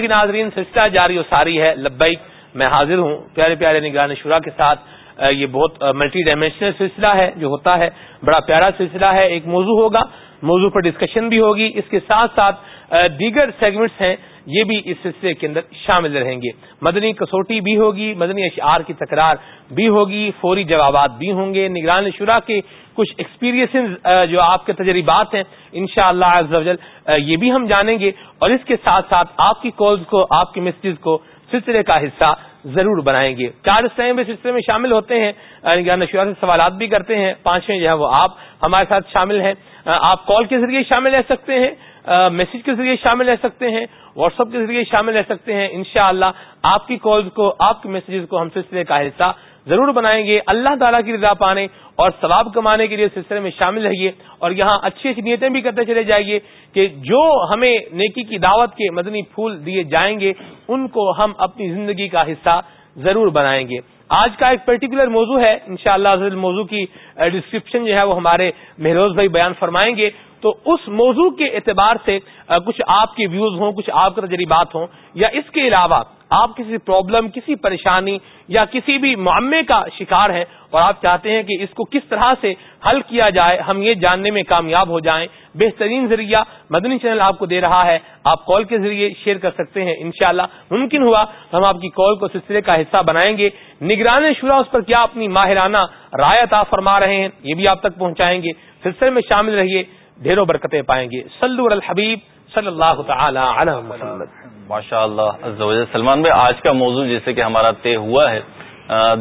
کے ناظرین، سلسلہ جاری و ساری ہے، لبیک، میں حاضر ہوں۔ پیارے پیارے نگران شورا کے ساتھ یہ بہت ملٹی ڈائمینشنل سلسلہ ہے جو ہوتا ہے، بڑا پیارا سلسلہ ہے۔ ایک موضوع ہوگا، موضوع پر ڈسکشن بھی ہوگی۔ اس کے ساتھ ساتھ دیگر سیگمنٹس ہیں۔ یہ بھی اس سلسلے کے اندر شامل رہیں گے۔ مدنی کسوٹی بھی ہوگی، مدنی اشعار کی تکرار بھی ہوگی، فوری جوابات بھی ہوں گے۔ نگران شورا کے کچھ ایکسپیرینس جو آپ کے تجربات ہیں، انشاءاللہ شاء اللہ یہ بھی ہم جانیں گے۔ اور اس کے ساتھ ساتھ آپ کی کالز کو، آپ کی میسیج کو سلسلے کا حصہ ضرور بنائیں گے۔ چار ٹائم سلسلے میں شامل ہوتے ہیں۔ نشورا سے سوالات بھی کرتے ہیں۔ پانچویں جو ہے وہ آپ ہمارے ساتھ شامل ہیں۔ آپ کال کے ذریعے شامل رہ سکتے ہیں۔ میسج کے ذریعے شامل رہ سکتے ہیں، واٹس ایپ کے ذریعے شامل رہ سکتے ہیں۔ انشاءاللہ اللہ آپ کی کالز کو، آپ کے میسیجز کو ہم سلسلے کا حصہ ضرور بنائیں گے۔ اللہ تعالیٰ کی رضا پانے اور ثواب کمانے کے لیے سلسلے میں شامل رہیے اور یہاں اچھی اچھی نیتیں بھی کرتے چلے جائیے کہ جو ہمیں نیکی کی دعوت کے مدنی پھول دیے جائیں گے، ان کو ہم اپنی زندگی کا حصہ ضرور بنائیں گے۔ آج کا ایک پرٹیکولر موضوع ہے، انشاءاللہ شاء اللہ موضوع کی ڈسکرپشن جو ہے وہ ہمارے مہروز بھائی بیان فرمائیں گے۔ تو اس موضوع کے اعتبار سے کچھ آپ کے ویوز ہوں، کچھ آپ کے تجربات ہوں، یا اس کے علاوہ آپ کسی پرابلم کسی پریشانی یا کسی بھی معمے کا شکار ہیں اور آپ چاہتے ہیں کہ اس کو کس طرح سے حل کیا جائے، ہم یہ جاننے میں کامیاب ہو جائیں، بہترین ذریعہ مدنی چینل آپ کو دے رہا ہے، آپ کال کے ذریعے شیئر کر سکتے ہیں، انشاءاللہ ممکن ہوا ہم آپ کی کال کو سلسلے کا حصہ بنائیں گے۔ نگران شورا، اس پر کیا اپنی ماہرانہ رائے عطا فرما رہے ہیں، یہ بھی آپ تک پہنچائیں گے۔ سلسلے میں شامل رہیے۔ ڈھیروں برکتیں پائیں گے۔ سلو الحبیب صلی اللہ تعالی علی محمد۔ ماشاء اللہ سلمان بھائی، آج کا موضوع جیسے کہ ہمارا طے ہوا ہے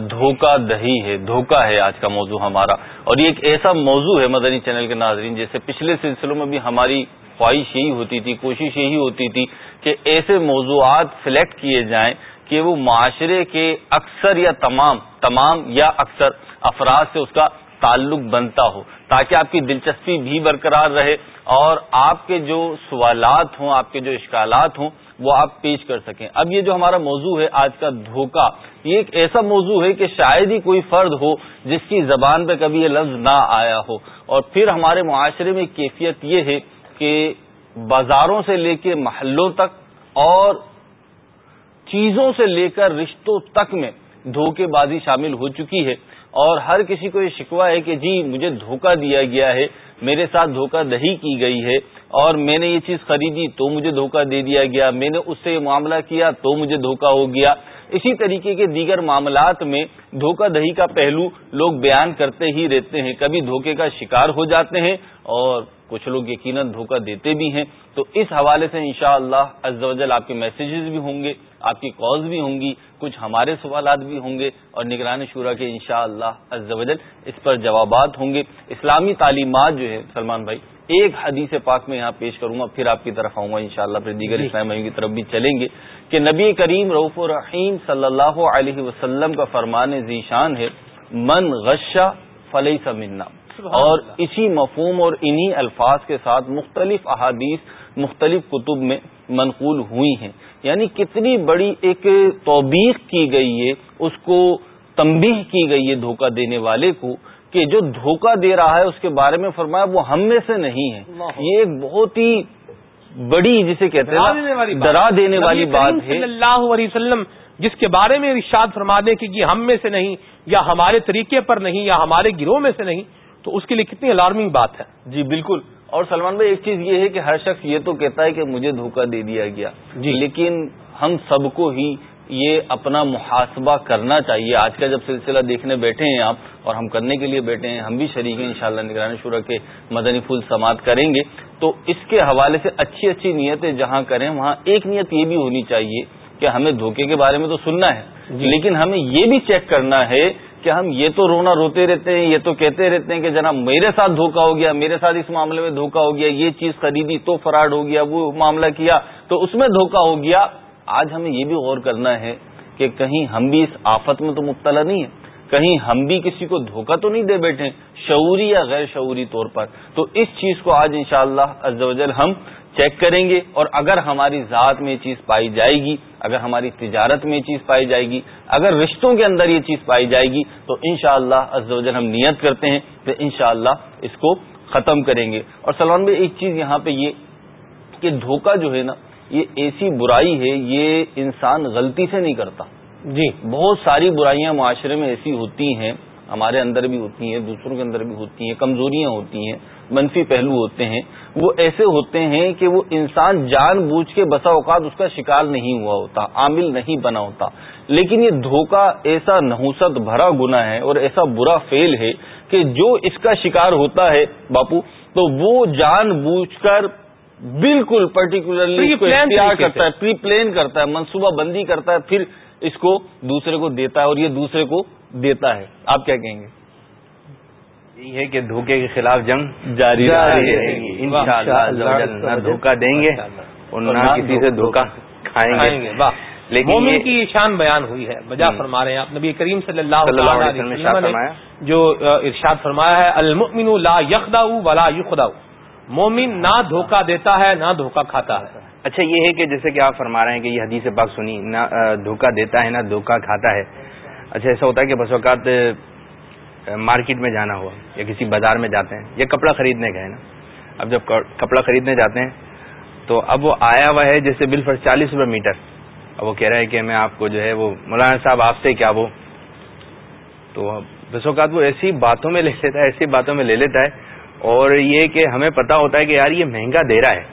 دھوکہ دہی ہے، دھوکہ ہے آج کا موضوع ہمارا۔ اور یہ ایک ایسا موضوع ہے، مدنی چینل کے ناظرین، جیسے پچھلے سلسلوں میں بھی ہماری خواہش یہی ہوتی تھی، کوشش یہی ہوتی تھی کہ ایسے موضوعات سلیکٹ کیے جائیں کہ وہ معاشرے کے اکثر یا تمام تمام یا اکثر افراد سے اس کا تعلق بنتا ہو، تاکہ آپ کی دلچسپی بھی برقرار رہے اور آپ کے جو سوالات ہوں، آپ کے جو اشکالات ہوں، وہ آپ پیش کر سکیں۔ اب یہ جو ہمارا موضوع ہے آج کا دھوکہ یہ ایک ایسا موضوع ہے کہ شاید ہی کوئی فرد ہو جس کی زبان پہ کبھی یہ لفظ نہ آیا ہو۔ اور پھر ہمارے معاشرے میں کیفیت یہ ہے کہ بازاروں سے لے کے محلوں تک اور چیزوں سے لے کر رشتوں تک میں دھوکے بازی شامل ہو چکی ہے۔ اور ہر کسی کو یہ شکوا ہے کہ جی مجھے دھوکہ دیا گیا ہے، میرے ساتھ دھوکہ دہی کی گئی ہے اور میں نے یہ چیز خریدی تو مجھے دھوکہ دے دیا گیا، میں نے اس سے یہ معاملہ کیا تو مجھے دھوکہ ہو گیا۔ اسی طریقے کے دیگر معاملات میں دھوکہ دہی کا پہلو لوگ بیان کرتے ہی رہتے ہیں۔ کبھی دھوکے کا شکار ہو جاتے ہیں اور کچھ لوگ یقیناً دھوکہ دیتے بھی ہیں تو اس حوالے سے انشاءاللہ شاء اللہ آپ کے میسیجز بھی ہوں گے آپ کی کالز بھی ہوں گی کچھ ہمارے سوالات بھی ہوں گے اور نگران شورا کے انشاءاللہ شاء اللہ اس پر جوابات ہوں گے اسلامی تعلیمات جو ہے سلمان بھائی ایک حدیث پاک میں یہاں پیش کروں گا پھر آپ کی طرف آؤں گا انشاءاللہ پھر دیگر جی۔ اسلام کی طرف بھی چلیں گے کہ نبی کریم رعف الرحیم صلی اللہ علیہ وسلم کا فرمان ذیشان ہے من غشہ فلح سمنا اور اسی مفہوم اور انہی الفاظ کے ساتھ مختلف احادیث مختلف کتب میں منقول ہوئی ہیں۔ یعنی کتنی بڑی ایک توبیق کی گئی ہے اس کو تمبی کی گئی ہے دھوکہ دینے والے کو کہ جو دھوکہ دے رہا ہے اس کے بارے میں فرمایا وہ ہم میں سے نہیں ہے۔ یہ ایک بہت ہی بڑی جسے کہتے ہیں ڈرا دینے والی بات۔ ہے۔ اللہ علیہ وسلم جس کے بارے میں ارشاد فرما دے کہ ہم میں سے نہیں یا ہمارے طریقے پر نہیں یا ہمارے گروہ میں سے نہیں تو اس کے لیے کتنی الارمنگ بات ہے۔ جی بالکل۔ اور سلمان بھائی ایک چیز یہ ہے کہ ہر شخص یہ تو کہتا ہے کہ مجھے دھوکہ دے دیا گیا۔ جی۔ لیکن ہم سب کو ہی یہ اپنا محاسبہ کرنا چاہیے۔ آج کا جب سلسلہ دیکھنے بیٹھے ہیں آپ اور ہم کرنے کے لیے بیٹھے ہیں ہم بھی شریک ہیں انشاءاللہ شاء نگرانی شورا کے مدنی پھول سماعت کریں گے۔ تو اس کے حوالے سے اچھی اچھی نیتیں جہاں کریں وہاں ایک نیت یہ بھی ہونی چاہیے کہ ہمیں دھوکے کے بارے میں تو سننا ہے۔ جی۔ لیکن ہمیں یہ بھی چیک کرنا ہے کہ ہم یہ تو رونا روتے رہتے ہیں، یہ تو کہتے رہتے ہیں کہ جناب میرے ساتھ دھوکا ہو گیا، میرے ساتھ اس معاملے میں دھوکا ہو گیا، یہ چیز خریدی تو فراڈ ہو گیا، وہ معاملہ کیا، تو اس میں دھوکا ہو گیا۔ آج ہمیں یہ بھی غور کرنا ہے کہ کہیں ہم بھی اس آفت میں تو مبتلا نہیں ہے کہیں ہم بھی کسی کو دھوکہ تو نہیں دے بیٹھے شعوری یا غیر شعوری طور پر۔ تو اس چیز کو آج انشاءاللہ شاء اللہ ہم چیک کریں گے اور اگر ہماری ذات میں یہ چیز پائی جائے گی اگر ہماری تجارت میں یہ چیز پائی جائے گی اگر رشتوں کے اندر یہ چیز پائی جائے گی تو انشاءاللہ شاء اللہ ہم نیت کرتے ہیں تو انشاءاللہ اس کو ختم کریں گے۔ اور سلمان بھائی ایک چیز یہاں پہ یہ کہ دھوکہ جو ہے نا یہ ایسی برائی ہے یہ انسان غلطی سے نہیں کرتا۔ جی۔ بہت ساری برائیاں معاشرے میں ایسی ہوتی ہیں ہمارے اندر بھی ہوتی ہیں دوسروں کے اندر بھی ہوتی ہیں کمزوریاں ہوتی ہیں منفی پہلو ہوتے ہیں وہ ایسے ہوتے ہیں کہ وہ انسان جان بوجھ کے بسا اوقات اس کا شکار نہیں ہوا ہوتا عامل نہیں بنا ہوتا۔ لیکن یہ دھوکہ ایسا نحوست بھرا گنا ہے اور ایسا برا فیل ہے کہ جو اس کا شکار ہوتا ہے باپو تو وہ جان بوجھ کر بالکل پرٹیکولرلی کرتا ہے پری پلان کرتا ہے منصوبہ بندی کرتا ہے پھر اس کو دوسرے کو دیتا ہے اور یہ دوسرے کو دیتا ہے۔ آپ کیا کہیں گے؟ یہی ہے کہ دھوکے کے خلاف جنگ جاری رہے گی۔ نہ دھوکہ دیں گے اور نہ کسی سے دھوکہ کھائیں گے۔ لیکن مومن کی شان بیان ہوئی ہے بجا فرما رہے ہیں آپ۔ نبی کریم صلی اللہ علیہ وسلم نے جو ارشاد فرمایا ہے المؤمن لا یخدا ولا یخدا مومن نہ دھوکہ دیتا ہے نہ دھوکہ کھاتا ہے۔ اچھا یہ ہے کہ جیسے کہ آپ فرما رہے ہیں کہ یہ حدیث پاک سنی نہ دھوکہ دیتا ہے نہ دھوکہ کھاتا ہے۔ اچھا ایسا ہوتا ہے کہ بس اوقات مارکیٹ میں جانا ہوا یا کسی بازار میں جاتے ہیں، یا کپڑا خریدنے گئے نا۔ اب جب کپڑا خریدنے جاتے ہیں، تو اب وہ آیا ہوا ہے جیسے بل فر چالیس روپے میٹر۔ اب وہ کہہ رہا ہے کہ میں آپ کو جو ہے وہ مولانا صاحب، آپ سے کیا وہ؟ تو بس اوقات وہ ایسی باتوں میں لے لیتا ہے، ایسی باتوں میں لے لیتا ہے اور یہ کہ ہمیں پتا ہوتا ہے کہ یار یہ مہنگا دے رہا ہے۔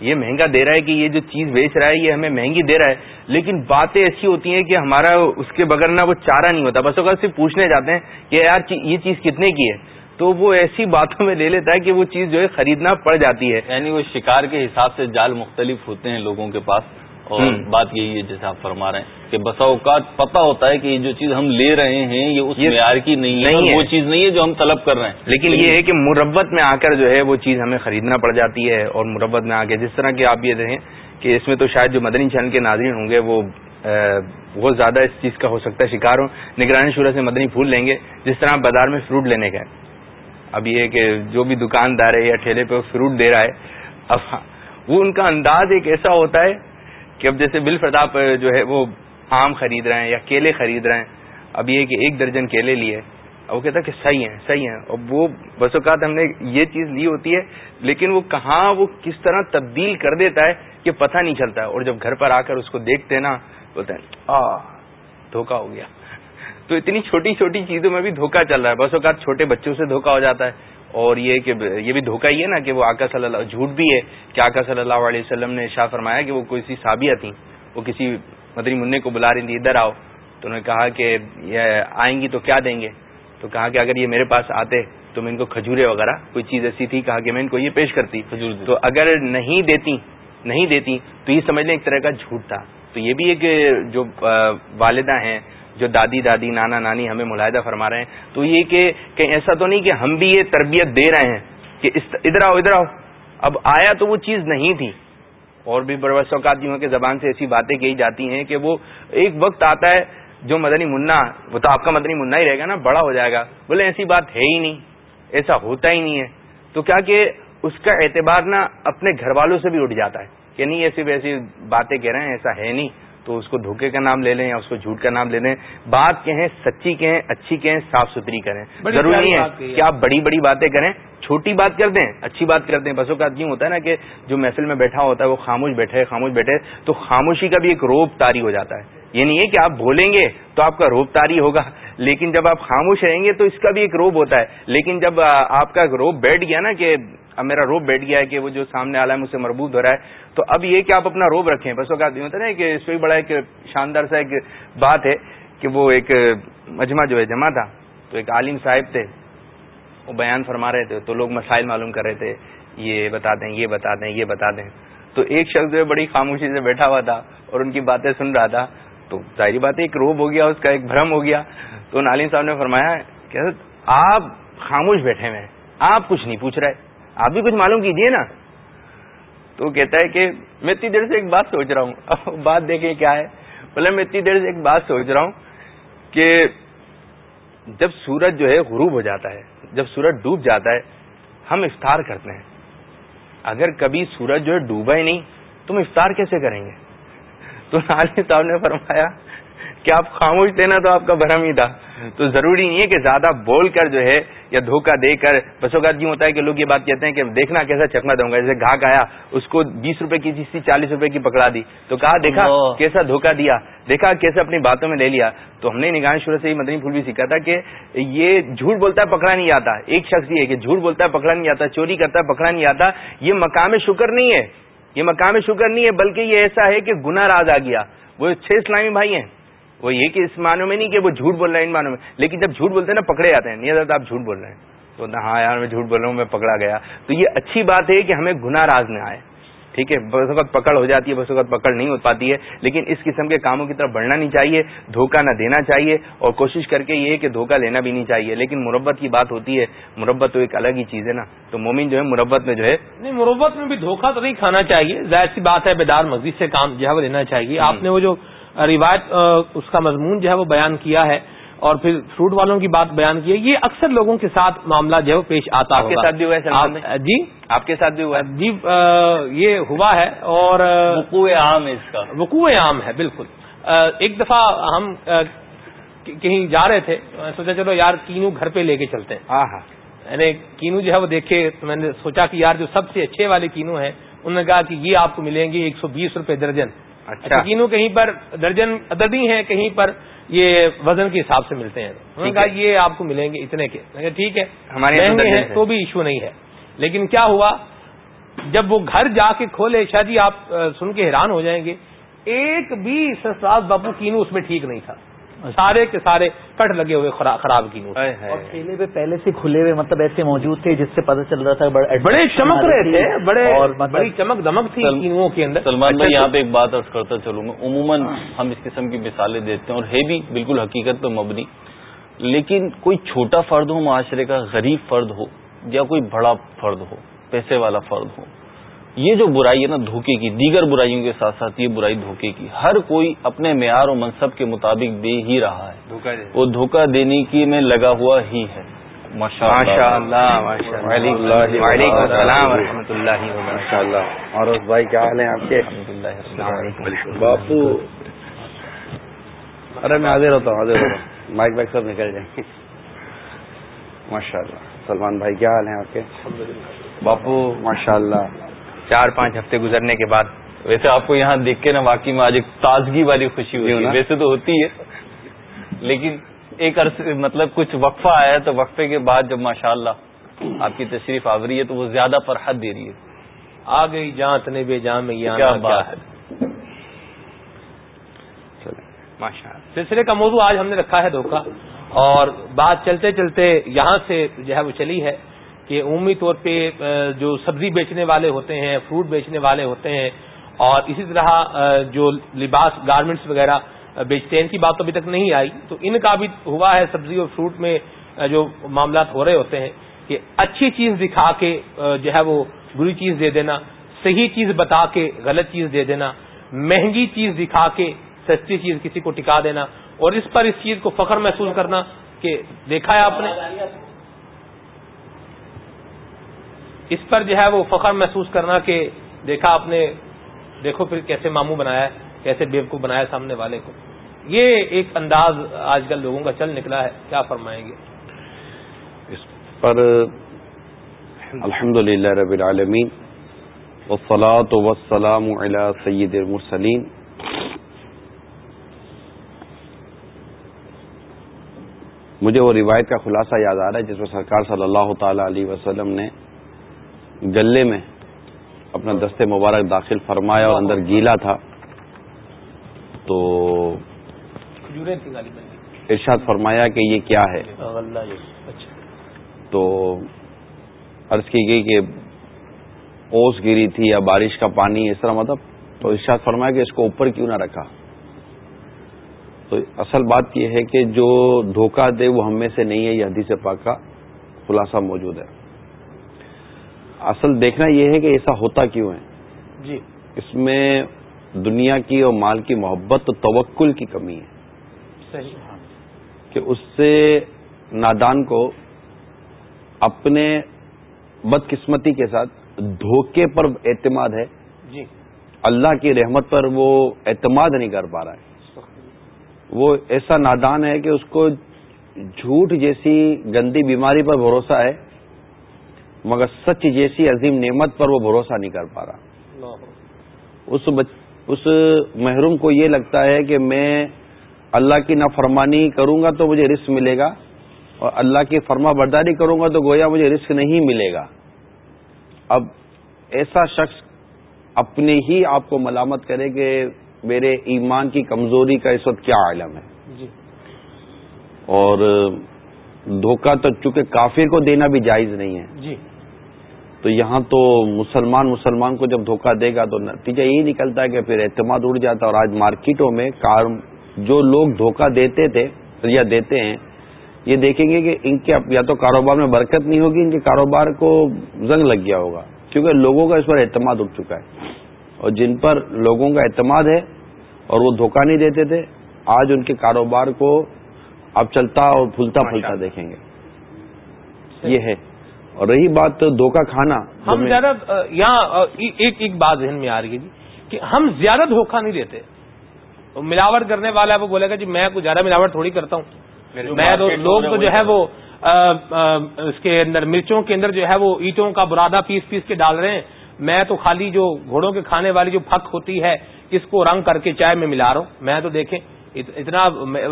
یہ مہنگا دے رہا ہے کہ یہ جو چیز بیچ رہا ہے، یہ ہمیں مہنگی دے رہا ہے۔ لیکن باتیں ایسی ہوتی ہیں کہ ہمارا اس کے بغیر نہ وہ چارہ نہیں ہوتا۔ بس اوقات صرف پوچھنے جاتے ہیں کہ یار یہ چیز کتنے کی ہے؟ تو وہ ایسی باتوں میں لے لیتا ہے کہ وہ چیز جو ہے خریدنا پڑ جاتی ہے۔ یعنی وہ شکار کے حساب سے جال مختلف ہوتے ہیں لوگوں کے پاس۔ اور بات یہی ہے جیسے آپ فرما رہے ہیں کہ بسا اوقات پتا ہوتا ہے کہ یہ جو چیز ہم لے رہے ہیں یہ اس معیار کی نہیں ہے وہ چیز نہیں ہے جو ہم طلب کر رہے ہیں۔ لیکن یہ ہے کہ مربت میں آ کر جو ہے وہ چیز ہمیں خریدنا پڑ جاتی ہے اور مربت میں آ کے جس طرح کہ آپ یہ رہیں کہ اس میں تو شاید جو مدنی چین کے ناظرین ہوں گے وہ بہت زیادہ اس چیز کا ہو سکتا ہے شکار ہوں۔ نگرانی شورہ سے مدنی پھول لیں گے جس طرح بازار میں فروٹ لینے کا اب یہ کہ جو بھی دکاندار ہے یا ٹھیلے پہ فروٹ دے رہا ہے اب وہ ان کا انداز ایک ایسا ہوتا ہے کہ اب جیسے بل فرداپ جو ہے وہ آم خرید رہے ہیں یا کیلے خرید رہے ہیں، اب یہ کہ ایک درجن کیلے لیے وہ کہتا ہے کہ صحیح ہیں صحیح ہیں اور وہ بس اوقات ہم نے یہ چیز لی ہوتی ہے، لیکن وہ کہاں وہ کس طرح تبدیل کر دیتا ہے کہ پتہ نہیں چلتا ہے اور جب گھر پر آ کر اس کو دیکھتے ہیں نا، بولتے ہیں، آ، دھوکا ہو گیا۔ تو اتنی چھوٹی چھوٹی چیزوں میں بھی دھوکا چل رہا ہے، بس اوقات چھوٹے بچوں سے دھوکا ہو جاتا ہے۔ اور یہ کہ یہ بھی دھوکہ ہی ہے نا کہ وہ آکا صلی اللہ جھوٹ بھی ہے کہ آکا صلی اللہ علیہ وسلم نے شاہ فرمایا کہ وہ کوئی سی سابیہ تھیں وہ کسی مدنی منع کو بلا رہی تھی ادھر آؤ۔ تو انہوں نے کہا کہ یہ آئیں گی تو کیا دیں گے؟ تو کہا کہ اگر یہ میرے پاس آتے تو میں ان کو کھجورے وغیرہ کوئی چیز ایسی تھی کہا کہ میں ان کو یہ پیش کرتی۔ تو اگر نہیں دیتی نہیں دیتی تو یہ سمجھ لیں ایک طرح کا جھوٹ تھا۔ تو یہ بھی ایک جو والدہ ہیں جو دادی دادی، نانا، نانی ہمیں ملاحدہ فرما رہے ہیں، تو یہ کہ کہیں ایسا تو نہیں کہ ہم بھی یہ تربیت دے رہے ہیں کہ ادھر آؤ ادھر آؤ۔ اب آیا تو وہ چیز نہیں تھی۔ اور بھی بڑے یوں کے زبان سے ایسی باتیں کہی جاتی ہیں کہ وہ ایک وقت آتا ہے جو مدنی منا، وہ تو آپ کا مدنی منا ہی رہے گا نا، بڑا ہو جائے گا۔ بولے ایسی بات ہے ہی نہیں، ایسا ہوتا ہی نہیں ہے۔ تو کیا کہ اس کا اعتبار نا اپنے گھر والوں سے بھی اٹھ جاتا ہے کہ نہیں ایسی ویسی باتیں کہہ رہے ہیں، ایسا ہے نہیں۔ تو اس کو دھوکے کا نام لے لیں یا اس کو جھوٹ کا نام لے لیں بات کہیں سچی کہیں اچھی کہیں صاف ستھری کریں۔ ضروری ہے کہ آپ بڑی بڑی باتیں کریں چھوٹی بات کر دیں اچھی بات کر دیں۔ بسوں کا یوں ہوتا ہے نا کہ جو محفل میں بیٹھا ہوتا ہے وہ خاموش بیٹھے خاموش بیٹھے تو خاموشی کا بھی ایک روپ تاری ہو جاتا ہے۔ یہ نہیں ہے کہ آپ بولیں گے تو آپ کا روپ تاری ہوگا لیکن جب آپ خاموش رہیں گے تو اس کا بھی ایک روپ ہوتا ہے۔ لیکن جب آپ کا روپ بیٹھ گیا نا کہ اب میرا روپ بیٹھ گیا ہے کہ وہ جو سامنے آ رہا ہے، مجھ سے مربوط ہو رہا ہے۔ تو اب یہ کہ آپ اپنا روپ رکھیں۔ بس ہوتا ہے نا کہ اس میں بڑا ایک شاندار سا ایک بات ہے کہ وہ ایک مجمع جو ہے، جمع تھا۔ تو ایک عالم صاحب تھے، وہ بیان فرما رہے تھے۔ تو لوگ مسائل معلوم کر رہے تھے۔ یہ بتا دیں، یہ بتا دیں، یہ بتا دیں۔ تو ایک شخص جو ہے، بڑی خاموشی سے بیٹھا ہوا تھا اور ان کی باتیں سن رہا تھا۔ تو ظاہری بات ہے، ایک روب ہو گیا، اس کا ایک بھرم ہو گیا۔ تو نالین صاحب نے فرمایا کہ آپ خاموش بیٹھے ہوئے ہیں۔ آپ کچھ نہیں پوچھ رہے۔ آپ بھی کچھ معلوم کیجیے نا۔ تو کہتا ہے کہ میں اتنی دیر سے ایک بات سوچ رہا ہوں۔ بات دیکھیں کیا ہے۔ بولے، میں اتنی دیر سے ایک بات سوچ رہا ہوں کہ جب سورج جو ہے غروب ہو جاتا ہے، جب سورج ڈوب جاتا ہے، ہم افطار کرتے ہیں۔ اگر کبھی سورج جو ہے ڈوبا ہی نہیں، تو ہم افطار کیسے کریں گے؟ تو نالی صاحب نے فرمایا کہ آپ خاموش تھے نا تو آپ کا بھرم ہی تھا۔ تو ضروری نہیں ہے کہ زیادہ بول کر جو ہے یا دھوکہ دے کر بسوں کا یوں ہوتا ہے کہ لوگ یہ بات کہتے ہیں کہ دیکھنا کیسا چکنا دوں گا جیسے گاہک آیا اس کو بیس روپے کی چیز تھی چالیس روپے کی پکڑا دی۔ تو کہا دیکھا کیسا دھوکہ دیا دیکھا کیسے اپنی باتوں میں لے لیا۔ تو ہم نے نگاہ شروع سے ہی مدنی پھول بھی سیکھا تھا کہ یہ جھوٹ بولتا ہے پکڑا نہیں آتا۔ ایک شخص یہ کہ جھوٹ بولتا ہے پکڑا نہیں آتا چوری کرتا ہے پکڑا نہیں آتا۔ یہ مقام شکر نہیں ہے۔ یہ مقام شکر نہیں ہے بلکہ یہ ایسا ہے کہ گناہ راز آ گیا۔ وہ چھ اسلامی بھائی ہیں۔ وہ یہ کہ اس معنوں میں نہیں کہ وہ جھوٹ بول رہے ہیں ان معنوں میں لیکن جب جھوٹ بولتے ہیں نا پکڑے جاتے ہیں۔ نہیں آپ جھوٹ بول رہے ہیں۔ تو ہاں یار میں جھوٹ بول رہا ہوں میں پکڑا گیا۔ تو یہ اچھی بات ہے کہ ہمیں گناہ راز نہ آئے۔ ٹھیک ہے بس وقت پکڑ ہو جاتی ہے بس وقت پکڑ نہیں ہو پاتی ہے۔ لیکن اس قسم کے کاموں کی طرف بڑھنا نہیں چاہیے دھوکہ نہ دینا چاہیے۔ اور کوشش کر کے یہ کہ دھوکہ لینا بھی نہیں چاہیے۔ لیکن مربت کی بات ہوتی ہے مربت تو ایک الگ ہی چیز ہے نا۔ تو مومن جو ہے مربت میں جو ہے نہیں مربت میں بھی دھوکہ تو نہیں کھانا چاہیے۔ ظاہر سی بات ہے بیدار مسجد سے کام جو ہے وہ لینا چاہیے۔ آپ نے وہ جو روایت اس کا مضمون جو ہے وہ بیان کیا ہے اور پھر فروٹ والوں کی بات بیان کی ہے۔ یہ اکثر لوگوں کے ساتھ معاملہ جو ہے وہ پیش آتا آپ کے ساتھ بھی ہوا ہے جی؟ آپ کے ساتھ بھی ہوا جی یہ ہوا ہے اور وقوع عام ہے اس کا۔ وقوع عام ہے بالکل۔ ایک دفعہ ہم کہیں جا رہے تھے سوچا چلو یار کینو گھر پہ لے کے چلتے ہیں۔ ہاں ہاں یعنی کینو جو ہے وہ دیکھے میں نے سوچا کہ یار جو سب سے اچھے والے کینو ہیں انہوں نے کہا کہ یہ آپ کو ملیں گے ایک سو بیس روپے درجن۔ اچھا۔ کینو کہیں پر درجن ادبی ہیں کہیں پر یہ وزن کے حساب سے ملتے ہیں۔ انہوں نے کہا یہ آپ کو ملیں گے اتنے کے۔ ٹھیک ہے ہمارے ہیں تو بھی ایشو نہیں ہے۔ لیکن کیا ہوا؟ جب وہ گھر جا کے کھولے شاید جی آپ سن کے حیران ہو جائیں گے۔ ایک بھی سسرال باپو کینو اس میں ٹھیک نہیں تھا۔ سارے کے سارے کٹ لگے ہوئے خراب کی اور ٹھیلے پہ پہلے سے کھلے ہوئے مطلب ایسے موجود تھے جس سے پتہ چل رہا تھا بڑے چمک رہے تھے بڑے مطلب بڑی چمک دمک تھی کے اندر۔ سلمان بھائی یہاں پہ ایک بات ارض کرتا چلوں میں۔ عموماً ہم اس قسم کی مثالیں دیتے ہیں اور ہے بھی بالکل حقیقت پہ مبنی۔ لیکن کوئی چھوٹا فرد ہو معاشرے کا غریب فرد ہو یا کوئی بڑا فرد ہو پیسے والا فرد ہو یہ جو برائی ہے نا دھوکے کی دیگر برائیوں کے ساتھ ساتھ یہ برائی دھوکے کی۔ ہر کوئی اپنے معیار و منصب کے مطابق دے ہی رہا ہے۔ وہ دھوکہ دینے کی میں لگا ہوا ہی ہے۔ ماشاء اللہ اور بھائی کیا حال ہے آپ کے؟ باپو ارے میں حاضر ہوتا ہوں حاضر ہوتا ہوں۔ مائک وائک سب نکل جائیں۔ ماشاء اللہ سلمان بھائی کیا حال ہیں آپ کے؟ باپو ماشاء اللہ چار پانچ ہفتے گزرنے کے بعد ویسے آپ کو یہاں دیکھ کے نا واقعی میں آج ایک تازگی والی خوشی ہوئی ہے۔ ویسے تو ہوتی ہے لیکن ایک عرصے مطلب کچھ وقفہ آیا تو وقفے کے بعد جب ماشاء اللہ آپ کی تشریف آوری ہے تو وہ زیادہ فرحت دے رہی ہے۔ آ گئی جان تنے بے جان میں کیا بات ہے۔ سلسلے کا موضوع آج ہم نے رکھا ہے دھوکہ اور بات چلتے چلتے یہاں سے جو ہے وہ چلی ہے۔ کہ عمومی طور پہ جو سبزی بیچنے والے ہوتے ہیں، فروٹ بیچنے والے ہوتے ہیں، اور اسی طرح جو لباس گارمنٹس وغیرہ بیچتے ہیں، ان کی بات تو ابھی تک نہیں آئی۔ تو ان کا بھی ہوا ہے سبزی اور فروٹ میں جو معاملات ہو رہے ہوتے ہیں کہ اچھی چیز دکھا کے جو ہے وہ بری چیز دے دینا، صحیح چیز بتا کے، غلط چیز دے دینا، مہنگی چیز دکھا کے، سستی چیز کسی کو ٹکا دینا، اور اس پر اس چیز کو فخر محسوس کرنا کہ دیکھا ہے آپ نے؟ اس پر جو ہے وہ فخر محسوس کرنا کہ دیکھا آپ نے، دیکھو پھر کیسے ماموں بنایا ہے، کیسے بیو بنایا سامنے والے کو۔ یہ ایک انداز آج کل لوگوں کا چل نکلا ہے، کیا فرمائیں گے؟ اس پر الحمد للہ رب العالمین وسلاۃ وسلام علی سید المرسلین۔ مجھے وہ روایت کا خلاصہ یاد آ رہا ہے جس میں سرکار صلی اللہ تعالی علیہ وسلم نے گلے میں اپنا دستے مبارک داخل فرمایا اور اندر گیلا تھا۔ تو ارشاد فرمایا کہ یہ کیا ہے؟ تو عرض کی گئی کہ اوس گری تھی یا بارش کا پانی، اس طرح مطلب تو ارشاد فرمایا کہ اس کو اوپر کیوں نہ رکھا۔ تو اصل بات یہ ہے کہ جو دھوکہ دے وہ ہم میں سے نہیں ہے، یہ حدیث پاک کا خلاصہ موجود ہے۔ اصل دیکھنا یہ ہے کہ ایسا ہوتا کیوں ہے؟ جی۔ اس میں دنیا کی اور مال کی محبت تو توکل کی کمی ہے۔ صحیح۔ کہ اس سے نادان کو اپنے بدقسمتی کے ساتھ دھوکے پر اعتماد ہے۔ جی۔ اللہ کی رحمت پر وہ اعتماد نہیں کر پا رہا ہے۔ وہ ایسا نادان ہے کہ اس کو جھوٹ جیسی گندی بیماری پر بھروسہ ہے۔ مگر سچ جیسی عظیم نعمت پر وہ بھروسہ نہیں کر پا رہا۔ اس اس محروم کو یہ لگتا ہے کہ میں اللہ کی نافرمانی کروں گا تو مجھے رسک ملے گا اور اللہ کی فرما برداری کروں گا تو گویا مجھے رسک نہیں ملے گا۔ اب ایسا شخص اپنے ہی آپ کو ملامت کرے کہ میرے ایمان کی کمزوری کا اس وقت کیا عالم ہے۔ جی۔ اور دھوکہ تو چونکہ کافر کو دینا بھی جائز نہیں ہے۔ جی۔ تو یہاں تو مسلمان مسلمان کو جب دھوکہ دے گا تو نتیجہ یہی نکلتا ہے کہ پھر اعتماد اڑ جاتا ہے اور آج مارکیٹوں میں کار جو لوگ دھوکہ دیتے تھے یا دیتے ہیں یہ دیکھیں گے کہ ان کے یا تو کاروبار میں برکت نہیں ہوگی ان کے کاروبار کو زنگ لگ گیا ہوگا۔ کیونکہ لوگوں کا اس پر اعتماد اٹھ چکا ہے۔ اور جن پر لوگوں کا اعتماد ہے اور وہ دھوکہ نہیں دیتے تھے آج ان کے کاروبار کو اب چلتا اور پھولتا پھولتا دیکھیں گے۔ یہ ہے۔ اور رہی بات دھوکہ کھانا ہم زیادہ یہاں ایک ایک بات ذہن میں آ رہی ہے جی کہ ہم زیادہ دھوکہ نہیں دیتے۔ ملاوٹ کرنے والا ہے وہ بولے گا جی میں کچھ زیادہ ملاوٹ تھوڑی کرتا ہوں۔ میں لوگ تو جو ہے وہ اس کے اندر مرچوں کے اندر جو ہے وہ اینٹوں کا برادہ پیس پیس کے ڈال رہے ہیں۔ میں تو خالی جو گھوڑوں کے کھانے والی جو پھک ہوتی ہے اس کو رنگ کر کے چائے میں ملا رہا ہوں۔ میں تو دیکھیں اتنا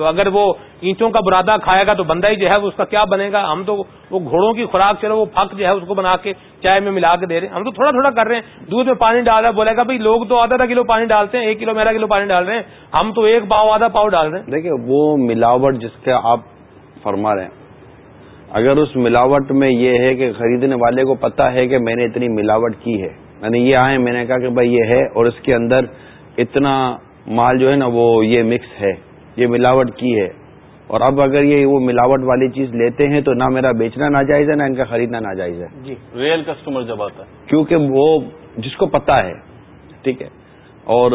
اگر وہ اینٹوں کا برادہ کھائے گا تو بندہ ہی جو ہے اس کا کیا بنے گا؟ ہم تو وہ گھوڑوں کی خوراک چلو وہ پھک جو ہے اس کو بنا کے چائے میں ملا کے دے رہے ہیں۔ ہم تو تھوڑا تھوڑا کر رہے ہیں۔ دودھ میں پانی ڈال رہا ہے، بولے گا بھائی لوگ تو آدھا آدھا کلو پانی ڈالتے ہیں، ایک کلو میرا کلو پانی ڈال رہے ہیں۔ ہم تو ایک پاؤ آدھا پاؤ ڈال رہے ہیں۔ دیکھیں، وہ ملاوٹ جس کا آپ فرما رہے ہیں، اگر اس ملاوٹ میں یہ ہے کہ خریدنے والے کو پتا ہے کہ میں نے اتنی ملاوٹ کی ہے میں نے یہ آئے میں نے کہا کہ بھائی یہ ہے اور اس کے اندر اتنا مال جو ہے نا وہ یہ مکس ہے یہ ملاوٹ کی ہے۔ اور اب اگر یہ وہ ملاوٹ والی چیز لیتے ہیں تو نہ میرا بیچنا ناجائز ہے نہ ان کا خریدنا ناجائز ہے۔ جی۔ ریئل کسٹمر جب آتا ہے۔ کیونکہ وہ جس کو پتا ہے ٹھیک ہے۔ اور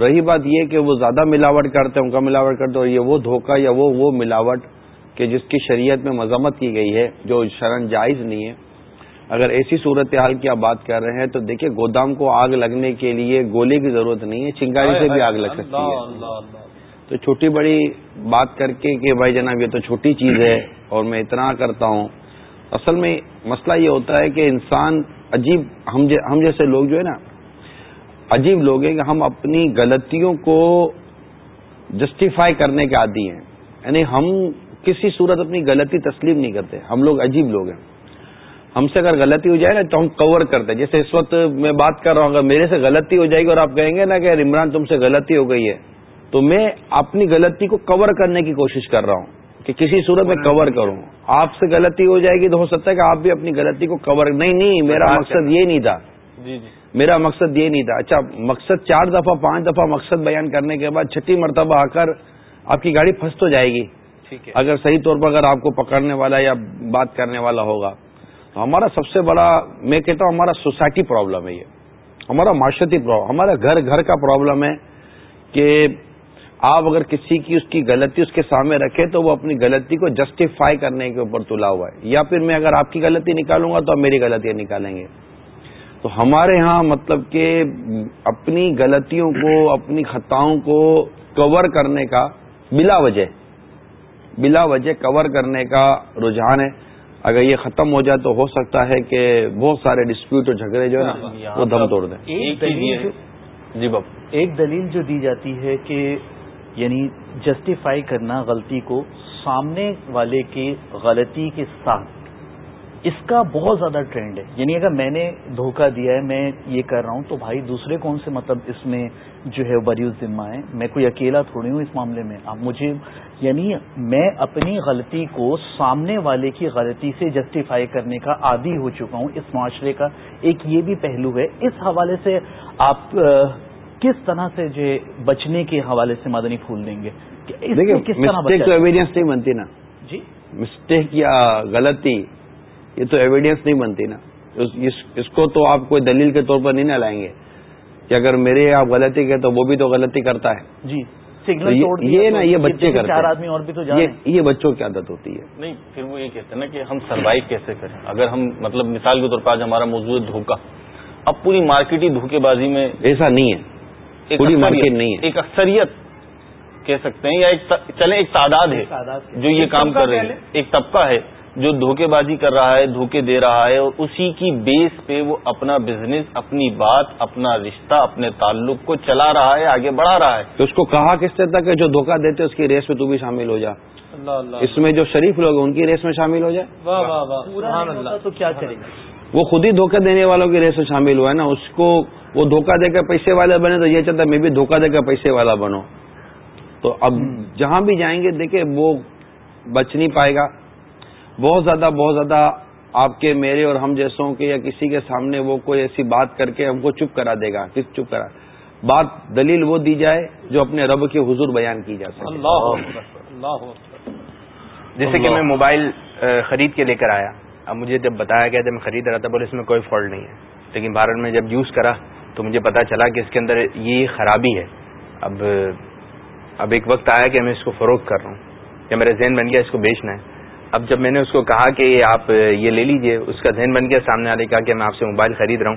رہی بات یہ کہ وہ زیادہ ملاوٹ کرتے ہیں ان کا ملاوٹ کرتے اور یہ وہ دھوکہ یا وہ وہ ملاوٹ کہ جس کی شریعت میں مذمت کی گئی ہے جو شرن جائز نہیں ہے۔ اگر ایسی صورتحال کی آپ بات کر رہے ہیں تو دیکھیں گودام کو آگ لگنے کے لیے گولے کی ضرورت نہیں ہے، چنگاری سے بھی آگ لگ سکتی ہے۔ تو چھوٹی بڑی بات کر کے کہ بھائی جناب یہ تو چھوٹی چیز ہے اور میں اتنا کرتا ہوں۔ اصل میں مسئلہ یہ ہوتا ہے کہ انسان عجیب، ہم جیسے لوگ جو ہے نا، عجیب لوگ ہیں کہ ہم اپنی غلطیوں کو جسٹیفائی کرنے کے عادی ہیں۔ یعنی ہم کسی صورت اپنی غلطی تسلیم نہیں کرتے، ہم لوگ عجیب لوگ ہیں۔ ہم سے اگر غلطی ہو جائے نا تو ہم کور کرتے ہیں جیسے اس وقت میں بات کر رہا ہوں اگر میرے سے غلطی ہو جائے گی اور آپ کہیں گے نا کہ عمران تم سے غلطی ہو گئی ہے تو میں اپنی غلطی کو کور کرنے کی کوشش کر رہا ہوں کہ کسی صورت میں کور کروں۔ آپ سے غلطی ہو جائے گی تو ہو سکتا ہے کہ آپ بھی اپنی غلطی کو کور نہیں نہیں میرا مقصد یہ نہیں تھا۔ جی جی۔ میرا مقصد یہ نہیں تھا۔ اچھا مقصد چار دفعہ پانچ دفعہ مقصد بیان کرنے کے بعد چھٹی مرتبہ آ کر آپ کی گاڑی پھنس تو جائے گی۔ اگر صحیح طور پر اگر آپ کو پکڑنے والا یا بات کرنے والا ہوگا۔ ہمارا سب سے بڑا میں کہتا ہوں ہمارا سوسائٹی پرابلم ہے یہ۔ ہمارا معاشرتی پرابلم ہمارا گھر گھر کا پرابلم ہے کہ آپ اگر کسی کی اس کی غلطی اس کے سامنے رکھے تو وہ اپنی غلطی کو جسٹیفائی کرنے کے اوپر تلا ہوا ہے۔ یا پھر میں اگر آپ کی غلطی نکالوں گا تو آپ میری غلطیاں نکالیں گے۔ تو ہمارے ہاں مطلب کہ اپنی غلطیوں کو، اپنی خطاؤں کو کور کرنے کا بلا وجہ بلا وجہ کور کرنے کا رجحان ہے۔ اگر یہ ختم ہو جائے تو ہو سکتا ہے کہ بہت سارے ڈسپیوٹ اور جھگڑے جو ہے نا وہ دم توڑ دیں۔ جی باب ایک دلیل جو دی جاتی ہے کہ یعنی جسٹیفائی کرنا غلطی کو سامنے والے کی غلطی کے ساتھ اس کا بہت زیادہ ٹرینڈ ہے۔ یعنی اگر میں نے دھوکہ دیا ہے میں یہ کر رہا ہوں تو بھائی دوسرے کون سے مطلب اس میں جو ہے بریو ذمہ ہے؟ میں کوئی اکیلا تھوڑی ہوں اس معاملے میں۔ اب مجھے یعنی میں اپنی غلطی کو سامنے والے کی غلطی سے جسٹیفائی کرنے کا عادی ہو چکا ہوں اس معاشرے کا۔ ایک یہ بھی پہلو ہے۔ اس حوالے سے آپ کس طرح سے جو بچنے کے حوالے سے مدنی پھول دیں گے؟ مسٹیک تو ایویڈینس نہیں بنتی نا۔ جی؟ مسٹیک یا غلطی یہ تو ایویڈینس نہیں بنتی نا۔ اس کو تو آپ کوئی دلیل کے طور پر نہیں نہ لائیں گے۔ کہ اگر میرے آپ غلطی کہ تو وہ بھی تو غلطی کرتا ہے۔ جی۔ یہ نا یہ بچے کرتے چار آدمی اور بھی تو یہ بچوں کی عادت ہوتی ہے۔ نہیں پھر وہ یہ کہتے ہیں نا کہ ہم سروائو کیسے کریں؟ اگر ہم مطلب مثال کے طور پر آج ہمارا موضوع دھوکا اب پوری مارکیٹ ہی دھوکے بازی میں ایسا نہیں ہے۔ پوری مارکیٹ نہیں ہے۔ ایک اکثریت کہہ سکتے ہیں یا ایک چلیں ایک تعداد ہے جو یہ کام کر رہے ہیں۔ ایک طبقہ ہے۔ جو دھوکے بازی کر رہا ہے دھوکے دے رہا ہے اور اسی کی بیس پہ وہ اپنا بزنس اپنی بات اپنا رشتہ اپنے تعلق کو چلا رہا ہے آگے بڑھا رہا ہے۔ تو اس کو کہا کس طرح تک جو دھوکہ دیتے اس کی ریس میں تو بھی شامل ہو جا۔ اس میں جو شریف لوگ ہیں ان کی ریس میں شامل ہو جائے تو کیا کریں؟ وہ خود ہی دھوکہ دینے والوں کی ریس میں شامل ہوا ہے نا۔ اس کو وہ دھوکہ دے کر پیسے والے بنے تو یہ چاہتا میں بھی دھوکہ دے کر پیسے والا بنو تو اب جہاں بھی جائیں گے دیکھیں وہ بچ نہیں پائے گا۔ بہت زیادہ بہت زیادہ آپ کے میرے اور ہم جیسوں کے یا کسی کے سامنے وہ کوئی ایسی بات کر کے ہم کو چپ کرا دے گا کس چپ کرا؟ بات دلیل وہ دی جائے جو اپنے رب کے حضور بیان کی جا سکے۔ اللہ جیسے کہ میں موبائل خرید کے لے کر آیا۔ اب مجھے جب بتایا گیا جب میں خرید رہا تھا بولے اس میں کوئی فالٹ نہیں ہے۔ لیکن بھارت میں جب یوز کرا تو مجھے پتا چلا کہ اس کے اندر یہ خرابی ہے۔ اب اب ایک وقت آیا کہ میں اس کو فروخت کر رہا ہوں۔ یا میرا ذہن بن گیا اس کو بیچنا ہے۔ اب جب میں نے اس کو کہا کہ آپ یہ لے لیجیے اس کا ذہن بن گیا سامنے والے کہا کہ میں آپ سے موبائل خرید رہا ہوں۔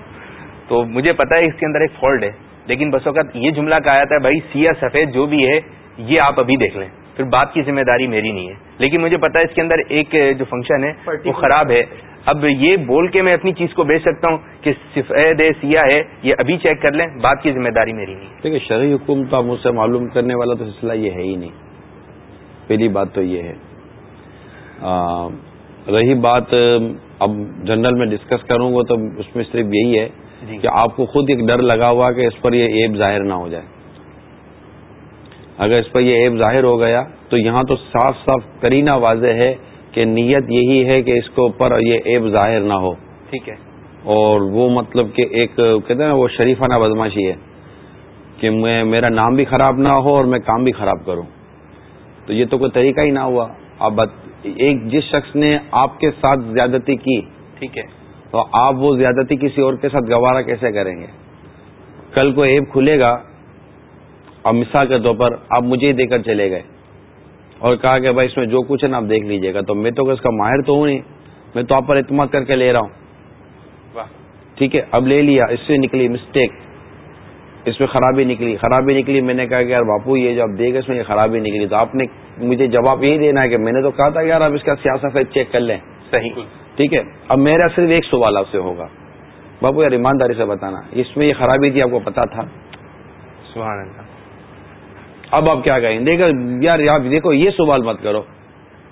تو مجھے پتا ہے اس کے اندر ایک فالٹ ہے لیکن بس اوقات یہ جملہ کہا تھا بھائی سیاہ سفید جو بھی ہے یہ آپ ابھی دیکھ لیں۔ پھر بات کی ذمہ داری میری نہیں ہے۔ لیکن مجھے پتا ہے اس کے اندر ایک جو فنکشن ہے وہ خراب ہے۔ اب یہ بول کے میں اپنی چیز کو بیچ سکتا ہوں کہ سفید ہے سیاہ ہے یہ ابھی چیک کر لیں بات کی ذمہ داری میری نہیں دیکھیے شرعی حکومت مجھ سے معلوم کرنے والا تو سلسلہ یہ ہے ہی نہیں۔ پہلی بات تو یہ ہے۔ رہی بات اب جنرل میں ڈسکس کروں گا تو اس میں صرف یہی ہے جی۔ کہ آپ کو خود ایک ڈر لگا ہوا کہ اس پر یہ ایپ ظاہر نہ ہو جائے۔ اگر اس پر یہ ایپ ظاہر ہو گیا تو یہاں تو صاف صاف کرینہ واضح ہے کہ نیت یہی ہے کہ اس کے اوپر یہ ایپ ظاہر نہ ہو۔ ٹھیک ہے۔ اور وہ مطلب کہ ایک کہتے ہیں نا وہ شریفانہ بدماشی ہے کہ میں میرا نام بھی خراب نہ ہو اور میں کام بھی خراب کروں۔ تو یہ تو کوئی طریقہ ہی نہ ہوا۔ اب ایک جس شخص نے آپ کے ساتھ زیادتی کی ٹھیک ہے تو آپ وہ زیادتی کسی اور کے ساتھ گوارا کیسے کریں گے؟ کل کو ایپ کھلے گا اور مثال کے طور پر آپ مجھے ہی دے کر چلے گئے اور کہا کہ بھائی اس میں جو کچھ ہے نا آپ دیکھ لیجیے گا۔ تو میں تو اس کا ماہر تو ہوں نہیں میں تو آپ پر اعتماد کر کے لے رہا ہوں۔ ٹھیک ہے اب لے لیا اس سے نکلی مسٹیک اس میں خرابی نکلی خرابی نکلی میں نے کہا کہ یار باپو یہ جو آپ دیکھ اس میں یہ خرابی نکلی تو آپ نے مجھے جواب یہی دینا ہے کہ میں نے تو کہا تھا یار آپ اس کا سیاست چیک کر لیں۔ صحیح۔ ٹھیک ہے؟ اب میرا صرف ایک سوال آپ سے ہوگا۔ باپو یار ایمانداری سے بتانا اس میں یہ خرابی تھی آپ کو پتا تھا؟ سبحان اللہ۔ اب آپ کیا کہیں؟ دیکھو یار آپ دیکھو یہ سوال مت کرو۔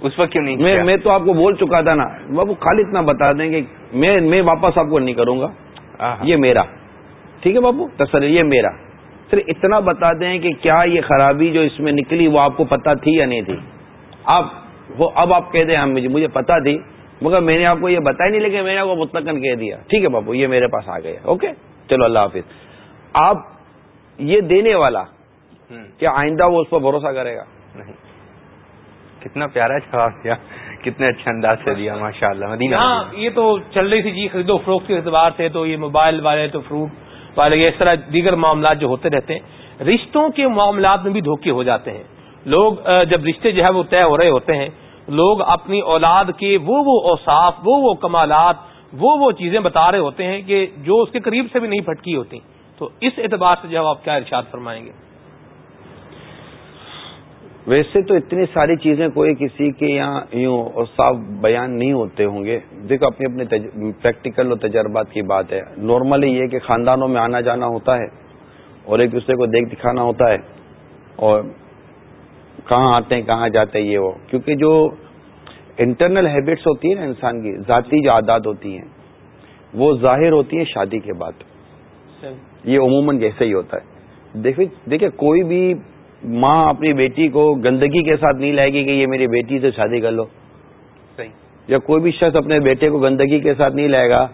اس وقت کیوں نہیں میں تو آپ کو بول چکا تھا نا بابو خالی اتنا بتا دیں کہ میں واپس آپ کو نہیں کروں گا۔ یہ میرا۔ ٹھیک ہے بابو؟ تصر یہ میرا۔ صرف اتنا بتا دیں کہ کیا یہ خرابی جو اس میں نکلی وہ آپ کو پتا تھی یا نہیں تھی؟ آپ وہ اب آپ کہہ دیں ہم مجھے پتا تھی مگر میں نے آپ کو یہ بتایا نہیں لیکن میں نے آپ کو متقن کہہ دیا۔ ٹھیک ہے بابو یہ میرے پاس آ گیا اوکے؟ چلو اللہ حافظ۔ آپ یہ دینے والا کیا آئندہ وہ اس پر بھروسہ کرے گا؟ نہیں۔ کتنا پیارا جواب دیا۔ کتنے اچھے انداز سے دیا ماشاء اللہ مدینہ۔ ہاں یہ تو چل رہی تھی جی خرید و فروخت کے اعتبار سے تو یہ موبائل والے تو فروٹ والے اس طرح دیگر معاملات جو ہوتے رہتے ہیں، رشتوں کے معاملات میں بھی دھوکے ہو جاتے ہیں۔ لوگ جب رشتے جو ہے وہ طے ہو رہے ہوتے ہیں، لوگ اپنی اولاد کے وہ وہ اوصاف، وہ وہ کمالات، وہ وہ چیزیں بتا رہے ہوتے ہیں کہ جو اس کے قریب سے بھی نہیں پھٹکی ہوتی۔ تو اس اعتبار سے جو آپ کیا ارشاد فرمائیں گے؟ ویسے تو اتنی ساری چیزیں کوئی کسی کے یہاں یوں اور صاف بیان نہیں ہوتے ہوں گے۔ دیکھو اپنی اپنے پریکٹیکل اور تجربات کی بات ہے۔ نارملی یہ کہ خاندانوں میں آنا جانا ہوتا ہے اور ایک دوسرے کو دیکھ دکھانا ہوتا ہے اور کہاں آتے ہیں کہاں جاتے ہیں یہ وہ۔ کیونکہ جو انٹرنل ہیبٹس ہوتی ہیں نا انسان کی ذاتی جو عادات ہوتی ہیں وہ ظاہر ہوتی ہیں شادی کے بعد۔ یہ عموماً جیسے ہی ہوتا ہے۔ دیکھیے کوئی بھی ماں اپنی بیٹی کو گندگی کے ساتھ نہیں لائے گی کہ یہ میری بیٹی سے شادی کر لو۔ صحیح۔ یا کوئی بھی شخص اپنے بیٹے کو گندگی کے ساتھ نہیں لائے گا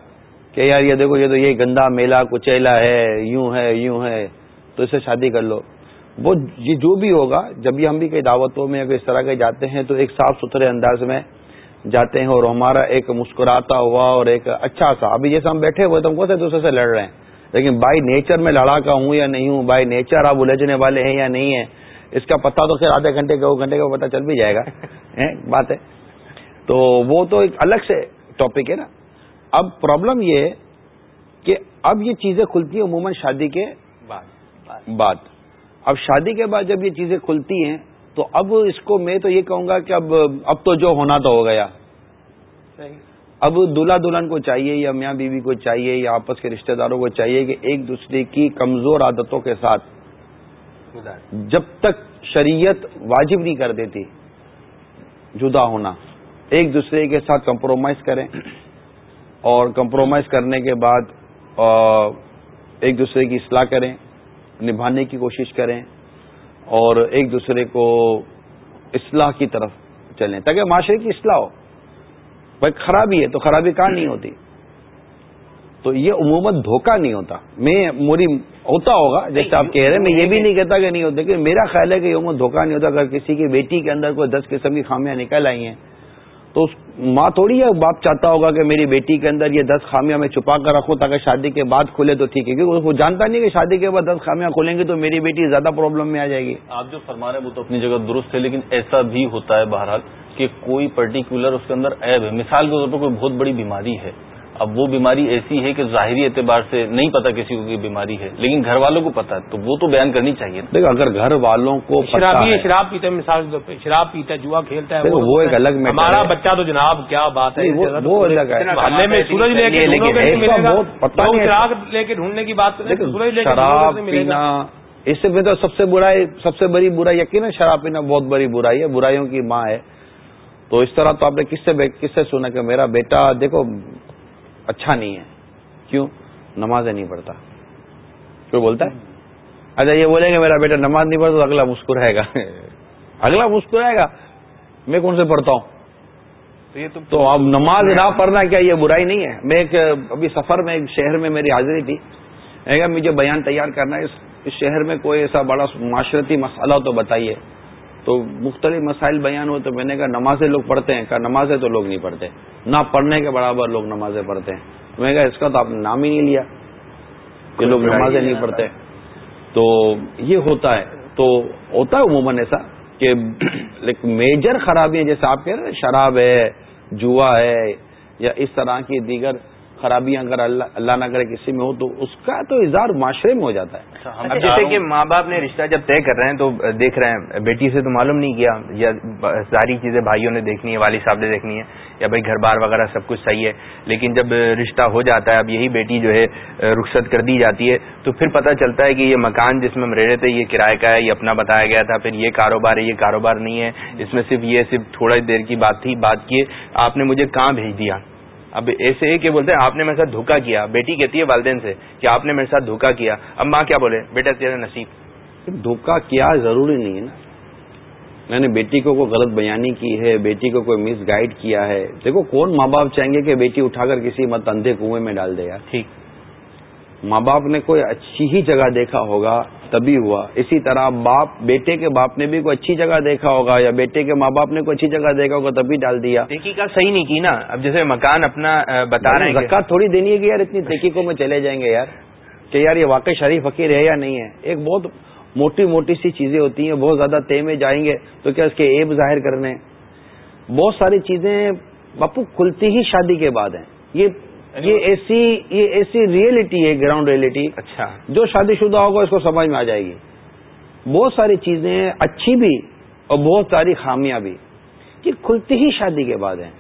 کہ یار یہ دیکھو یہ تو یہ گندا میلا کچیلا ہے یوں ہے یوں ہے تو اسے شادی کر لو۔ وہ یہ جو بھی ہوگا جب بھی ہم بھی کئی دعوتوں میں اگر اس طرح کے جاتے ہیں تو ایک صاف ستھرے انداز میں جاتے ہیں اور ہمارا ایک مسکراتا ہوا اور ایک اچھا سا۔ ابھی جیسے ہم بیٹھے ہوئے تو ہم کو دوسرے سے لڑ رہے ہیں لیکن بائی نیچر میں لڑاکا ہوں یا نہیں ہوں بائی نیچر آپ الجھنے والے ہیں یا نہیں ہیں اس کا پتا تو خیر آدھے گھنٹے کا گھنٹے کا پتا چل بھی جائے گا۔ بات ہے۔ تو وہ تو ایک الگ سے ٹاپک ہے نا۔ اب پرابلم یہ ہے کہ اب یہ چیزیں کھلتی ہیں عموماً شادی کے بعد۔ اب شادی کے بعد جب یہ چیزیں کھلتی ہیں تو اب اس کو میں تو یہ کہوں گا کہ اب اب تو جو ہونا تو ہو گیا۔ اب دلہا دلہن کو چاہیے یا میاں بیوی کو چاہیے یا آپس کے رشتہ داروں کو چاہیے کہ ایک دوسرے کی کمزور عادتوں کے ساتھ جب تک شریعت واجب نہیں کر دیتی، جدا ہونا، ایک دوسرے کے ساتھ کمپرومائز کریں۔ اور کمپرومائز کرنے کے بعد ایک دوسرے کی اصلاح کریں، نبھانے کی کوشش کریں۔ اور ایک دوسرے کو اصلاح کی طرف چلیں، تاکہ معاشرے کی اصلاح ہو۔ بھائی، خرابی ہے تو خرابی کہاں نہیں ہوتی۔ تو یہ عموماً دھوکہ نہیں ہوتا۔ میں موری ہوتا ہوگا، جیسے آپ کہہ رہے ہیں، میں یہ بھی نہیں کہتا کہ نہیں ہوتا کہ میرا خیال ہے کہ عموماً دھوکہ نہیں ہوتا۔ اگر کسی کی بیٹی کے اندر کوئی دس قسم کی خامیاں نکل آئی ہیں، تو ماں تھوڑی ہے، باپ چاہتا ہوگا کہ میری بیٹی کے اندر یہ دس خامیاں میں چھپا کر رکھوں تاکہ شادی کے بعد کھلے تو ٹھیک ہے۔ کیونکہ وہ جانتا نہیں کہ شادی کے بعد دس خامیاں کھلیں گی تو میری بیٹی زیادہ پرابلم میں آ جائے گی۔ آپ جو فرما رہے ہیں، وہ تو اپنی جگہ درست ہے، لیکن ایسا بھی ہوتا ہے بہرحال کہ کوئی پرٹیکولر اس کے اندر ایب ہے۔ مثال کے طور پر کوئی بہت بڑی بیماری ہے۔ اب وہ بیماری ایسی ہے کہ ظاہری اعتبار سے نہیں پتا کسی کو بیماری ہے لیکن گھر والوں کو پتا ہے تو وہ تو بیان کرنی چاہیے دیکھو اگر گھر والوں کو شرابی شراب پیتا ہے مثال شراب پیتا ہے جوا کھیلتا ہے وہ ایک الگ ہمارا بچہ تو جناب کیا بات ہے وہ الگ ہے۔ محلے میں سورج لے کے چراغ لے کے ڈھونڈنے کی بات شراب پینا اس سے تو سب سے برائی سب سے بڑی برائی یقین شراب پینا بہت بڑی برائی ہے برائیوں کی ماں ہے۔ تو اس طرح تو آپ نے کس سے کس سے سنا کہ میرا بیٹا دیکھو اچھا نہیں ہے۔ کیوں؟ نمازیں نہیں پڑھتا۔ کیوں بولتا ہے؟ اچھا یہ بولیں گے میرا بیٹا نماز نہیں پڑھتا تو اگلا مسکرائے گا۔ اگلا مسکرائے گا۔ میں کون سے پڑھتا ہوں؟ تو اب نماز نہ پڑھنا کیا یہ برائی نہیں ہے؟ میں ایک ابھی سفر میں ایک شہر میں میری حاضری تھی۔ مجھے بیان تیار کرنا ہے۔ اس شہر میں کوئی ایسا بڑا معاشرتی مسئلہ تو بتائیے۔ تو مختلف مسائل بیان ہوئے تو میں نے کہا نمازیں لوگ پڑھتے ہیں کہا نمازیں تو لوگ نہیں پڑھتے۔ نہ پڑھنے کے برابر لوگ نمازیں پڑھتے ہیں۔ میں کہا اس کا تو آپ نے نام ہی نہیں لیا کہ لوگ نمازیں نہیں پڑھتے۔ تو یہ ہوتا ہے۔ تو ہوتا ہے عموماً ایسا کہ میجر خرابیاں جیسے آپ کہہ رہے ہیں شراب ہے جوا ہے یا اس طرح کی دیگر خرابیاں اگر اللہ نہ کرے کسی میں ہو تو اس کا تو اظہار معاشرے میں ہو جاتا ہے۔ اچھا، اب جیسے کہ ماں باپ نے رشتہ جب طے کر رہے ہیں تو دیکھ رہے ہیں بیٹی سے تو معلوم نہیں کیا یا ساری چیزیں بھائیوں نے دیکھنی ہے والد صاحب نے دیکھنی ہے یا بھائی گھر بار وغیرہ سب کچھ صحیح ہے لیکن جب رشتہ ہو جاتا ہے اب یہی بیٹی جو ہے رخصت کر دی جاتی ہے تو پھر پتہ چلتا ہے کہ یہ مکان جس میں ہم رہ رہے تھے یہ کرایہ کا ہے یہ اپنا بتایا گیا تھا پھر یہ کاروبار ہے یہ کاروبار نہیں ہے اس میں صرف یہ صرف تھوڑا دیر کی بات تھی بات کیے آپ نے مجھے کہاں بھیج دیا؟ اب ایسے ہے کہ بولتے ہیں آپ نے میرے ساتھ دھوکا کیا۔ بیٹی کہتی ہے والدین سے کہ آپ نے میرے ساتھ دھوکا کیا۔ اب ماں کیا بولے؟ بیٹا تیرا نصیب۔ دھوکا کیا ضروری نہیں ہے نا۔ میں نے بیٹی کو کوئی غلط بیانی کی ہے بیٹی کو کوئی مس گائیڈ کیا ہے۔ دیکھو کون ماں باپ چاہیں گے کہ بیٹی اٹھا کر کسی مت اندھے کنویں میں ڈال دے یار۔ ٹھیک۔ ماں باپ نے کوئی اچھی ہی جگہ دیکھا ہوگا۔ تبھی ہوا۔ اسی طرح باپ بیٹے کے باپ نے بھی کوئی اچھی جگہ دیکھا ہوگا یا بیٹے کے ماں باپ نے کوئی اچھی جگہ دیکھا ہوگا تبھی ڈال دیا۔ تحقیقات صحیح نہیں کی نا۔ اب جیسے مکان اپنا بتا رہے ہیں زکات تھوڑی دینی ہے کہ یار اتنی تحقیقوں میں چلے جائیں گے یار؟ کہ یار یہ واقعی شریف فقیر ہے یا نہیں ہے؟ ایک بہت موٹی موٹی سی چیزیں ہوتی ہیں بہت زیادہ تے میں جائیں گے تو کیا اس کے ایب ظاہر کرنے بہت ساری چیزیں باپو کھلتی ہی شادی کے بعد ہیں۔ یہ یہ ایسی یہ ایسی ریئلٹی ہے گراؤنڈ ریئلٹی اچھا۔ جو شادی شدہ ہوگا اس کو سمجھ میں آ جائے گی۔ بہت ساری چیزیں اچھی بھی اور بہت ساری خامیاں بھی۔ یہ کھلتی ہی شادی کے بعد ہیں۔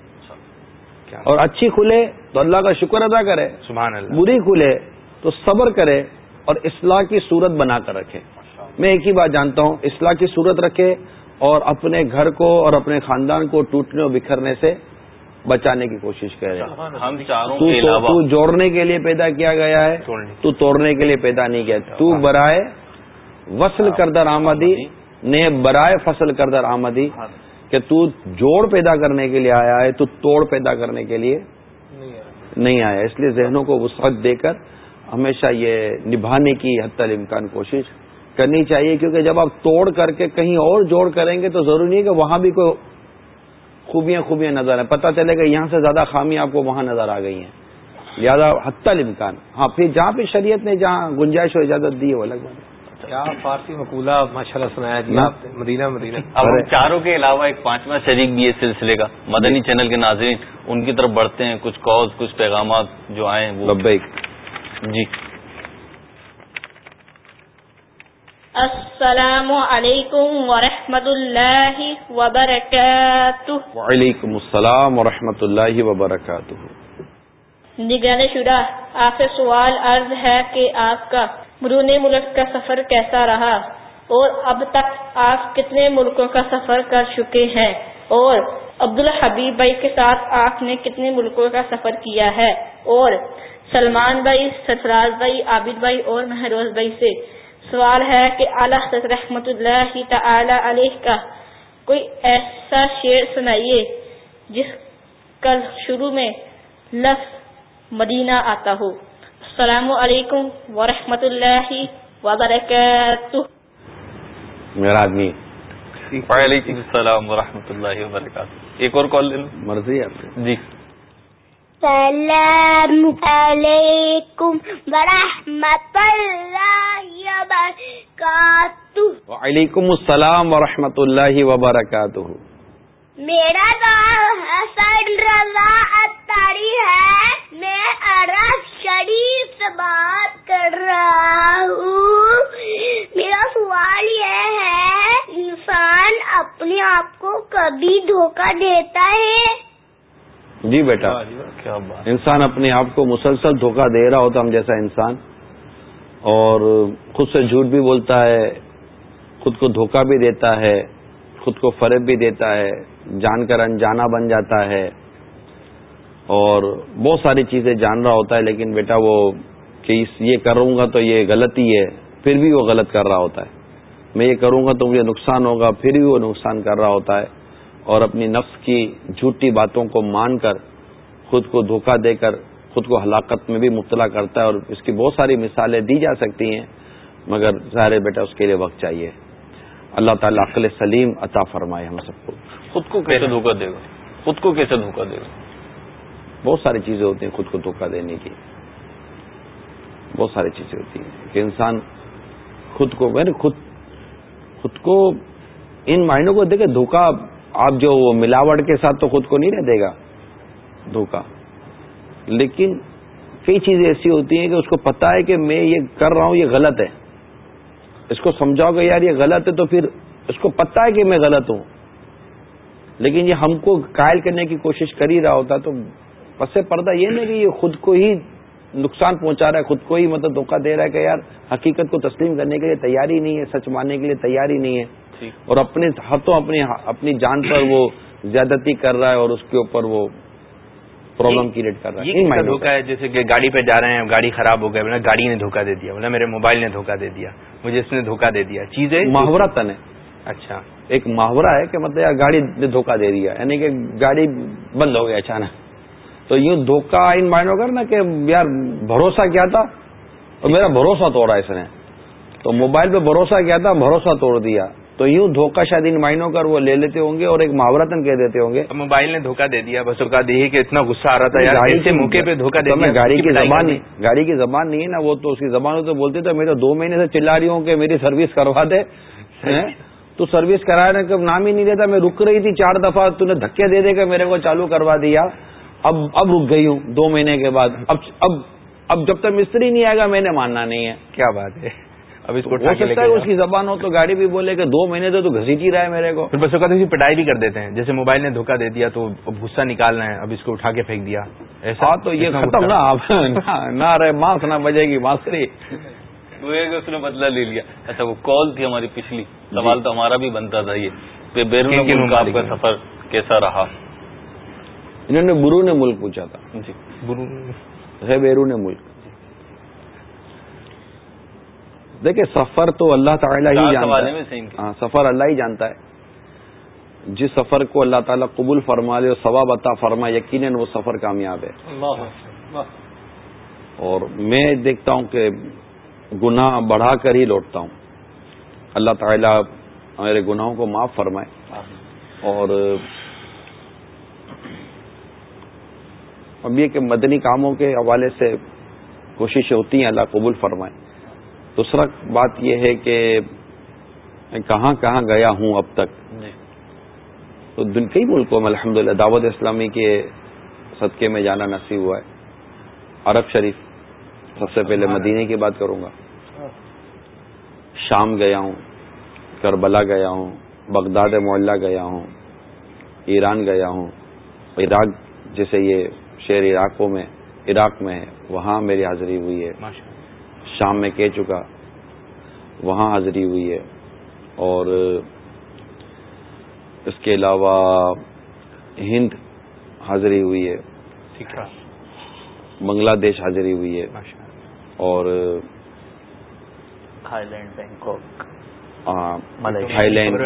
اور اچھی کھلے تو اللہ کا شکر ادا کرے۔ سبحان اللہ۔ بری کھلے تو صبر کرے اور اصلاح کی صورت بنا کر رکھے۔ میں ایک ہی بات جانتا ہوں اصلاح کی صورت رکھے اور اپنے گھر کو اور اپنے خاندان کو ٹوٹنے اور بکھرنے سے بچانے کی کوشش ہم چاروں تو جوڑنے کے لیے پیدا کیا گیا ہے؟ تو توڑنے کے لیے پیدا نہیں کیا۔ تو برائے وصل کردر آمدی نے برائے فصل کردر آمدی کہ تو جوڑ پیدا کرنے کے لیے آیا ہے تو توڑ پیدا کرنے کے لیے نہیں آیا۔ اس لیے ذہنوں کو وسعت دے کر ہمیشہ یہ نبھانے کی حد امکان کوشش کرنی چاہیے کیونکہ جب آپ توڑ کر کے کہیں اور جوڑ کریں گے تو ضروری نہیں کہ وہاں بھی کوئی خوبیاں خوبیاں نظر آئیں۔ پتہ چلے گا یہاں سے زیادہ خامیاں آپ کو وہاں نظر آ گئی ہیں۔ لہٰذا حت الامکان۔ ہاں پھر جہاں پہ شریعت نے جہاں گنجائش و اجازت دی ہے وہ الگ بات کیا فارسی مقولہ ماشاء اللہ سنایا جی مدینہ مدینہ۔ اب چاروں کے علاوہ ایک پانچواں شریک بھی اس سلسلے کا۔ مدنی چینل کے ناظرین ان کی طرف بڑھتے ہیں۔ کچھ کاز کچھ پیغامات جو آئے ہیں وہ۔ لبیک۔ جی۔ السلام علیکم ورحمۃ اللہ وبرکاتہ. وعلیکم السلام ورحمۃ اللہ وبرکاتہ. نگران شدہ آپ سے سوال عرض ہے کہ آپ کا برون ملک کا سفر کیسا رہا؟ اور اب تک آپ کتنے ملکوں کا سفر کر چکے ہیں؟ اور عبدالحبیب بھائی کے ساتھ آپ نے کتنے ملکوں کا سفر کیا ہے؟ اور سلمان بھائی سرفراز بھائی عابد بھائی اور مہروز بھائی سے سوال ہے کہ اعلیٰ رحمت اللہ تعالی علیہ کا کوئی ایسا شعر سنائیے جس کل شروع میں لفظ مدینہ آتا ہو۔ السلام علیکم ورحمۃ اللہ وبرکاتہ۔ میرا آدمی۔ وعلیکم السلام ورحمۃ اللہ وبرکاتہ۔ ایک اور کال لے لوں مرضی آپ کی جی۔ السلام علیکم ورحمۃ اللہ وبرکاتہ وعلیکم السلام ورحمۃ اللہ وبرکاتہ میرا نام حسن رضا اتاری ہے. میں عرب شریف سے بات کر رہا ہوں. میرا سوال یہ ہے انسان اپنے آپ کو کبھی دھوکہ دیتا ہے؟ جی بیٹا کیا بات۔ انسان اپنے آپ کو مسلسل دھوکہ دے رہا ہوتا ہم جیسا انسان۔ اور خود سے جھوٹ بھی بولتا ہے خود کو دھوکہ بھی دیتا ہے خود کو فریب بھی دیتا ہے جان کر انجانا بن جاتا ہے۔ اور بہت ساری چیزیں جان رہا ہوتا ہے لیکن بیٹا وہ کہ اس یہ کروں گا تو یہ غلطی ہے پھر بھی وہ غلط کر رہا ہوتا ہے۔ میں یہ کروں گا تو مجھے نقصان ہوگا پھر بھی وہ نقصان کر رہا ہوتا ہے۔ اور اپنی نفس کی جھوٹی باتوں کو مان کر خود کو دھوکہ دے کر خود کو ہلاکت میں بھی مبتلا کرتا ہے اور اس کی بہت ساری مثالیں دی جا سکتی ہیں مگر ظاہر بیٹا اس کے لیے وقت چاہیے۔ اللہ تعالیٰ عقل سلیم عطا فرمائے ہم سب کو۔ خود کو کیسے دھوکہ دے گا؟ خود کو کیسے دھوکہ دے گا؟ بہت ساری چیزیں ہوتی ہیں خود کو دھوکہ دینے کی۔ بہت ساری چیزیں ہوتی ہیں کہ انسان خود کو میں نے خود خود کو ان معنوں کو دیکھے دھوکہ آپ جو وہ ملاوٹ کے ساتھ تو خود کو نہیں رہ دے گا دھوکہ لیکن کئی چیزیں ایسی ہوتی ہیں کہ اس کو پتا ہے کہ میں یہ کر رہا ہوں، یہ غلط ہے۔ اس کو سمجھاؤ گے یار یہ غلط ہے تو پھر اس کو پتا ہے کہ میں غلط ہوں۔ لیکن یہ ہم کو قائل کرنے کی کوشش کر ہی رہا ہوتا تو پس پردہ یہ نہیں کہ یہ خود کو ہی نقصان پہنچا رہا ہے، خود کو ہی مطلب دھوکہ دے رہا ہے کہ یار حقیقت کو تسلیم کرنے کے لیے تیاری نہیں ہے، سچ ماننے کے لیے تیاری نہیں ہے۔ اور اپنے ہاتھوں اپنی اپنی جان پر وہ زیادتی کر رہا ہے اور اس کے اوپر وہ پرابلم کریٹ کر رہا ہے. دھوکا ہے؟ جیسے کہ گاڑی پہ جا رہے ہیں گاڑی خراب ہو گیا بولے گاڑی نے دھوکا دے دیا بولے میرے موبائل نے دھوکا دے دیا مجھے اس نے دھوکا دے دیا۔ چیزیں محاورہ تن ہے اچھا۔ ایک محاورہ ہے کہ مطلب یار گاڑی نے دھوکہ دے دیا یعنی کہ گاڑی بند ہو گئی اچانک۔ تو یوں دھوکہ ان معنوں کر نا کہ یار بھروسہ کیا تھا؟ اور میرا بھروسہ توڑا اس نے۔ تو موبائل پہ بھروسہ کیا تھا بھروسہ توڑ دیا۔ تو یوں دھوکہ شاید ان معنوں کر وہ لے لیتے ہوں گے اور ایک محاورتن کہہ دیتے ہوں گے۔ موبائل نے دھوکا دے دیا بس اوقات یہی کہ اتنا غصہ آ رہا تھا یار ایسے موقع پہ دے میں دیا گاڑی کی زبان دی۔ گاڑی کی زبان نہیں ہے نا وہ تو اس کی زبان تو بولتے تو میں تو دو مہینے سے چلا رہی ہوں کہ میری سروس کروا دے؟ تو سروس کرانے کا نام ہی نہیں لیتا میں رک رہی تھی چار دفعہ تو نے دھکے دے دے کے میرے کو چالو کروا دیا۔ اب اب رک گئی ہوں دو مہینے کے بعد۔ اب اب اب جب تک مستری نہیں آئے گا میں نے ماننا نہیں ہے۔ کیا بات ہے؟ اب اس کو ہو سکتا ہے اس کی زبان ہو تو گاڑی بھی بولے کہ دو مہینے سے تو گھسیٹ ہی رہا ہے میرے کو۔ پھر بس اوقات اسی پٹائی بھی کر دیتے ہیں۔ جیسے موبائل نے دھوکا دے دیا تو اب غصہ نکالنا ہے۔ اب اس کو اٹھا کے پھینک دیا۔ ایسا ہاں تو یہ ختم۔ نا آپ نہ- نہ رہے ماس نہ بجے گی کہ اس نے بدلہ لے لیا۔ اچھا وہ کال تھی ہماری پچھلی۔ سوال تو ہمارا بھی بنتا تھا یہ۔ کہ بیرون آپ کا؟ سفر کیسا رہا؟ انہوں نے برون ملک پوچھا تھا۔ جی۔ برو- ہے بیرون ملک۔ دیکھیں سفر تو اللہ تعالیٰ ہی جانتا ہے۔ ہاں سفر اللہ ہی جانتا ہے۔ جس سفر کو اللہ تعالیٰ قبول فرما لے اور ثواب عطا فرما یقیناً وہ سفر کامیاب ہے۔ اور میں دیکھتا ہوں کہ گناہ بڑھا کر ہی لوٹتا ہوں۔ اللہ تعالیٰ میرے گناہوں کو معاف فرمائے۔ اور اب یہ کہ مدنی کاموں کے حوالے سے کوششیں ہوتی ہیں اللہ قبول فرمائے۔ دوسرا بات یہ ہے کہ میں کہاں کہاں گیا ہوں اب تک؟ جی۔ تو دن کئی ملکوں میں الحمد دعوت اسلامی کے صدقے میں جانا نصیب ہوا ہے۔ عرب شریف سب سے پہلے مدینے کی بات کروں گا۔ شام گیا ہوں کربلا گیا ہوں بغداد معلہ گیا ہوں ایران گیا ہوں۔ عراق جیسے یہ شہر عراقوں میں عراق میں ہے وہاں میری حاضری ہوئی ہے۔ شام میں کہہ چکا وہاں حاضری ہوئی ہے اور اس کے علاوہ ہند حاضری ہوئی ہے بنگلہ دیش حاضری ہوئی ہے اور Thailand Bangkok Thailand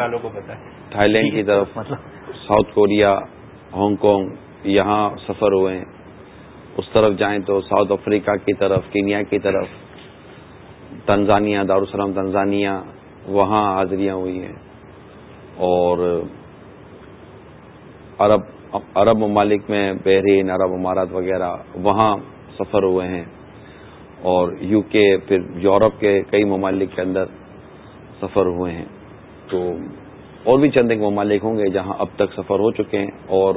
Thailand کی طرف مطلب۔ ساؤتھ کوریا ہانگ کانگ یہاں سفر ہوئے۔ ہیں اس طرف جائیں تو ساؤتھ افریقہ کی طرف کینیا کی طرف۔ تنزانیہ دارالسلام تنزانیہ وہاں حاضریاں ہوئی ہیں۔ اور عرب عرب ممالک میں بحرین عرب امارات وغیرہ وہاں سفر ہوئے ہیں۔ اور یو کے پھر یورپ کے کئی ممالک کے اندر سفر ہوئے ہیں۔ تو اور بھی چند ایک ممالک ہوں گے جہاں اب تک سفر ہو چکے ہیں۔ اور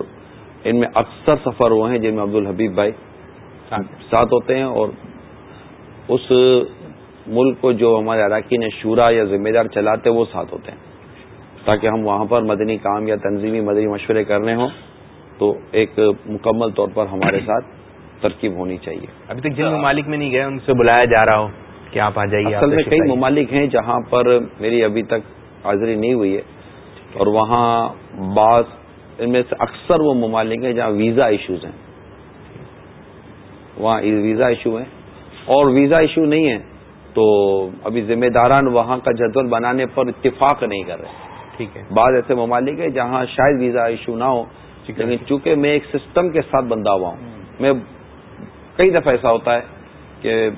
ان میں اکثر سفر ہوئے ہیں جن میں عبد الحبیب بھائی ساتھ ہوتے ہیں اور اس ملک کو جو ہمارے اراکین شورا یا ذمہ دار چلاتے وہ ساتھ ہوتے ہیں۔ تاکہ ہم وہاں پر مدنی کام یا تنظیمی مدنی مشورے کرنے ہوں تو ایک مکمل طور پر ہمارے ساتھ ترکیب ہونی چاہیے۔ ابھی تک جن ممالک میں نہیں گئے ان سے بلایا جا رہا ہو کہ آپ آ جائیے اصل میں کئی ممالک ہیں جہاں پر میری ابھی تک حاضری نہیں ہوئی ہے۔ اور وہاں بعض ان میں سے اکثر وہ ممالک ہیں جہاں ویزا ایشوز ہیں۔ وہاں ویزا ایشو ہیں۔ اور ویزا ایشو نہیں ہے۔ تو ابھی ذمہ داران وہاں کا جدول بنانے پر اتفاق نہیں کر رہے ٹھیک ہے۔ بعض ایسے ممالک ہیں جہاں شاید ویزا ایشو نہ ہو لیکن چونکہ میں ایک سسٹم کے ساتھ بندہ ہوا ہوں میں کئی دفعہ ایسا ہوتا ہے کہ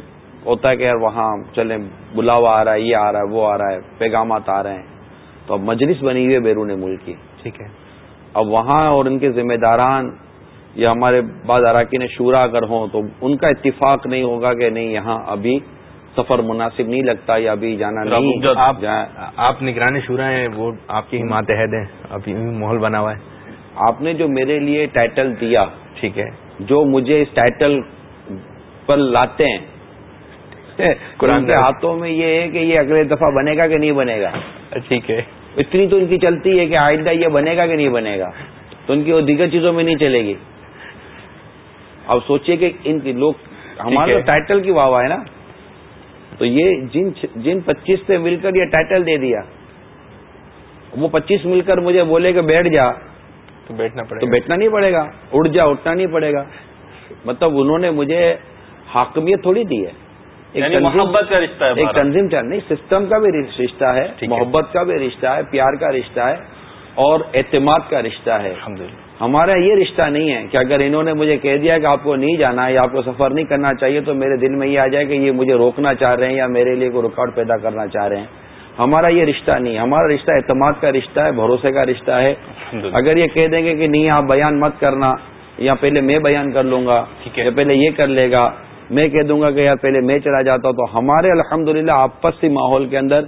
ہوتا ہے کہ یار وہاں چلیں بلاوا آ رہا ہے یہ آ رہا ہے وہ آ رہا ہے پیغامات آ رہے ہیں۔ تو اب مجلس بنی ہوئی ہے بیرون ملک کی۔ ٹھیک ہے۔ اب وہاں اور ان کے ذمہ داران یا ہمارے بعض اراکین شورا اگر ہوں تو ان کا اتفاق نہیں ہوگا کہ نہیں یہاں ابھی سفر مناسب نہیں لگتا یا ابھی جانا نہیں آپ آپ نگران شورا ہیں وہ آپ کی حمایت عہد ہیں ابھی ماحول بنا ہوا ہے۔ آپ نے جو میرے لیے ٹائٹل دیا ٹھیک ہے۔ جو مجھے اس ٹائٹل پر لاتے ہیں قرآن کے ہاتھوں میں یہ ہے کہ یہ اگلے دفعہ بنے گا کہ نہیں بنے گا؟ ٹھیک ہے۔ اتنی تو ان کی چلتی ہے کہ آئندہ یہ بنے گا کہ نہیں بنے گا؟ تو ان کی وہ دیگر چیزوں میں نہیں چلے گی۔ اب سوچئے کہ ان کی لوگ ہمارے ٹائٹل کی واہ ہے نا۔ تو یہ جن جن پچیس سے مل کر یہ ٹائٹل دے دیا وہ پچیس مل کر مجھے بولے کہ بیٹھ جا۔ تو بیٹھنا پڑے تو بیٹھنا نہیں پڑے گا اٹھ جا اٹھنا نہیں پڑے گا۔ مطلب انہوں نے مجھے حاکمیت تھوڑی دی ہے۔ یعنی محبت کا رشتہ ہے ایک تنظیم چل نہیں سسٹم کا بھی رشتہ ہے محبت کا بھی رشتہ ہے پیار کا رشتہ ہے اور اعتماد کا رشتہ ہے۔ ہمارا یہ رشتہ نہیں ہے کہ اگر انہوں نے مجھے کہہ دیا کہ آپ کو نہیں جانا ہے یا آپ کو سفر نہیں کرنا چاہیے تو میرے دل میں یہ آ جائے کہ یہ مجھے روکنا چاہ رہے ہیں یا میرے لیے کوئی رکاوٹ پیدا کرنا چاہ رہے ہیں۔ ہمارا یہ رشتہ نہیں ہے۔ ہمارا رشتہ اعتماد کا رشتہ ہے بھروسے کا رشتہ ہے۔ اگر یہ کہہ دیں گے کہ نہیں آپ بیان مت کرنا یا پہلے میں بیان کر لوں گا یا پہلے یہ کر لے گا میں کہہ دوں گا کہ یار پہلے میں چلا جاتا ہوں۔ تو ہمارے الحمدللہ للہ آپسی ماحول کے اندر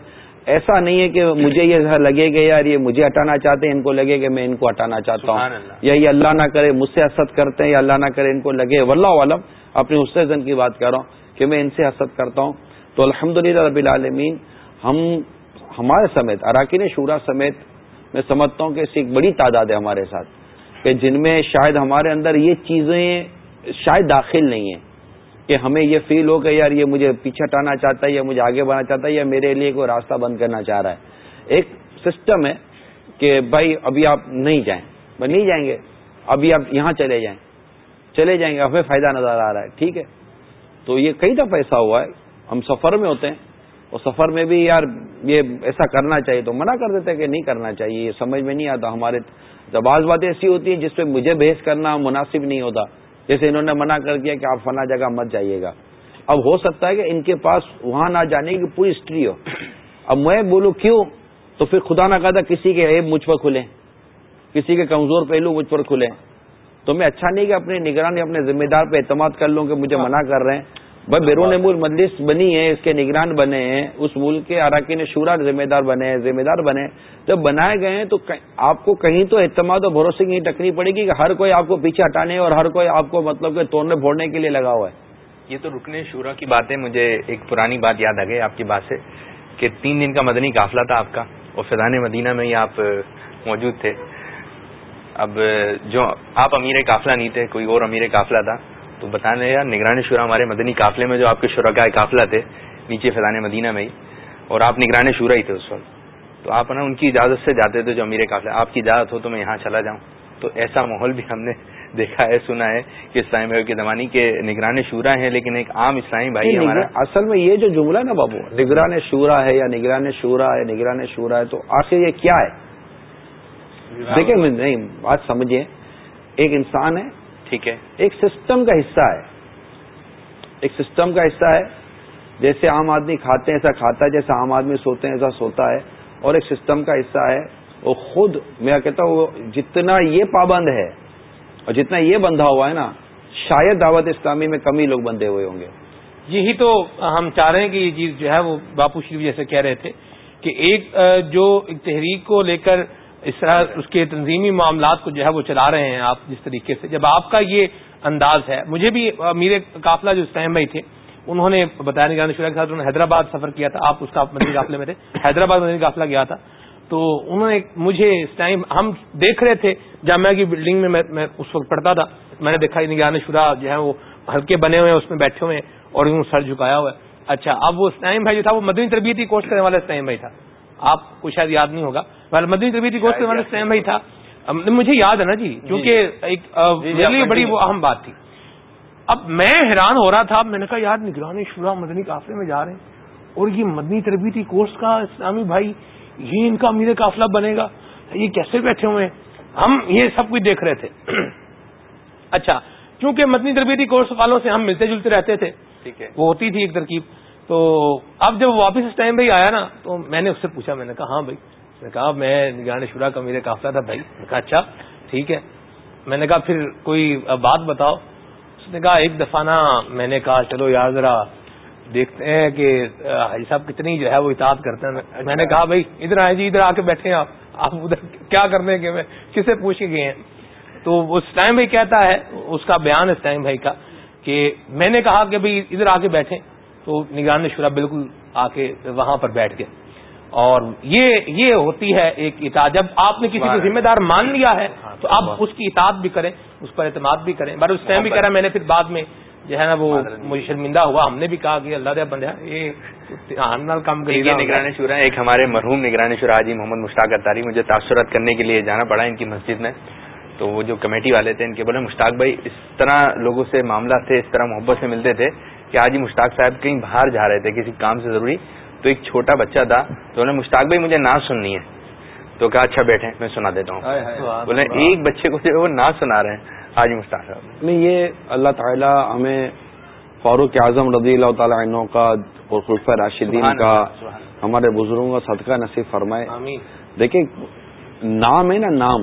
ایسا نہیں ہے کہ مجھے یہ لگے کہ یار یہ مجھے ہٹانا چاہتے ہیں ان کو لگے کہ میں ان کو ہٹانا چاہتا ہوں۔ یا یہ اللہ نہ کرے مجھ سے حسد کرتے ہیں یا اللہ نہ کرے ان کو لگے۔ واللہ عالم اپنی حسن کی بات کر رہا ہوں کہ میں ان سے حسد کرتا ہوں۔ تو الحمد رب العالمین ہم ہمارے سمیت اراکین شورا سمیت میں سمجھتا ہوں کہ اس ایک بڑی تعداد ہے ہمارے ساتھ۔ کہ جن میں شاید ہمارے اندر یہ چیزیں شاید داخل نہیں ہیں۔ کہ ہمیں یہ فیل ہو کہ یار یہ مجھے پیچھے ہٹانا چاہتا ہے یا مجھے آگے بڑھنا چاہتا ہے یا میرے لیے کوئی راستہ بند کرنا چاہ رہا ہے۔ ایک سسٹم ہے کہ بھائی ابھی آپ نہیں جائیں۔ بھائی نہیں جائیں گے۔ ابھی آپ یہاں چلے جائیں۔ چلے جائیں گے۔ ہمیں فائدہ نظر آ رہا ہے۔ ٹھیک ہے۔ تو یہ کئی دفعہ ایسا ہوا ہے۔ ہم سفر میں ہوتے ہیں۔ اور سفر میں بھی یار یہ ایسا کرنا چاہیے تو منع کر دیتے کہ نہیں کرنا چاہیے۔ یہ سمجھ میں نہیں آتا۔ ہمارے بعض باتیں ایسی ہوتی ہیں جس پہ مجھے بحث کرنا مناسب نہیں ہوتا۔ جیسے انہوں نے منع کر دیا کہ آپ فلاں جگہ مت جائیے گا۔ اب ہو سکتا ہے کہ ان کے پاس وہاں نہ جانے کی پوری ہسٹری ہو۔ اب میں بولوں کیوں؟ تو پھر خدا نہ کہتا کسی کے عیب مجھ پر کھلیں۔ کسی کے کمزور پہلو مجھ پر کھلیں۔ تو میں اچھا نہیں کہ اپنے نگران اپنے ذمہ دار پہ اعتماد کر لوں کہ مجھے منع کر رہے ہیں۔ بھائی بیرون ملک مجلس بنی ہے اس کے نگران بنے ہیں اس ملک کے اراکین شورا ذمہ دار بنے ہیں ذمہ دار بنے جب بنائے گئے ہیں تو آپ کو کہیں تو اعتماد اور بھروسے کی ٹکنی پڑے گی کہ ہر کوئی آپ کو پیچھے ہٹانے اور ہر کوئی آپ کو مطلب کہ توڑنے پھوڑنے کے لیے لگا ہوا ہے۔ یہ تو رکنے شورا کی بات ہے مجھے ایک پرانی بات یاد آ گئی آپ کی بات سے کہ تین دن کا مدنی قافلہ تھا آپ کا اور فیضان مدینہ میں ہی آپ موجود تھے۔ اب جو آپ امیر قافلہ نہیں تھے کوئی اور امیر قافلہ تھا تو بتانے یار نگران شورا ہمارے مدنی قافلے میں جو آپ کے شرکا قافلہ تھے نیچے فیضان مدینہ میں ہی اور آپ نگران شورا ہی تھے اس وقت۔ تو آپ نا ان کی اجازت سے جاتے تھے جو امیر قافلہ۔ آپ کی اجازت ہو تو میں یہاں چلا جاؤں۔ تو ایسا ماحول بھی ہم نے دیکھا ہے سنا ہے کہ اسلامی بھائی کی زمانی کے نگران شورا ہیں لیکن ایک عام اسلامی بھائی ہمارا۔ اصل میں یہ جو جملہ ہے نا بابو نگران شورا ہے یا نگران شورا ہے نگران شورا ہے تو آخر یہ کیا ہے؟ دیکھیں نہیں بات سمجھیں ایک انسان ہے ٹھیک ہے؟ ایک سسٹم کا حصہ ہے۔ ایک سسٹم کا حصہ ہے۔ جیسے عام آدمی کھاتے ہیں ایسا کھاتا ہے جیسے عام آدمی سوتے ہیں ایسا سوتا ہے۔ اور ایک سسٹم کا حصہ ہے۔ وہ خود میں کہتا ہوں جتنا یہ پابند ہے اور جتنا یہ بندھا ہوا ہے نا شاید دعوت اسلامی میں کمی لوگ بندھے ہوئے ہوں گے۔ یہی تو ہم چاہ رہے ہیں کہ یہ چیز جو ہے وہ باپو شریف جیسے کہہ رہے تھے کہ ایک جو تحریک کو لے کر اس طرح اس کے تنظیمی معاملات کو جو ہے وہ چلا رہے ہیں آپ جس طریقے سے۔ جب آپ کا یہ انداز ہے، مجھے بھی میرے قافلہ جو اسلام بھائی تھے، انہوں نے بتایا نگران شورا کے ساتھ انہوں نے حیدرآباد سفر کیا تھا۔ آپ اس کا مدنی قافلے میں تھے۔ حیدرآباد مدنی قافلہ گیا تھا۔ تو انہوں نے مجھے اس ٹائم ہم دیکھ رہے تھے، جامعہ کی بلڈنگ میں میں اس وقت پڑھتا تھا۔ میں نے دیکھا نگران شورا جو ہے وہ ہلکے بنے ہوئے ہیں، اس میں بیٹھے ہوئے ہیں اور یوں سر جھکایا ہوا ہے۔ اچھا اب وہ اسٹائم بھائی جو تھا، وہ مدنی تربیتی کورس کرنے والا اسٹائم بھائی تھا۔ آپ کو شاید یاد نہیں ہوگا۔ مدنی تربیتی کرنے والا اسٹائم بھائی تھا۔ مجھے یاد ہے نا جی کیونکہ ایک میرے لیے بڑی وہ اہم بات تھی۔ اب میں حیران ہو رہا تھا میں نے کہا یار نگرانی شورا مدنی قافلے میں جا رہے ہیں۔ اور یہ مدنی تربیتی کورس کا اسلامی بھائی یہ ان کا امیر قافلہ بنے گا؟ یہ کیسے بیٹھے ہوئے ہیں؟ ہم یہ سب کچھ دیکھ رہے تھے۔ اچھا کیونکہ مدنی تربیتی کورس والوں سے ہم ملتے جلتے رہتے تھے۔ ٹھیک ہے۔ وہ ہوتی تھی ایک ترکیب۔ تو اب جب واپس اس ٹائم بھائی آیا نا تو میں نے اس سے پوچھا میں نے کہا ہاں بھائی۔ میں نے کہا میں نگران شورا کا میرے قافلہ تھا بھائی۔ میں کہا اچھا ٹھیک ہے۔ میں نے کہا پھر کوئی بات بتاؤ۔ اس نے کہا ایک دفعہ نا میں نے کہا چلو یار ذرا دیکھتے ہیں کہ حاجی صاحب کتنی جو ہے وہ اطاعت کرتے ہیں۔ میں نے کہا بھائی ادھر آئے جی ادھر آ کے بیٹھے ہیں آپ۔ آپ ادھر کیا کرنے کے میں کسے پوچھ کے گئے ہیں؟ تو اس ٹائم بھائی کہتا ہے اس کا بیان اس ٹائم بھائی کا کہ میں نے کہا کہ بھائی ادھر آ کے بیٹھے تو نگران شورا بالکل آ کے وہاں پر بیٹھ گئے۔ اور یہ یہ ہوتی ہے ایک اطاعت۔ جب آپ نے کسی کو ذمہ دار مان لیا ہے تو آپ اس کی اطاعت بھی کریں اس پر اعتماد بھی کریں۔ بار اس ٹائم بھی کرا میں نے پھر بعد میں جو ہے نا وہ مجھے شرمندہ ہوا۔ ہم نے بھی کہا کہ اللہ دیا بندہ یہ کام نگران شورا ایک ہمارے مرحوم نگران شورا جی محمد مشتاق اتاری مجھے تاثرات کرنے کے لیے جانا پڑا ان کی مسجد میں۔ تو وہ جو کمیٹی والے تھے ان کے بولے مشتاق بھائی اس طرح لوگوں سے معاملہ تھے اس طرح محبت سے ملتے تھے۔ کہ آج ہی مشتاق صاحب کہیں باہر جا رہے تھے کسی کام سے ضروری تو ایک چھوٹا بچہ تھا تو انہوں نے مشتاق بھائی مجھے ناز سننی ہے۔ تو کہا اچھا بیٹھے میں سنا دیتا ہوں۔ بولے ایک بچے کو جو وہ ناز سنا رہے ہیں آج مشتاق صاحب۔ نہیں یہ اللہ تعالیٰ ہمیں فاروق اعظم رضی اللہ تعالیٰ عنہ کا اور خلف راشدین کا ہمارے بزرگوں کا صدقہ نصیب فرمائے۔ دیکھیں نام ہے نا نام۔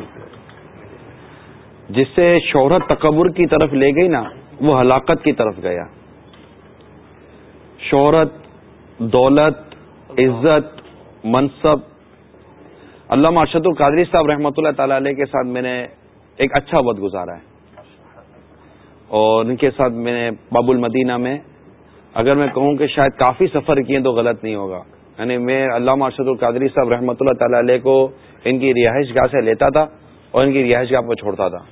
جس سے شہرت تکبر کی طرف لے گئی نا وہ ہلاکت کی طرف گیا۔ شہرت، دولت، عزت، منصب۔ علامہ ارشد القادری صاحب رحمۃ اللہ تعالی علیہ کے ساتھ میں نے ایک اچھا وقت گزارا ہے۔ اور ان کے ساتھ میں نے باب المدینہ میں، اگر میں کہوں کہ شاید کافی سفر کیے تو غلط نہیں ہوگا۔ یعنی میں علامہ ارشد القادری صاحب رحمۃ اللہ تعالی علیہ کو ان کی رہائش گاہ سے لیتا تھا اور ان کی رہائش گاہ پہ چھوڑتا تھا۔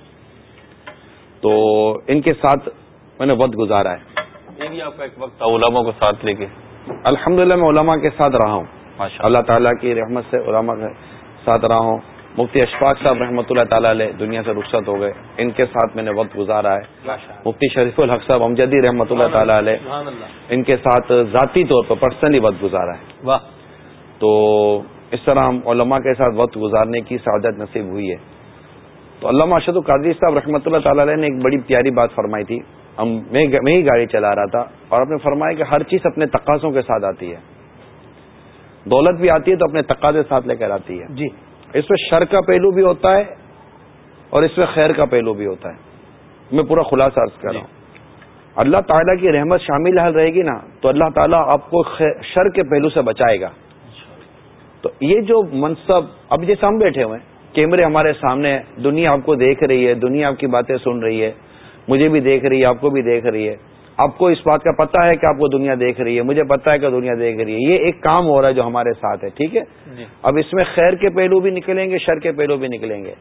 تو ان کے ساتھ میں نے وقت گزارا ہے۔ یہ آپ کا ایک وقت تھا علماء کو ساتھ لے کے۔ الحمد للہ میں علماء کے ساتھ رہا ہوں۔ اللہ تعالیٰ کی رحمت سے علماء کے ساتھ رہا ہوں۔ مفتی اشفاق صاحب رحمۃ اللہ تعالیٰ علیہ دنیا سے رخصت ہو گئے۔ ان کے ساتھ میں نے وقت گزارا ہے۔ مفتی شریف الحق صاحب امجدی رحمۃ اللہ تعالیٰ علیہ ان کے ساتھ ذاتی طور پر پرسنلی وقت گزارا ہے۔ تو اس طرح ہم علماء کے ساتھ وقت گزارنے کی سعادت نصیب ہوئی ہے۔ تو علامہ ارشد القادری صاحب رحمۃ اللہ تعالی علیہ نے ایک بڑی پیاری بات فرمائی تھی۔ ہم میں ہی گاڑی چلا رہا تھا اور آپ نے فرمایا کہ ہر چیز اپنے تقاضوں کے ساتھ آتی ہے۔ دولت بھی آتی ہے تو اپنے تقاضے ساتھ لے کر آتی ہے۔ جی۔ اس میں شر کا پہلو بھی ہوتا ہے اور اس میں خیر کا پہلو بھی ہوتا ہے۔ میں پورا خلاصہ عرض کر رہا ہوں۔ اللہ تعالیٰ کی رحمت شامل حل رہے گی نا تو اللہ تعالیٰ آپ کو شر کے پہلو سے بچائے گا۔ تو یہ جو منصب اب جیسے ہم بیٹھے ہوئے ہیں کیمرے ہمارے سامنے دنیا آپ کو دیکھ رہی ہے دنیا آپ کی باتیں سن رہی ہے مجھے بھی دیکھ رہی ہے آپ کو بھی دیکھ رہی ہے۔ آپ کو اس بات کا پتہ ہے کہ آپ کو دنیا دیکھ رہی ہے مجھے پتا ہے کہ دنیا دیکھ رہی ہے۔ یہ ایک کام ہو رہا ہے جو ہمارے ساتھ ہے ٹھیک ہے؟ جی۔ اب اس میں خیر کے پہلو بھی نکلیں گے شر کے پہلو بھی نکلیں گے۔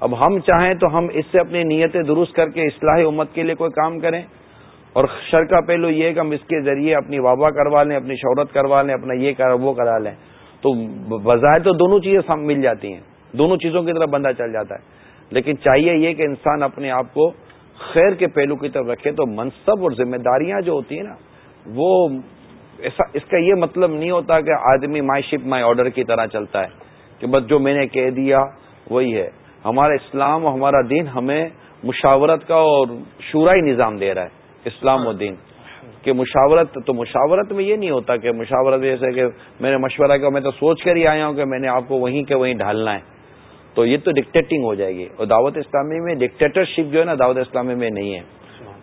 اب ہم چاہیں تو ہم اس سے اپنی نیتیں درست کر کے اصلاح امت کے لیے کوئی کام کریں۔ اور شر کا پہلو یہ کہ ہم اس کے ذریعے اپنی وابا کروا لیں اپنی شہرت کروا لیں اپنا یہ کر وہ کرا لیں۔ تو بظاہر تو دونوں چیزیں مل جاتی ہیں۔ دونوں چیزوں کی طرف بندہ چل جاتا ہے۔ لیکن چاہیے یہ کہ انسان اپنے آپ کو خیر کے پہلو کی طرف رکھے تو منصب اور ذمہ داریاں جو ہوتی ہیں نا، وہ ایسا، اس کا یہ مطلب نہیں ہوتا کہ آدمی مائی شپ مائی آرڈر کی طرح چلتا ہے کہ بس جو میں نے کہہ دیا وہی ہے۔ ہمارا اسلام اور ہمارا دین ہمیں مشاورت کا اور شورائی نظام دے رہا ہے، اسلام و دین۔ کہ مشاورت، تو مشاورت میں یہ نہیں ہوتا کہ مشاورت جیسے کہ میں نے مشورہ کیا، میں تو سوچ کر ہی آیا ہوں کہ میں نے آپ کو وہیں کے وہیں ڈھالنا ہے۔ تو یہ تو ڈکٹیٹنگ ہو جائے گی۔ اور دعوت اسلامی میں ڈکٹیٹرشپ جو ہے نا دعوت اسلامی میں نہیں ہے۔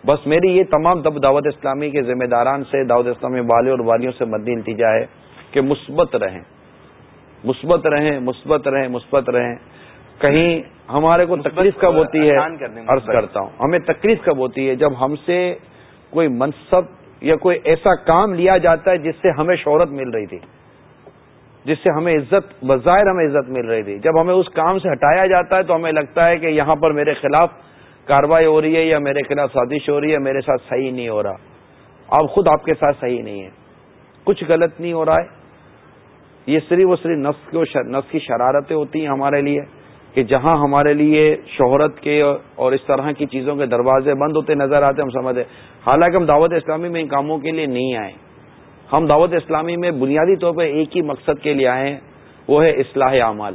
بس میری یہ تمام دب دعوت اسلامی کے ذمہ داران سے دعوت اسلامی والے اور والیوں سے مدی التجا ہے کہ مثبت رہیں۔ مثبت رہیں مثبت رہیں مثبت رہیں۔ کہیں ہمارے کو تکلیف کب ہوتی ہے؟ عرض کرتا ہوں۔ ہمیں تکلیف کب ہوتی ہے؟ جب ہم سے کوئی منصب یا کوئی ایسا کام لیا جاتا ہے جس سے ہمیں شہرت مل رہی تھی۔ جس سے ہمیں عزت، بظاہر ہمیں عزت مل رہی تھی۔ جب ہمیں اس کام سے ہٹایا جاتا ہے تو ہمیں لگتا ہے کہ یہاں پر میرے خلاف کاروائی ہو رہی ہے یا میرے خلاف سازش ہو رہی ہے، میرے ساتھ صحیح نہیں ہو رہا۔ اب خود آپ کے ساتھ صحیح نہیں ہے۔ کچھ غلط نہیں ہو رہا ہے۔ یہ صرف اور صرف نفس نفس کی شرارتیں ہوتی ہیں ہمارے لیے کہ جہاں ہمارے لیے شہرت کے اور اس طرح کی چیزوں کے دروازے بند ہوتے نظر آتے، ہم سمجھتے۔ حالانکہ ہم دعوت اسلامی میں ان کاموں کے لیے نہیں آئے۔ ہم دعوت اسلامی میں بنیادی طور پہ ایک ہی مقصد کے لیے آئے ہیں، وہ ہے اصلاح اعمال۔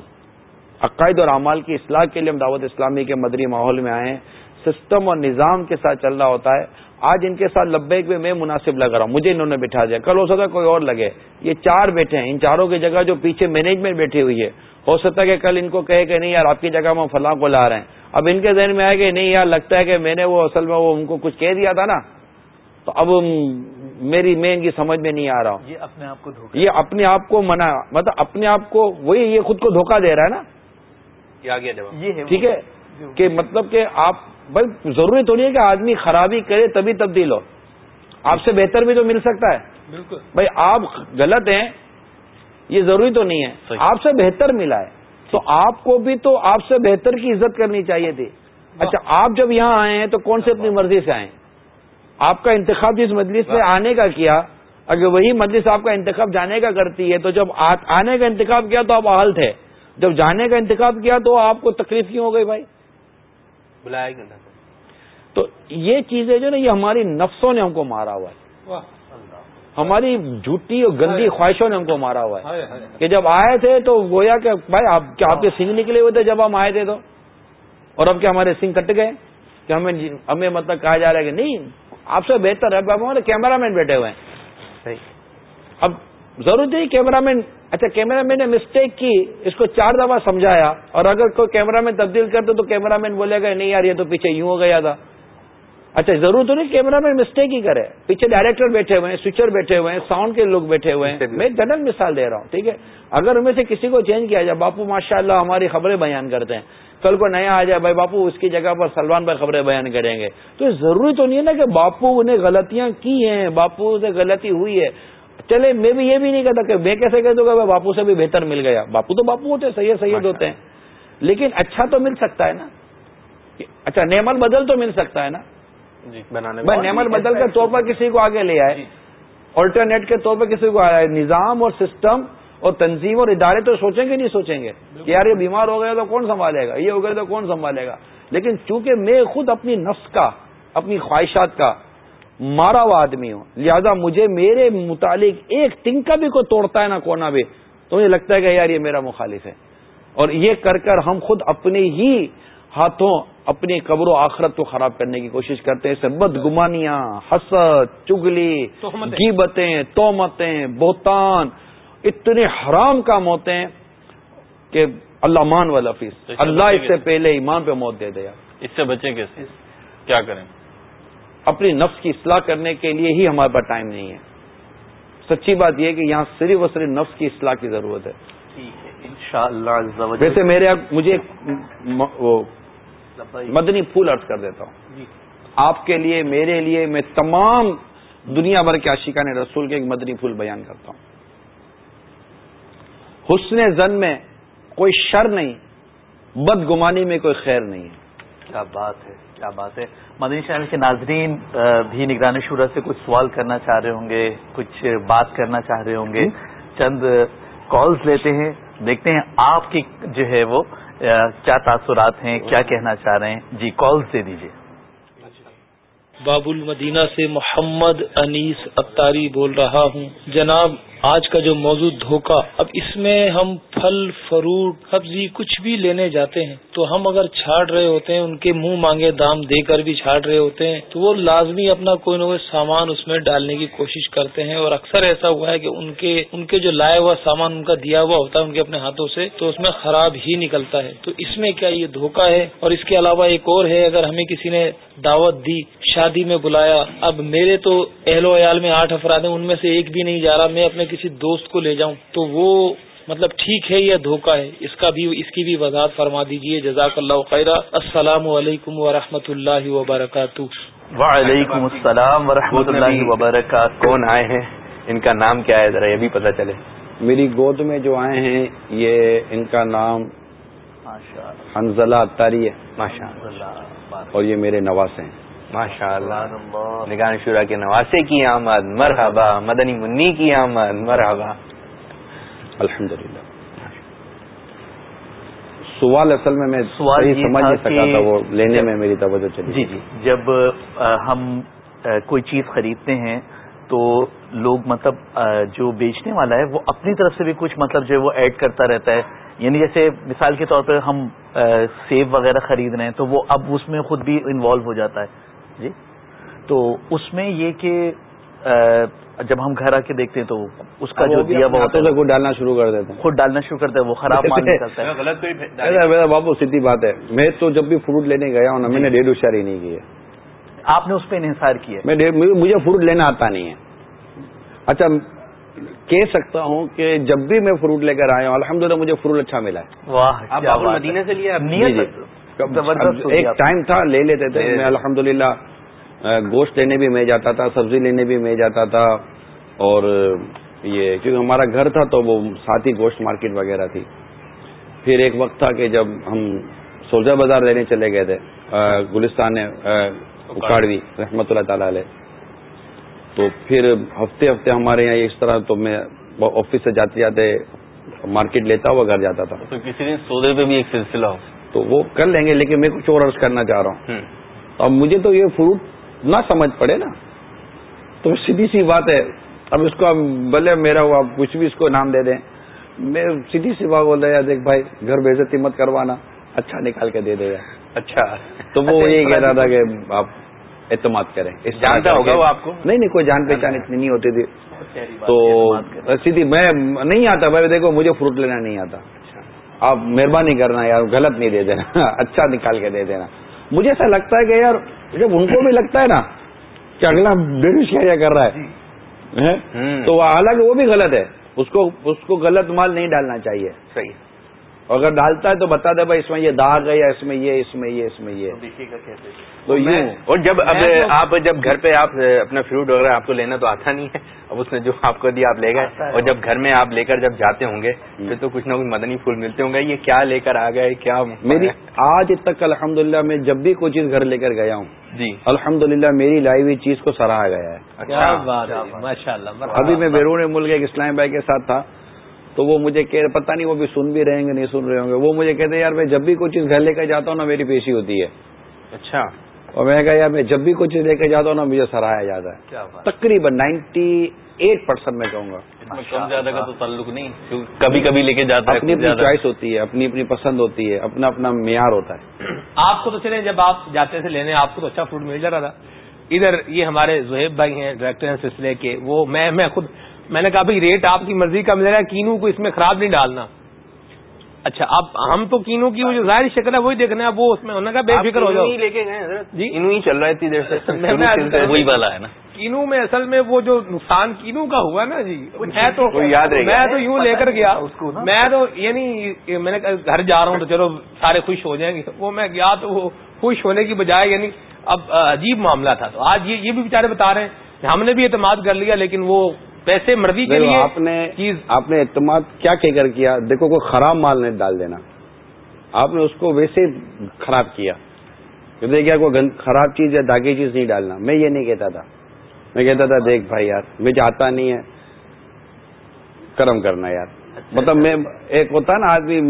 عقائد اور اعمال کی اصلاح کے لیے ہم دعوت اسلامی کے مدری ماحول میں آئے ہیں۔ سسٹم اور نظام کے ساتھ چل رہا ہوتا ہے۔ آج ان کے ساتھ لبیک میں میں مناسب لگ رہا ہوں، مجھے انہوں نے بٹھا دیا۔ کل ہو سکتا ہے کوئی اور لگے۔ یہ چار بیٹھے ہیں، ان چاروں کی جگہ جو پیچھے مینجمنٹ بیٹھی ہوئی ہے۔ ہو سکتا ہے کہ کل ان کو کہے کہ نہیں یار، آپ کی جگہ میں فلاں کو لا رہے ہیں۔ اب ان کے ذہن میں آئے کہ نہیں یار، لگتا ہے کہ میں نے وہ اصل میں وہ ان کو کچھ کہہ دیا تھا نا۔ تو اب میری میں ان کی سمجھ میں نہیں آ رہا۔ ہوں یہ اپنے آپ کو یہ اپنے آپ کو منع مطلب اپنے آپ کو وہی یہ خود کو دھوکہ دے رہا ہے نا۔ یہ ٹھیک ہے؟ کہ مطلب کہ آپ بھائی ضروری تو نہیں ہے کہ آدمی خرابی کرے تبھی تبدیل ہو۔ آپ سے بہتر بھی تو مل سکتا ہے۔ بالکل۔ بھائی آپ غلط ہیں یہ ضروری تو نہیں ہے۔ آپ سے بہتر ملا ہے۔ تو آپ کو بھی تو آپ سے بہتر کی عزت کرنی چاہیے تھی۔ اچھا آپ جب یہاں آئے ہیں تو کون سے اپنی مرضی سے آئے آپ کا انتخاب جس مجلس میں آنے کا کیا اگر وہی مجلس آپ کا انتخاب جانے کا کرتی ہے تو جب آنے کا انتخاب کیا تو آپ اہل تھے۔ جب جانے کا انتخاب کیا تو آپ کو تکلیف کیوں ہو گئی بھائی؟ بلایا گیا تو یہ چیزیں جو نا یہ ہماری نفسوں نے ہم کو مارا ہوا ہے۔ ہماری جھوٹی اور گندی خواہشوں نے ہم کو مارا ہوا ہے۔ کہ جب آئے تھے تو گویا کہ بھائی آپ آپ کے سنگھ نکلے ہوئے تھے جب ہم آئے تھے تو۔ اور اب کیا ہمارے سنگھ کٹ گئے؟ کہ ہمیں ہمیں مطلب کہا جا رہا ہے کہ نہیں آپ سے بہتر ہے ہمارے کیمرہ مین بیٹھے ہوئے ہیں۔ اب ضرورت ہے کیمرہ مین اچھا کیمرہ مین نے مسٹیک کی اس کو چار دفعہ سمجھایا اور اگر کوئی کیمرہ مین تبدیل کرتے تو کیمرہ مین بولے گا نہیں یار یہ تو پیچھے یوں ہو گیا تھا۔ اچھا ضرور تو نہیں کیمرہ مین مسٹیک ہی کرے۔ پیچھے ڈائریکٹر بیٹھے ہوئے ہیں سوئچر بیٹھے ہوئے ہیں ساؤنڈ کے لوگ بیٹھے ہوئے ہیں۔ میں جنرل مثال دے رہا ہوں ٹھیک ہے؟ اگر ان میں سے کسی کو چینج کیا جائے باپو ماشاء اللہ ہماری خبریں بیان کرتے ہیں۔ کل کو نیا آ جائے بھائی باپو اس کی جگہ پر سلمان بھائی خبریں بیان کریں گے۔ تو ضروری تو نہیں ہے نا کہ باپو نے غلطیاں کی ہیں باپو سے غلطی ہوئی ہے۔ چلے میں بھی یہ بھی نہیں کہتا کہ میں کیسے کہہ دوں گا باپو سے بھی بہتر مل گیا۔ باپو تو باپو ہوتے سید سید ہوتے ہیں۔ لیکن اچھا تو مل سکتا ہے نا۔ اچھا نیمل بدل تو مل سکتا ہے نا۔ بنانے بھائی نیمل بدل کے طور پر کسی کو آگے لے آئے۔ آلٹرنیٹ کے طور پر کسی کو آیا نظام اور سسٹم اور تنظیم اور ادارے تو سوچیں گے نہیں سوچیں گے۔ کہ یار یہ بیمار ہو گیا تو کون سنبھالے گا؟ یہ ہو گیا تو کون سنبھالے گا؟ لیکن چونکہ میں خود اپنی نفس کا اپنی خواہشات کا مارا ہوا آدمی ہوں لہذا مجھے میرے متعلق ایک تنکا بھی کوئی توڑتا ہے نا کونا بھی تو مجھے لگتا ہے کہ یار یہ میرا مخالف ہے۔ اور یہ کر کر ہم خود اپنے ہی ہاتھوں اپنی قبر و آخرت کو خراب کرنے کی کوشش کرتے ہیں بد گمانیاں حسد چگلی گیبتیں تومتیں بہتان اتنے حرام کام ہوتے ہیں کہ اللہ مان والا فیس۔ اللہ اس سے پہلے ایمان پہ موت دے دیا اس سے بچیں کیسے؟ کیا کریں؟ اپنی نفس کی اصلاح کرنے کے لیے ہی ہمارے پاس ٹائم نہیں ہے۔ سچی بات یہ کہ یہاں صرف اور صرف نفس کی اصلاح کی ضرورت ہے۔ ویسے میرے مجھے مدنی پھول ارض کر دیتا ہوں۔ آپ کے لیے میرے لیے میں تمام دنیا بھر کے عاشقان رسول کے ایک مدنی پھول بیان کرتا ہوں۔ حسن زن میں کوئی شر نہیں بدگمانی میں کوئی خیر نہیں ہے۔ کیا بات ہے کیا بات ہے۔ مدنی چینل کے ناظرین بھی نگرانی شورا سے کچھ سوال کرنا چاہ رہے ہوں گے کچھ بات کرنا چاہ رہے ہوں گے۔ چند کالز لیتے ہیں دیکھتے ہیں آپ کی جو ہے وہ کیا تاثرات ہیں کیا کہنا چاہ رہے ہیں؟ جی کال دے دیجیے باب المدینہ سے محمد انیس اتاری بول رہا ہوں۔ جناب، آج کا جو موضوع دھوکا اب اس میں ہم پھل، فروٹ، سبزی کچھ بھی لینے جاتے ہیں، تو ہم اگر چھاڑ رہے ہوتے ہیں، ان کے منہ مانگے دام دے کر بھی چھاڑ رہے ہوتے ہیں، تو وہ لازمی اپنا کوئی نہ کوئی سامان اس میں ڈالنے کی کوشش کرتے ہیں۔ اور اکثر ایسا ہوا ہے کہ ان کے ان کے جو لائے ہوا سامان، ان کا دیا ہوا ہوتا ہے، ان کے اپنے ہاتھوں سے، تو اس میں خراب ہی نکلتا ہے۔ تو اس میں کیا یہ دھوکا ہے؟ اور اس کے علاوہ ایک اور ہے، اگر ہمیں کسی نے دعوت دی شادی میں بلایا۔ اب میرے تو اہل و عیال میں آٹھ افراد ہیں ان میں سے ایک بھی نہیں جا رہا میں اپنے کسی دوست کو لے جاؤں۔ تو وہ مطلب ٹھیک ہے یا دھوکا ہے؟ اس کا بھی اس کی بھی وضاحت فرما دیجیے جزاک اللہ خیرہ السلام علیکم ورحمۃ اللہ وبرکاتہ۔ وعلیکم السلام ورحمۃ اللہ وبرکاتہ۔ کون آئے ہیں؟ ان کا نام کیا ہے؟ ذرا یہ بھی پتہ چلے۔ میری گود میں جو آئے ہیں یہ ان کا نام حنزلہ اتاری ہے۔ ماشاء اللہ۔ اور یہ میرے نواز ہیں۔ ماشاء اللہ. نگان شورا کے نواسے کی آمد مرحبا مدنی منی کی آمد مرحبا۔ الحمد للہ سوال اصل میں میں سوال سمجھ نہیں سکا تھا وہ لینے میں میری توجہ چلی جی جی جب ہم کوئی چیز خریدتے ہیں تو لوگ مطلب جو بیچنے والا ہے وہ اپنی طرف سے بھی کچھ مطلب جو ہے وہ ایڈ کرتا رہتا ہے۔ یعنی جیسے مثال کے طور پہ ہم سیب وغیرہ خرید رہے ہیں تو وہ اب اس میں خود بھی انوالو ہو جاتا ہے۔ جی؟ تو اس میں یہ کہ جب ہم گھر آ کے دیکھتے ہیں تو اس کا جو دیا ہوا ہوتا ہے۔ کوئی ڈالنا شروع کر دیتے ہیں۔ خود ڈالنا شروع کرتا ہے وہ خراب نکلتا ہے۔ غلط میرا بابو سیدھی بات ہے۔ میں تو جب بھی فروٹ لینے گیا ہوں نا میں نے ڈیڑھ ہوشیاری نہیں کی ہے۔ آپ نے اس پہ انحصار کیا ہے۔ مجھے فروٹ لینا آتا نہیں ہے۔ اچھا کہہ سکتا ہوں کہ جب بھی میں فروٹ لے کر آیا ہوں الحمدللہ مجھے فروٹ اچھا ملا ہے۔ واہ۔ المدینہ سے لیا جی، جی۔ ایک۔ ٹائم تھا لے لیتے تھے۔ میں الحمد للہ گوشت لینے بھی میں جاتا تھا سبزی لینے بھی میں جاتا تھا۔ اور یہ کیونکہ ہمارا گھر تھا تو وہ ساتھ ہی گوشت مارکیٹ وغیرہ تھی۔ پھر ایک وقت تھا کہ جب ہم سولجا بازار لینے چلے گئے تھے گلستان اکاڑوی رحمۃ اللہ تعالی علیہ۔ تو پھر ہفتے ہفتے ہمارے یہاں اس طرح تو میں آفس سے جاتے جاتے مارکیٹ لیتا ہوا گھر جاتا تھا۔ تو کسی دن سودے پہ بھی ایک سلسلہ ہو۔ تو وہ کر لیں گے لیکن میں کچھ اور عرض کرنا چاہ رہا ہوں۔ اب مجھے تو یہ فروٹ نہ سمجھ پڑے نا۔ تو سیدھی سی بات ہے۔ اب اس کو اب بھلے میرا ہوا کچھ بھی اس کو نام دے دیں۔ میں سیدھی سی بات بول رہا یار دیکھ بھائی گھر بےزتی مت کروانا اچھا نکال کے دے دے۔ گا اچھا۔ تو وہ یہی کہہ رہا تھا کہ آپ اعتماد کریں۔ جانتا ہوگا وہ آپ کو؟ نہیں نہیں کوئی جان پہچان اتنی نہیں ہوتی تھی۔ تو سیدھی میں نہیں آتا بھائی دیکھو مجھے فروٹ لینا نہیں آتا۔ آپ مہربانی کرنا یار غلط نہیں دے دینا اچھا نکال کے دے دینا۔ مجھے ایسا لگتا ہے کہ یار جب ان کو بھی لگتا ہے نا کہ اگلا بینیفیشری کر رہا ہے؟ ہوں۔ تو حالانکہ وہ بھی غلط ہے۔ اس کو اس کو غلط مال نہیں ڈالنا چاہیے۔ صحیح۔ اور اگر ڈالتا ہے تو بتا دے بھائی اس میں یہ داغ ہے یا اس میں یہ اس میں یہ اس میں یہ۔ تو یوں۔ اور جب اب آپ جب گھر پہ آپ اپنا فروٹ وغیرہ آپ کو لینا تو آتا نہیں ہے۔ اب اس نے جو آپ کو دیا آپ لے گئے۔ اور جب گھر میں آپ لے کر جب جاتے ہوں گے پھر تو کچھ نہ کچھ مدنی پھول ملتے ہوں گے۔ یہ کیا لے کر آ گئے کیا میری آج تک الحمدللہ میں جب بھی کوئی چیز گھر لے کر گیا ہوں جی۔ الحمدللہ میری لائی ہوئی چیز کو سراہا گیا ہے۔ اچھا۔ ماشاء اللہ ابھی میں بیرون ملک ایک اسلام بھائی کے ساتھ تھا۔ تو وہ مجھے کہہ پتہ نہیں وہ بھی سن بھی رہیں گے نہیں سن رہے ہوں گے۔ وہ مجھے کہتے ہیں یار میں جب بھی کوئی چیز گھر لے کر جاتا ہوں نا میری پیشی ہوتی ہے۔ اچھا۔ اور میں کہا یار میں جب بھی کوئی چیز لے کے جاتا ہوں نا مجھے سراہا جاتا ہے۔ تقریباً نائنٹی ایٹ پرسینٹ میں کہوں گا۔ اس میں کم زیادہ کا تو تعلق نہیں کیونکہ کبھی کبھی لے کے جاتا ہے اپنی اپنی چوائس ہوتی ہے اپنی اپنی پسند ہوتی ہے اپنا اپنا معیار ہوتا ہے۔ آپ کو تو چلیں جب آپ جاتے تھے لینے آپ کو تو اچھا فروٹ مل جا رہا تھا۔ ادھر یہ ہمارے زہیب بھائی ہیں ڈائریکٹر ہیں سلسلے کے وہ میں میں خود میں نے کہا بھائی ریٹ آپ کی مرضی کا مل رہا ہے کینو کو اس میں خراب نہیں ڈالنا۔ اچھا اب ہم تو کینو کی وہ جو ظاہر شکل ہے وہی دیکھنا ہے وہ اس میں انہوں نے کہا بے فکر ہو جاؤ۔ لے کے گئے حضرت؟ جی۔ انہوں ہی چل رہا ہے اتنی دیر سے۔ وہی والا ہے نا۔ کینو میں اصل میں وہ جو نقصان کینو کا ہوا نا جی میں تو۔ میں تو یوں لے کر گیا۔ میں تو یعنی میں نے کہا گھر جا رہا ہوں تو چلو سارے خوش ہو جائیں گے۔ وہ میں گیا تو وہ خوش ہونے کی بجائے یعنی اب عجیب معاملہ تھا۔ تو آج یہ بھی بیچارے بتا رہے ہیں۔ ہم نے بھی اعتماد کر لیا لیکن وہ پیسے مرضی کے لیے آپ نے چیز آپ نے اعتماد کیا کہہ کر کیا دیکھو کوئی خراب مال نہیں ڈال دینا۔ آپ نے اس کو ویسے خراب کیا۔ دیکھا کوئی خراب چیز یا داغی چیز نہیں ڈالنا۔ میں یہ نہیں کہتا تھا۔ میں کہتا تھا دیکھ بھائی یار میں چاہتا نہیں ہے۔ کرم کرنا یار۔ مطلب میں ایک ہوتا نا آدمی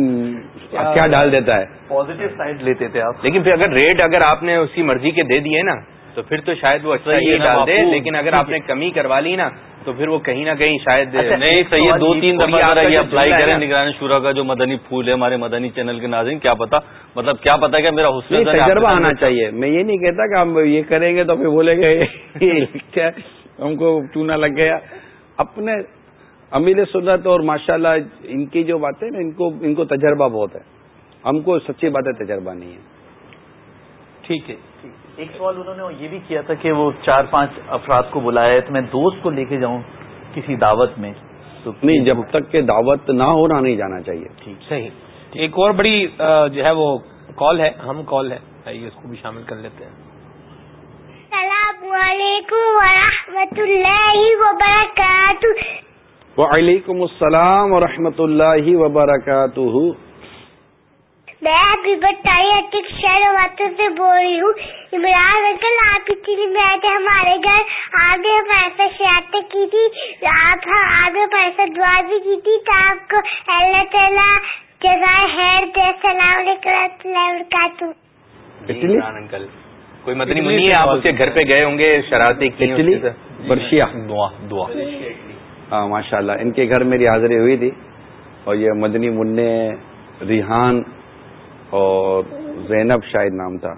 کیا ڈال دیتا ہے۔ پازیٹو سائڈ لیتے تھے آپ؟ لیکن پھر اگر ریٹ اگر آپ نے اسی مرضی کے دے دیے نا تو پھر تو شاید وہ اچھا ہی ڈال دے لیکن اگر آپ نے کمی کروا لی نا تو پھر وہ کہیں نہ کہیں شاید اچھا، نہیں صحیح دو تین دفعہ یہ اپلائی کریں نگرانی شورا کا جو مدنی پھول ہے ہمارے مدنی چینل کے ناظرین کیا پتا؟ مطلب کیا پتا کہ میرا حسن تجربہ آنا چاہیے۔ میں یہ نہیں کہتا کہ ہم یہ کریں گے تو پھر بولے گے۔ ہم کو چونا لگ گیا۔ اپنے امیر سنت اور ماشاء اللہ ان کی جو باتیں نا ان کو ان کو تجربہ بہت ہے۔ ہم کو سچی باتیں تجربہ نہیں ہے ٹھیک ہے ایک سوال انہوں نے یہ بھی کیا تھا کہ وہ چار پانچ افراد کو بلایا ہے تو میں دوست کو لے کے جاؤں کسی دعوت میں تو نہیں جب تک کہ دعوت نہ ہونا نہیں جانا چاہیے۔ ٹھیک صحیح۔ ایک اور بڑی جو ہے وہ کال ہے ہم کال ہے۔ آئیے اس کو بھی شامل کر لیتے ہیں۔ السلام علیکم ورحمۃ اللہ وبرکاتہ۔ وعلیکم السلام ورحمۃ اللہ وبرکاتہ۔ میں بتائی شہر سے بول رہی ہوں عمران انکل آپ اتنی میں آئے تھے ہمارے گھر آگے پیسہ شیات کی تھی آپ آگے پیسہ دعا بھی کی تھی تو آپ کو اللہ تعالیٰ جزائے خیر دے السلام علیکم وبرکاتہ انکل کوئی مدنی منی ہے آپ اس کے گھر پہ گئے ہوں گے شرارتی برشیا دعا دعا ہاں ماشاء اللہ ان کے گھر میری حاضری ہوئی تھی اور یہ مدنی منع ریحان اور زینب شاید نام تھا۔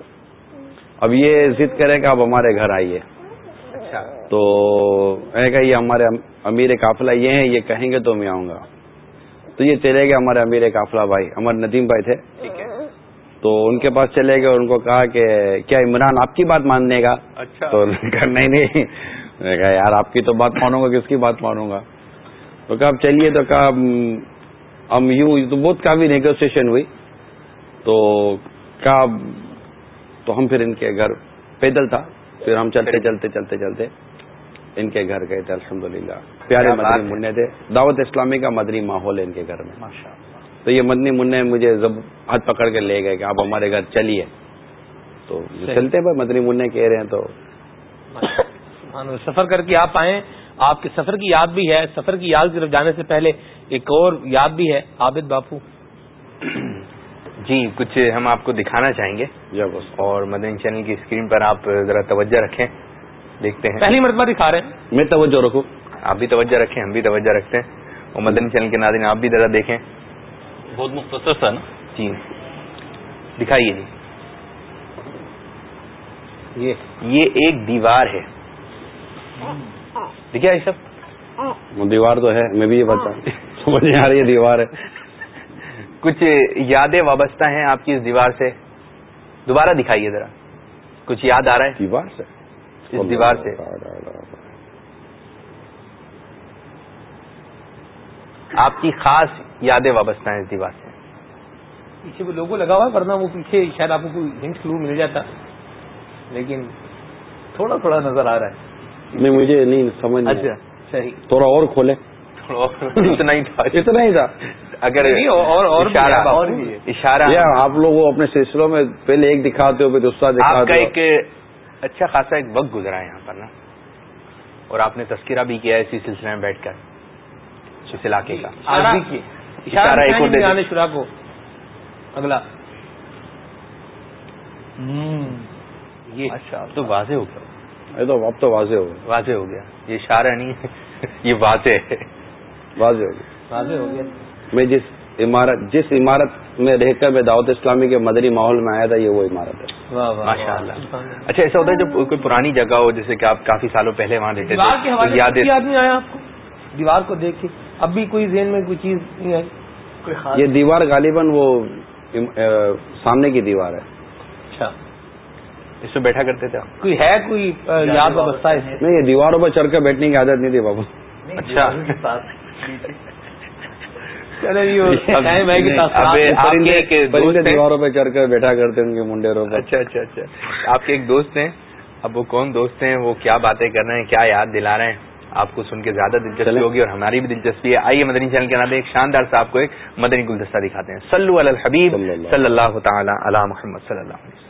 اب یہ ضد کرے گا اب ہمارے گھر آئیے۔ اچھا۔ تو کہا یہ ہمارے امیر قافلہ یہ ہیں یہ کہیں گے تو میں آؤں گا۔ تو یہ چلے گئے ہمارے امیر قافلہ بھائی۔ ہمارے ندیم بھائی تھے۔ تو ان کے پاس چلے گئے اور ان کو کہا کہ کیا عمران آپ کی بات ماننے گا؟ اچھا۔ تو نہیں نہیں۔ میں کہا یار آپ کی تو بات مانوں گا کس کی بات مانوں گا؟ تو کہا اب چلیے تو کہا ہم یوں تو بہت کافی نیگوسیشن ہوئی۔ تو کہا تو ہم پھر ان کے گھر پیدل تھا پھر ہم چلتے چلتے چلتے چلتے ان کے گھر گئے تھے الحمد للہ پیارے مدنی منع تھے دعوت اسلامی کا مدنی ماحول ہے ان کے گھر میں۔ تو یہ مدنی منع مجھے جب ہاتھ پکڑ کے لے گئے کہ آپ ہمارے گھر چلیے۔ تو چلتے بھائی مدنی منع کہہ رہے ہیں تو۔ سفر کر کے آپ آئیں۔ آپ کے سفر کی یاد بھی ہے۔ سفر کی یاد طرف جانے سے پہلے ایک اور یاد بھی ہے عابد باپو۔ جی کچھ ہم آپ کو دکھانا چاہیں گے۔ اور مدنی چینل کی اسکرین پر آپ ذرا توجہ رکھیں۔ دیکھتے ہیں۔ پہلی مرتبہ دکھا رہے ہیں۔ میں توجہ رکھوں۔ آپ بھی توجہ رکھیں ہم بھی توجہ رکھتے ہیں۔ اور مدنی چینل کے ناظرین آپ بھی ذرا دیکھیں۔ بہت مختصر تھا نا۔ جی۔ دکھائیے جی۔ یہ۔ ایک دیوار ہے۔ دیکھا یہ سب دیوار تو ہے میں بھی یہ بتا سمجھ نہیں آ رہی ہے دیوار ہے۔ کچھ یادیں وابستہ ہیں آپ کی اس دیوار سے؟ دوبارہ دکھائیے ذرا۔ کچھ یاد آ رہا ہے؟ دیوار سے؟ اس دیوار سے۔ آپ کی خاص یادیں وابستہ ہیں اس دیوار سے۔ پیچھے وہ لوگو لگا ہوا ہے؟ ورنہ وہ پیچھے شاید آپ کو کوئی ہنٹ کلو مل جاتا۔ لیکن تھوڑا تھوڑا نظر آ رہا ہے۔ نہیں مجھے نہیں سمجھ اچھا صحیح۔ تھوڑا اور کھولے اتنا ہی تھا۔ اتنا ہی تھا۔ اگر اشارہ آپ لوگ اپنے سلسلوں میں پہلے ایک دکھاتے ہو پھر دوسرا دکھاتے ایک اچھا خاصا ایک وقت گزرا ہے یہاں پر نا۔ اور آپ نے تذکرہ بھی کیا اسی سلسلے میں بیٹھ کر اس علاقے کا۔ اشارہ ایک شرا کو؟ اگلا۔ یہ اچھا تو واضح ہو گیا۔ تو اب تو واضح ہو گیا۔ واضح ہو گیا۔ یہ اشارہ نہیں یہ واضح ہے۔ واضح ہو گیا۔ واضح ہو گیا۔ میں جس عمارت جس عمارت میں رہ کر میں دعوت اسلامی کے مدری ماحول میں آیا تھا یہ وہ عمارت ہے۔ ماشاء اللہ۔ اچھا ایسا ہوتا ہے جب کوئی پرانی جگہ ہو جیسے کہ آپ کافی سالوں پہلے وہاں رہتے تھے یاد آدمی آیا آپ کو؟ دیوار کو دیکھ کے۔ اب بھی کوئی ذہن میں کوئی چیز نہیں آئی؟ یہ دیوار غالباً وہ سامنے کی دیوار ہے۔ اچھا۔ اس میں بیٹھا کرتے تھے کوئی ہے کوئی یاد وابستہ نہیں یہ دیواروں پر چڑھ کر بیٹھنے کی عادت نہیں تھی بابو اچھا۔ دیواروں پہ چڑھ کر بیٹھا کرتے ان کے منڈیروں پہ اچھا اچھا اچھا۔ آپ کے ایک دوست ہیں۔ اب وہ کون دوست ہیں؟ وہ کیا باتیں کر رہے ہیں؟ کیا یاد دلا رہے ہیں؟ آپ کو سن کے زیادہ دلچسپی ہوگی اور ہماری بھی دلچسپی ہے۔ آئیے مدنی چینل کے نام ایک شاندار صاحب کو ایک مدنی گلدستہ دکھاتے ہیں۔ سلو الحبیب صلی اللہ تعالی علی محمد صلی اللہ علیہ وسلم۔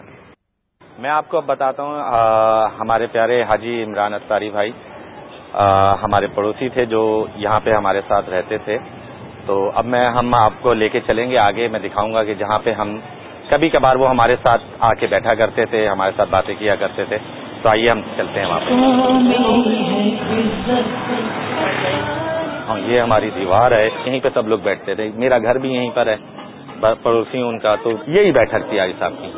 میں آپ کو اب بتاتا ہوں ہمارے پیارے حاجی عمران اطاری بھائی۔ ہمارے پڑوسی تھے جو یہاں پہ ہمارے ساتھ رہتے تھے۔ تو اب میں، ہم آپ کو لے کے چلیں گے، آگے میں دکھاؤں گا کہ جہاں پہ ہم کبھی کبھار وہ ہمارے ساتھ آ کے بیٹھا کرتے تھے، ہمارے ساتھ باتیں کیا کرتے تھے۔ تو آئیے ہم چلتے ہیں وہاں پہ یہ ہماری دیوار ہے، یہیں پہ سب لوگ بیٹھتے تھے۔ میرا گھر بھی یہیں پر ہے پڑوسی ان کا۔ تو یہی بیٹھک تھی حاجی صاحب کی۔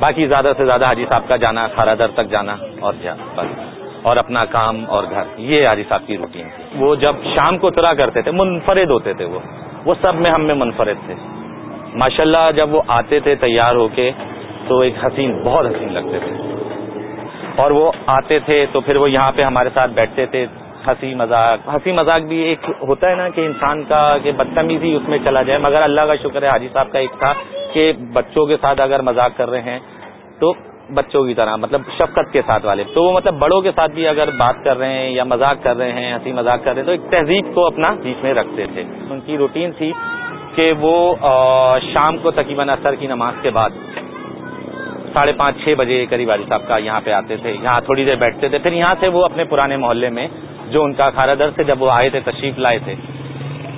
باقی زیادہ سے زیادہ حاجی صاحب کا جانا کھارا در تک جانا اور کیا، بس۔ اور اپنا کام اور گھر۔ یہ حاجی صاحب کی روٹین تھی۔ وہ جب شام کو اترا کرتے تھے، منفرد ہوتے تھے وہ۔ وہ سب میں ہم میں منفرد تھے۔ ماشاءاللہ، جب وہ آتے تھے تیار ہو کے، تو ایک حسین، بہت حسین لگتے تھے۔ اور وہ آتے تھے، تو پھر وہ یہاں پہ ہمارے ساتھ بیٹھتے تھے۔ ہنسی مذاق۔ ہنسی مذاق بھی ایک ہوتا ہے نا کہ انسان کا، کہ بدتمیزی اس میں چلا جائے۔ مگر اللہ کا شکر ہے، حاجی صاحب کا ایک تھا کہ بچوں کے ساتھ اگر مذاق کر رہے ہیں، تو بچوں کی طرح مطلب شفقت کے ساتھ والے۔ تو وہ مطلب بڑوں کے ساتھ بھی اگر بات کر رہے ہیں یا مذاق کر رہے ہیں، ہنسی مذاق کر رہے ہیں، تو ایک تہذیب کو اپنا بیچ میں رکھتے تھے۔ ان کی روٹین تھی کہ وہ شام کو تقریباً اثر کی نماز کے بعد ساڑھے پانچ، چھ بجے قریب علی صاحب کا یہاں پہ آتے تھے، یہاں تھوڑی دیر بیٹھتے تھے۔ پھر یہاں سے وہ اپنے پرانے محلے میں جو ان کا کھارا در سے جب وہ آئے تھے، تشریف لائے تھے،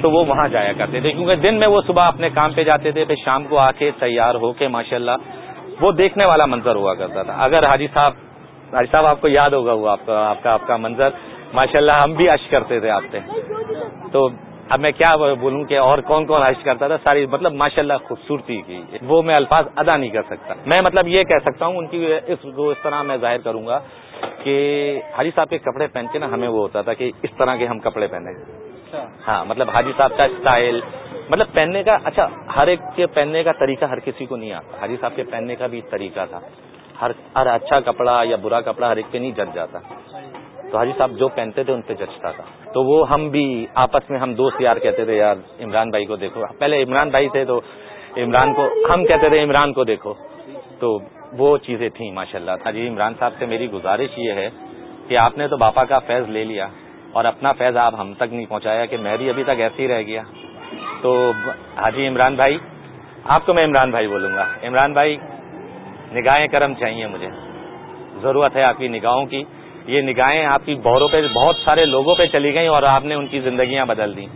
تو وہ وہاں جایا کرتے تھے۔ کیونکہ دن میں وہ صبح اپنے کام پہ جاتے تھے، پھر شام کو آ کے تیار ہو کے ماشاء اللہ وہ دیکھنے والا منظر ہوا کرتا تھا۔ اگر حاجی صاحب حاجی صاحب آپ کو یاد ہوگا وہ آپ کا آپ کا آپ کا منظر۔ ماشاء اللہ ہم بھی عش کرتے تھے آپ سے۔ تو اب میں کیا بولوں کہ اور کون کون عش کرتا تھا؟ ساری مطلب ماشاء اللہ خوبصورتی کی۔ وہ میں الفاظ ادا نہیں کر سکتا۔ میں مطلب یہ کہہ سکتا ہوں ان کی اس کو اس طرح میں ظاہر کروں گا کہ حاجی صاحب کے کپڑے پہن کے نا ہمیں وہ ہوتا تھا کہ اس طرح کے ہم کپڑے پہنے ہاں مطلب حاجی صاحب کا اسٹائل مطلب پہننے کا اچھا ہر ایک کے پہننے کا طریقہ ہر کسی کو نہیں آتا۔ حاجی صاحب کے پہننے کا بھی طریقہ تھا۔ ہر ہر اچھا کپڑا یا برا کپڑا ہر ایک پہ نہیں جچ جاتا۔ تو حاجی صاحب جو پہنتے تھے ان پہ جچتا تھا۔ تو وہ ہم بھی آپس میں ہم دوست یار کہتے تھے، یار، عمران بھائی کو دیکھو۔ پہلے عمران بھائی تھے تو عمران کو، ہم کہتے تھے، عمران کو دیکھو۔ تو وہ چیزیں تھیں ماشاء اللہ تھا عمران صاحب سے میری گزارش یہ ہے کہ آپ نے تو باپا کا فیض لے لیا اور اپنا فیض آپ ہم تک نہیں پہنچایا کہ میں بھی ابھی تک ایسے ہی رہ گیا۔ تو حاجی عمران بھائی، آپ کو میں عمران بھائی بولوں گا۔ عمران بھائی، نگاہیں کرم چاہیے مجھے۔ ضرورت ہے آپ کی نگاہوں کی۔ یہ نگاہیں آپ کی بہروں پہ، بہت سارے لوگوں پہ چلی گئیں اور آپ نے ان کی زندگیاں بدل دی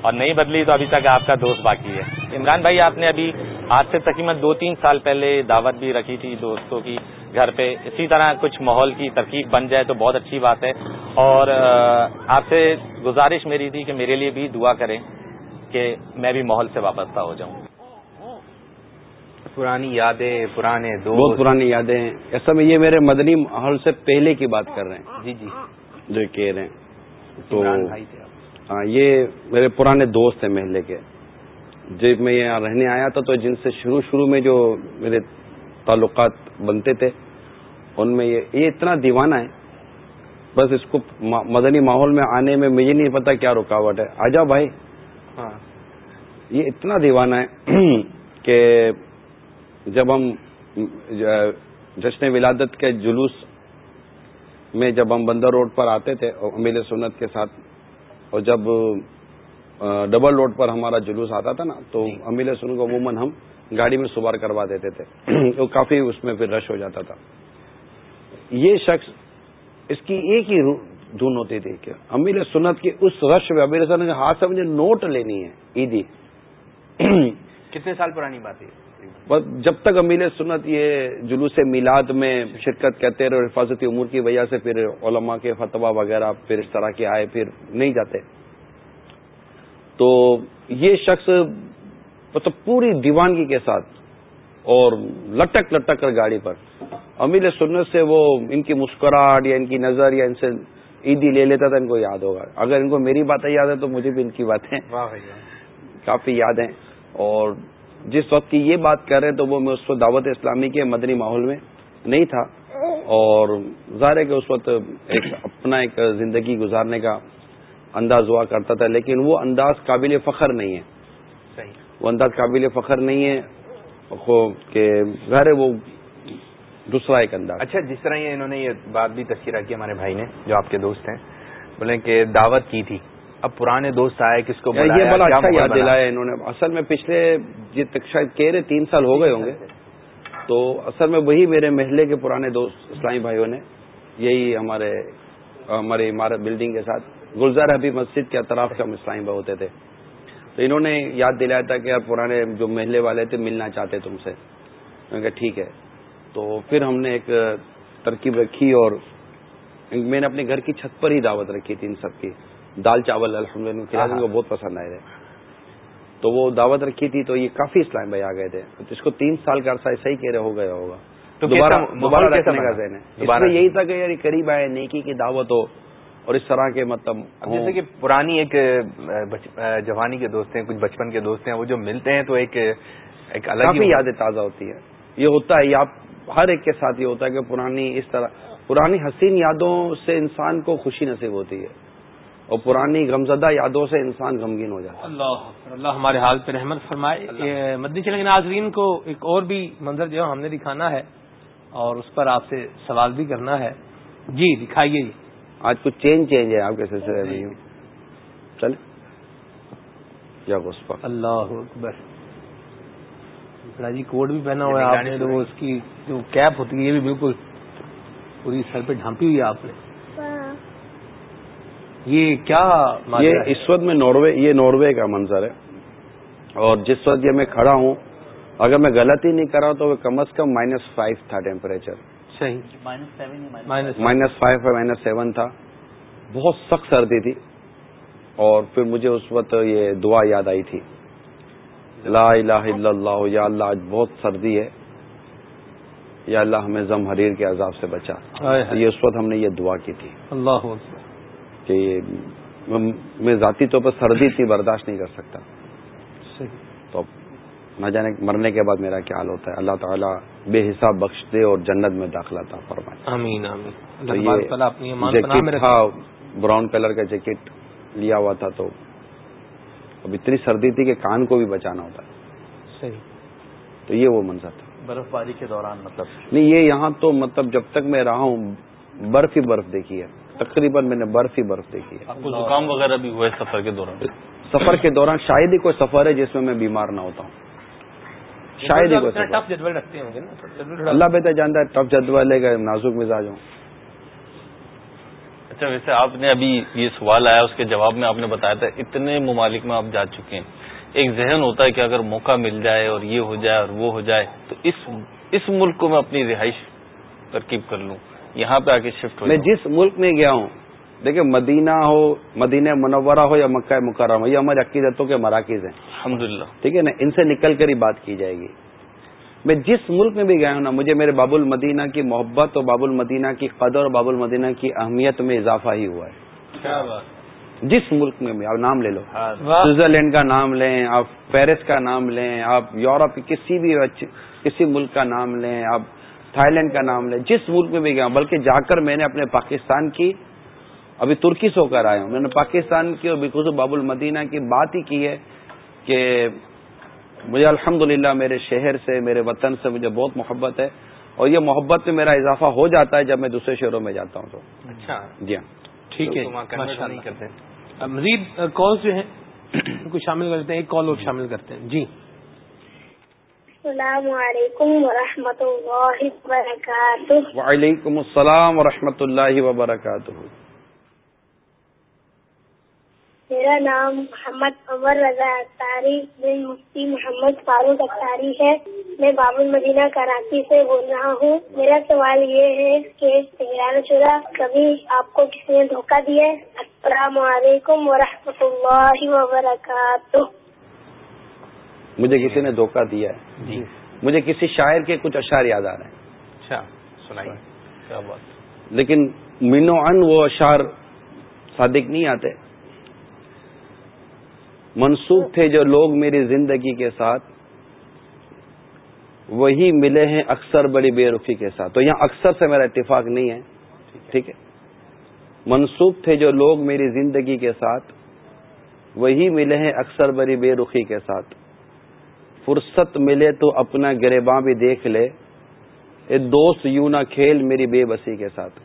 اور نہیں بدلی تو ابھی تک آپ کا دوست باقی ہے۔ عمران بھائی، آپ نے ابھی آج سے تقریباً دو تین سال پہلے دعوت بھی رکھی تھی دوستوں کی گھر پہ۔ اسی طرح کچھ ماحول کی ترکیب بن جائے تو بہت اچھی بات ہے۔ اور آپ سے گزارش میری تھی کہ میرے لیے بھی دعا کریں۔ کہ میں بھی ماحول سے وابستہ ہو جاؤں۔ پرانی یادیں پرانے دوست۔ بہت پرانی یادیں۔ ایسا میں یہ میرے مدنی ماحول سے پہلے کی بات کر رہے ہیں۔ جی جی۔ جو کہہ رہے ہیں۔ تو ہاں یہ میرے پرانے دوست ہیں محلے کے۔ جب میں یہاں رہنے آیا تھا تو جن سے شروع شروع میں جو میرے تعلقات بنتے تھے ان میں یہ یہ اتنا دیوانہ ہے۔ بس اس کو مدنی ماحول میں آنے میں مجھے نہیں پتا کیا رکاوٹ ہے۔ آ جاؤ بھائی۔ ہاں۔ یہ اتنا دیوانہ ہے کہ جب ہم جشن ولادت کے جلوس میں جب ہم بندر روڈ پر آتے تھے امیل سنت کے ساتھ اور جب ڈبل روڈ پر ہمارا جلوس آتا تھا نا تو جی۔ امیل سنت کو عموماً ہم گاڑی میں سوار کروا دیتے تھے۔ تو کافی اس میں پھر رش ہو جاتا تھا۔ یہ شخص اس کی ایک ہی دھن ہوتی تھی کہ امیر سنت کی اس رش میں امیر سنت کے ہاتھ سے مجھے نوٹ لینی ہے عیدی۔ کتنے سال پرانی بات ہے؟ بس جب تک امیر سنت یہ جلوس میلاد میں شرکت کرتے رہے حفاظتی امور کی وجہ سے پھر علماء کے فتوا وغیرہ پھر اس طرح کے آئے پھر نہیں جاتے۔ تو یہ شخص مطلب پوری دیوانگی کے ساتھ اور لٹک لٹک کر گاڑی پر۔ امیر سنت سے وہ ان کی مسکراہٹ یا ان کی نظر یا ان سے عیدی لے لیتا تھا ان کو یاد ہوگا۔ اگر ان کو میری باتیں یاد ہے تو مجھے بھی ان کی باتیں کافی یاد ہیں۔ اور جس وقت کی یہ بات کر رہے ہیں تو وہ میں اس وقت دعوت اسلامی کے مدنی ماحول میں نہیں تھا۔ اور ظاہر ہے کہ اس وقت ایک اپنا ایک زندگی گزارنے کا انداز ہوا کرتا تھا لیکن وہ انداز قابل فخر نہیں ہے۔ صحیح۔ وہ انداز قابل فخر نہیں ہے۔ کہ گھر ہے وہ دوسرا ایک انداز۔ اچھا جس طرح یہ انہوں نے یہ بات بھی تذکرہ کی ہمارے بھائی نے جو آپ کے دوست ہیں بولے کہ دعوت کی تھی۔ اب پرانے دوست آئے کس کو یہ بلایا بڑا اچھا یاد؟ دلایا انہوں نے۔ اصل میں پچھلے یہ شاید کہہ رہے تین سال ہو گئے ہوں گے۔ تو اصل میں وہی میرے محلے کے پرانے دوست اسلامی بھائیوں نے یہی ہمارے ہماری عمارت بلڈنگ کے ساتھ۔ گلزار حبیب مسجد کے اطراف کے ہم اسلامی بھائی ہوتے تھے۔ تو انہوں نے یاد دلایا تھا کہ یار پرانے جو محلے والے تھے ملنا چاہتے تم سے۔ میں نے کہا ٹھیک ہے۔ تو پھر ہم نے ایک ترکیب رکھی اور میں نے اپنے گھر کی چھت پر ہی دعوت رکھی تھی ان سب کی۔ دال چاول الحمد للہ وہ بہت پسند آئے تھے۔ تو وہ دعوت رکھی تھی تو یہ کافی اسلام بھائی آ گئے تھے۔ تو اس کو تین سال کا عرصہ ایسا ہی کہہ رہے ہو گیا ہوگا۔ تو دوبارہ دوبارہ رکھنے کا؟ ذہن ہے۔ دوبارہ یہی تھا کہ یار قریب آئے نیکی کی دعوت ہو اور اس طرح کے مطلب۔ جیسے کہ پرانی ایک جوانی کے دوست ہیں کچھ بچپن کے دوست ہیں وہ جو ملتے ہیں تو ایک ایک الگ ہی یادیں تازہ ہوتی ہے یہ ہوتا ہے یہ آپ ہر ایک کے ساتھ یہ ہوتا ہے کہ پرانی اس طرح پرانی حسین یادوں سے انسان کو خوشی نصیب ہوتی ہے اور پرانی غمزدہ یادوں سے انسان غمگین ہو جاتا ہے۔ اللہ اللہ ہمارے حال پہ رحمت فرمائے۔ مدنی چلیں ناظرین کو ایک اور بھی منظر جو ہم نے دکھانا ہے اور اس پر آپ سے سوال بھی کرنا ہے۔ جی دکھائیے جی۔ آج کچھ چینج چینج ہے آپ کے سلسلے میں۔ چل یا گسپا اللہ اکبر۔ جی کوٹ بھی پہنا ہوا ہے آپ نے تو اس کی جو کیپ ہوتی ہے یہ بھی بالکل پوری سر پہ ڈھانپی ہوئی ہے آپ نے۔ یہ کیا یہ؟ اس وقت میں ناروے یہ ناروے کا منظر ہے۔ اور جس وقت یہ میں کھڑا ہوں اگر میں غلطی نہیں کر رہا تو وہ کم از کم مائنس فائیو تھا ٹیمپریچر صحیح۔ مائنس فائیو ہے مائنس سیون تھا۔ بہت سخت سردی تھی۔ اور پھر مجھے اس وقت یہ دعا یاد آئی تھی۔ لا الہ الا اللہ یا اللہ آج بہت سردی ہے یا اللہ ہمیں زم حریر کے عذاب سے بچا۔ یہ اس وقت ہم نے یہ دعا کی تھی۔ اللہ کہ میں- ذاتی طور پر سردی تھی برداشت نہیں کر سکتا۔ تو نہ جانے مرنے کے بعد میرا کیا حال ہوتا ہے۔ اللہ تعالیٰ بے حساب بخش دے اور جنت میں داخلہ تھا فرمائے۔ آمین آمین۔ تو یہ جیکٹ تھا براؤن کلر کا جیکٹ لیا ہوا تھا تو اب اتنی سردی تھی کہ کان کو بھی بچانا ہوتا صحیح۔ تو یہ وہ منظر تھا۔ برف باری کے دوران مطلب۔ نہیں یہ یہاں تو مطلب جب تک میں رہا ہوں برف ہی برف دیکھی ہے۔ تقریباً میں نے برف ہی برف دیکھی ہے۔ آپ کو زکام وغیرہ بھی ہوا ہے سفر کے دوران؟ سفر کے دوران شاید ہی کوئی سفر ہے جس میں میں بیمار نہ ہوتا ہوں۔ شاید ہی کوئی سفر۔ ٹف جدول رکھتے ہوں گے نا۔ جدول تھوڑا- اللہ بہتر جانتا ہے ٹف جدول ہے کہ نازک مزاج ہوں۔ اچھا ویسے آپ نے ابھی یہ سوال آیا اس کے جواب میں آپ نے بتایا تھا اتنے ممالک میں آپ جا چکے ہیں۔ ایک ذہن ہوتا ہے کہ اگر موقع مل جائے اور یہ ہو جائے اور وہ ہو جائے تو اس اس ملک کو میں اپنی رہائش ترکیب کر لوں۔ یہاں پہ آ کے شفٹ ہو میں۔ جس ملک میں گیا ہوں دیکھیں مدینہ ہو مدینہ منورہ ہو یا مکہ مکرمہ یہ ہمارے عقیدتوں کے مراکز ہیں۔ الحمدللہ۔ ٹھیک ہے نا؟ ان سے نکل کر ہی بات کی جائے گی۔ میں جس ملک میں بھی گیا ہوں نا مجھے میرے باب المدینہ کی محبت اور باب المدینہ کی قدر اور باب المدینہ کی اہمیت میں اضافہ ہی ہوا ہے۔ کیا بات۔ جس ملک میں بھی آپ نام لے لو۔ واہ۔ سوئٹزرلینڈ کا نام لیں آپ پیرس کا نام لیں آپ یورپ کے کسی بھی کسی ملک کا نام لیں آپ تھائی لینڈ کا نام لیں جس ملک میں بھی گیا ہوں، بلکہ جا کر میں نے اپنے پاکستان کی ابھی ترکی سے ہو کر آیا ہوں۔ میں نے پاکستان کی اور بخصوص باب المدینہ کی بات ہی کی ہے کہ مجھے الحمد میرے شہر سے میرے وطن سے مجھے بہت محبت ہے اور یہ محبت میں میرا اضافہ ہو جاتا ہے جب میں دوسرے شہروں میں جاتا ہوں تو۔ اچھا۔ جی ہاں۔ ٹھیک ہے۔ مزید کالز جو ہیں ان کو شامل کرتے ہیں ایک کال اور شامل کرتے ہیں۔ جی۔ السلام علیکم ورحمۃ اللہ وبرکاتہ۔ وعلیکم السلام ورحمۃ اللہ وبرکاتہ۔ میرا نام محمد عمر رضا اختاری بن مفتی محمد فاروق اختاری ہے۔ میں باب المدینہ کراچی سے بول رہا ہوں۔ میرا سوال یہ ہے کہ نگران شدہ کبھی آپ کو کسی نے دھوکہ دیا ہے؟ السلام علیکم ورحمۃ اللہ وبرکاتہ۔ مجھے کسی نے دھوکہ دیا ہے۔ جی۔ مجھے کسی شاعر کے کچھ اشعار یاد آ رہے ہیں۔ اچھا سنائیے۔ کیا بات۔ لیکن مینو ان وہ اشعار صادق نہیں آتے۔ منسوخ تھے جو لوگ میری زندگی کے ساتھ، وہی ملے ہیں اکثر بڑی بے رخی کے ساتھ۔ تو یہاں اکثر سے میرا اتفاق نہیں ہے، ٹھیک ہے؟ منسوخ تھے جو لوگ میری زندگی کے ساتھ، وہی ملے ہیں اکثر بڑی بے رخی کے ساتھ۔ فرصت ملے تو اپنا گریباں بھی دیکھ لے۔ اے دوست، یوں نہ کھیل میری بے بسی کے ساتھ۔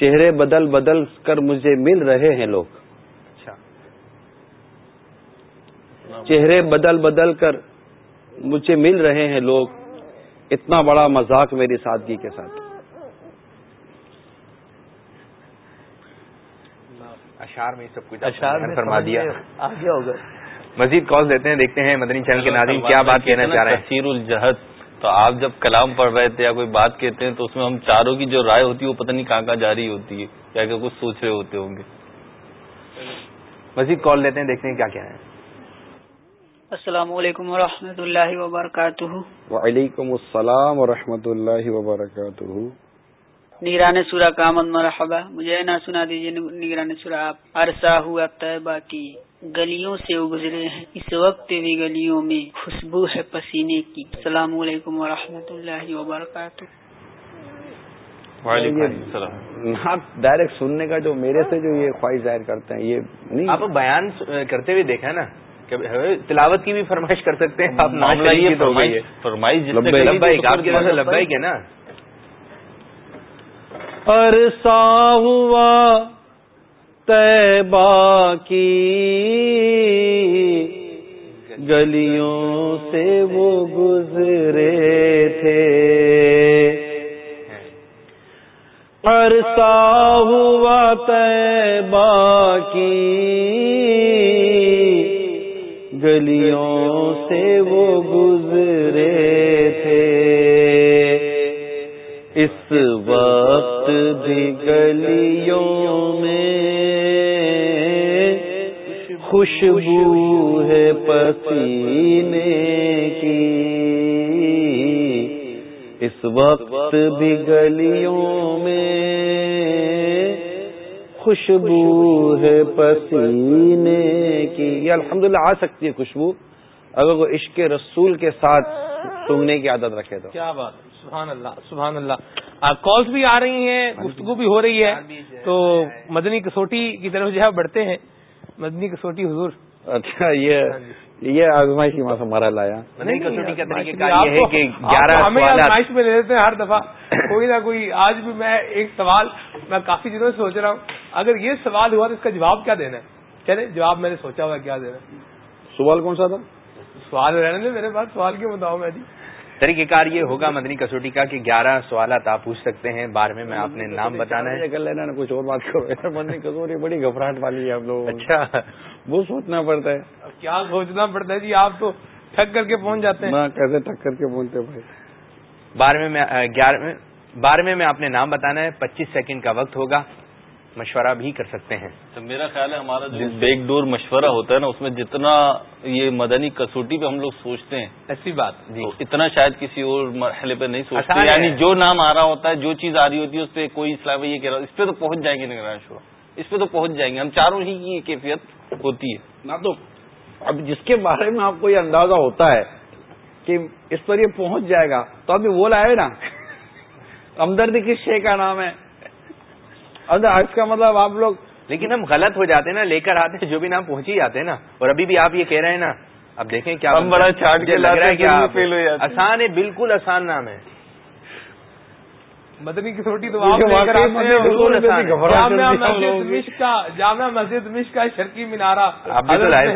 چہرے بدل بدل کر مجھے مل رہے ہیں لوگ اچھا چہرے بدل بدل کر مجھے مل رہے ہیں لوگ۔ اتنا بڑا مذاق میری سادگی کے ساتھ۔ اشار میں سب کچھ اشار میں فرما دیا۔ آگے ہوگا مزید کال دیتے ہیں دیکھتے ہیں مدنی چینل کے ناظرین کیا بات کہنا چاہ رہے ہیں۔ کثیر الجہد۔ تو آپ جب کلام پڑھ رہے تھے یا کوئی بات کہتے ہیں تو اس میں ہم چاروں کی جو رائے ہوتی ہے وہ پتہ نہیں کہاں کہاں جاری ہوتی ہے۔ کیا کہ کچھ سوچ رہے ہوتے ہوں گے۔ مزید کال لیتے ہیں دیکھتے ہیں کیا کیا ہے السلام علیکم ورحمۃ اللہ وبرکاتہ۔ وعلیکم السلام ورحمۃ اللہ وبرکاتہ۔ نگران سورہ کا آمد مرحبا مجھے نہ سنا دیجیے نگران سورہ آپ عرصہ ہوا طیبہ کی گلیوں سے گزرے ہیں۔ اس وقت بھی گلیوں میں خوشبو ہے پسینے کی۔ السلام علیکم ورحمۃ اللہ وبرکاتہ۔ وعلیکم السلام۔ نعت ڈائریکٹ سننے کا جو میرے سے جو یہ خواہش ظاہر کرتے ہیں یہ نہیں۔ آپ بیان کرتے ہوئے دیکھا نا؟ تلاوت کی بھی فرمائش کر سکتے ہیں آپ لبیک۔ کی طرف سے لبیک ہے نا عرصہ ہوا تیبا کی گلیوں سے وہ گزرے تھے عرصہ ہوا تیبا کی گلیوں سے وہ گزرے تھے۔ اس وقت بھی گلیوں میں خوشبو ہے پسینے کی۔ اس وقت بھی گلیوں میں خوشبو ہے پسینے کی۔ یہ الحمدللہ آ سکتی ہے خوشبو اگر وہ عشق رسول کے ساتھ سونگنے کی عادت رکھے تو۔ کیا بات سبحان اللہ سبحان اللہ۔ کالس بھی آ رہی ہیں گفتگو بھی ہو رہی ہے۔ تو مدنی کسوٹی کی طرف جو ہے بڑھتے ہیں۔ مدنی کسوٹی حضور۔ اچھا یہ یہ آزمائشی موسم ہمارا لایا۔ ہمیں آزمائش میں لے لیتے ہیں ہر دفعہ۔ کوئی نہ کوئی آج بھی میں ایک سوال میں کافی دنوں سے سوچ رہا ہوں۔ اگر یہ سوال ہوا تو اس کا جواب کیا دینا ہے؟ چلے جواب میں نے سوچا ہوا ہے کیا دینا ہے؟ سوال کون سا تھا؟ سوال رہنے دیں میرے پاس سوال کیوں بتاؤں میں جی؟ طریقہ کار یہ ہوگا مدنی کسوٹی کا کہ گیارہ سوالات آپ پوچھ سکتے ہیں بارہویں میں آپ نے نام بتانا ہے۔ کر لینا نا کچھ اور بات کرو۔ بندی کسوری بڑی گھبراہٹ والی ہے آپ لوگ اچھا۔ وہ سوچنا پڑتا ہے۔ اب کیا سوچنا پڑتا ہے جی؟ آپ تو ٹھگ کر کے پہنچ جاتے ہیں۔ کیسے ٹکر کے بولتے بھائی؟ بارہویں میں گیارہویں بارہویں میں آپ نے نام بتانا ہے پچیس سیکنڈ کا وقت ہوگا۔ مشورہ بھی کر سکتے ہیں۔ تو میرا خیال ہے ہمارا جو بیک ڈور مشورہ ہوتا ہے نا اس میں جتنا یہ مدنی کسوٹی پہ ہم لوگ سوچتے ہیں ایسی بات تو اتنا شاید کسی اور مرحلے پہ نہیں سوچتے۔ یعنی جو نام آ رہا ہوتا ہے جو چیز آ رہی ہوتی ہے اس پہ کوئی اسلام یہ کہہ رہا اس پہ تو پہنچ جائیں گے نگران شورا اس پہ تو پہنچ جائیں گے۔ ہم چاروں ہی کی یہ کیفیت ہوتی ہے۔ نہ تو اب جس کے بارے میں آپ کو یہ اندازہ ہوتا ہے کہ اس پر یہ پہنچ جائے گا تو ابھی وہ لائے نا۔ ہمدردی کس شے کا نام ہے۔ اب اس کا مطلب آپ لوگ لیکن ہم غلط ہو جاتے ہیں نا لے کر آتے ہیں جو بھی نام پہنچ ہی جاتے ہیں نا اور ابھی بھی آپ یہ کہہ رہے ہیں نا اب دیکھیں کیا ہم بڑا چھانٹ کے لگ رہا ہے کہ ہیں۔ آسان ہے بالکل آسان نام ہے مدنی کی چھوٹی تو یہ آپ لے کر واقعی آتے مدنی ہیں جامع مسجد لوگوں کی۔ مشک کا جامع مسجد مشک کا شرکی مینارہ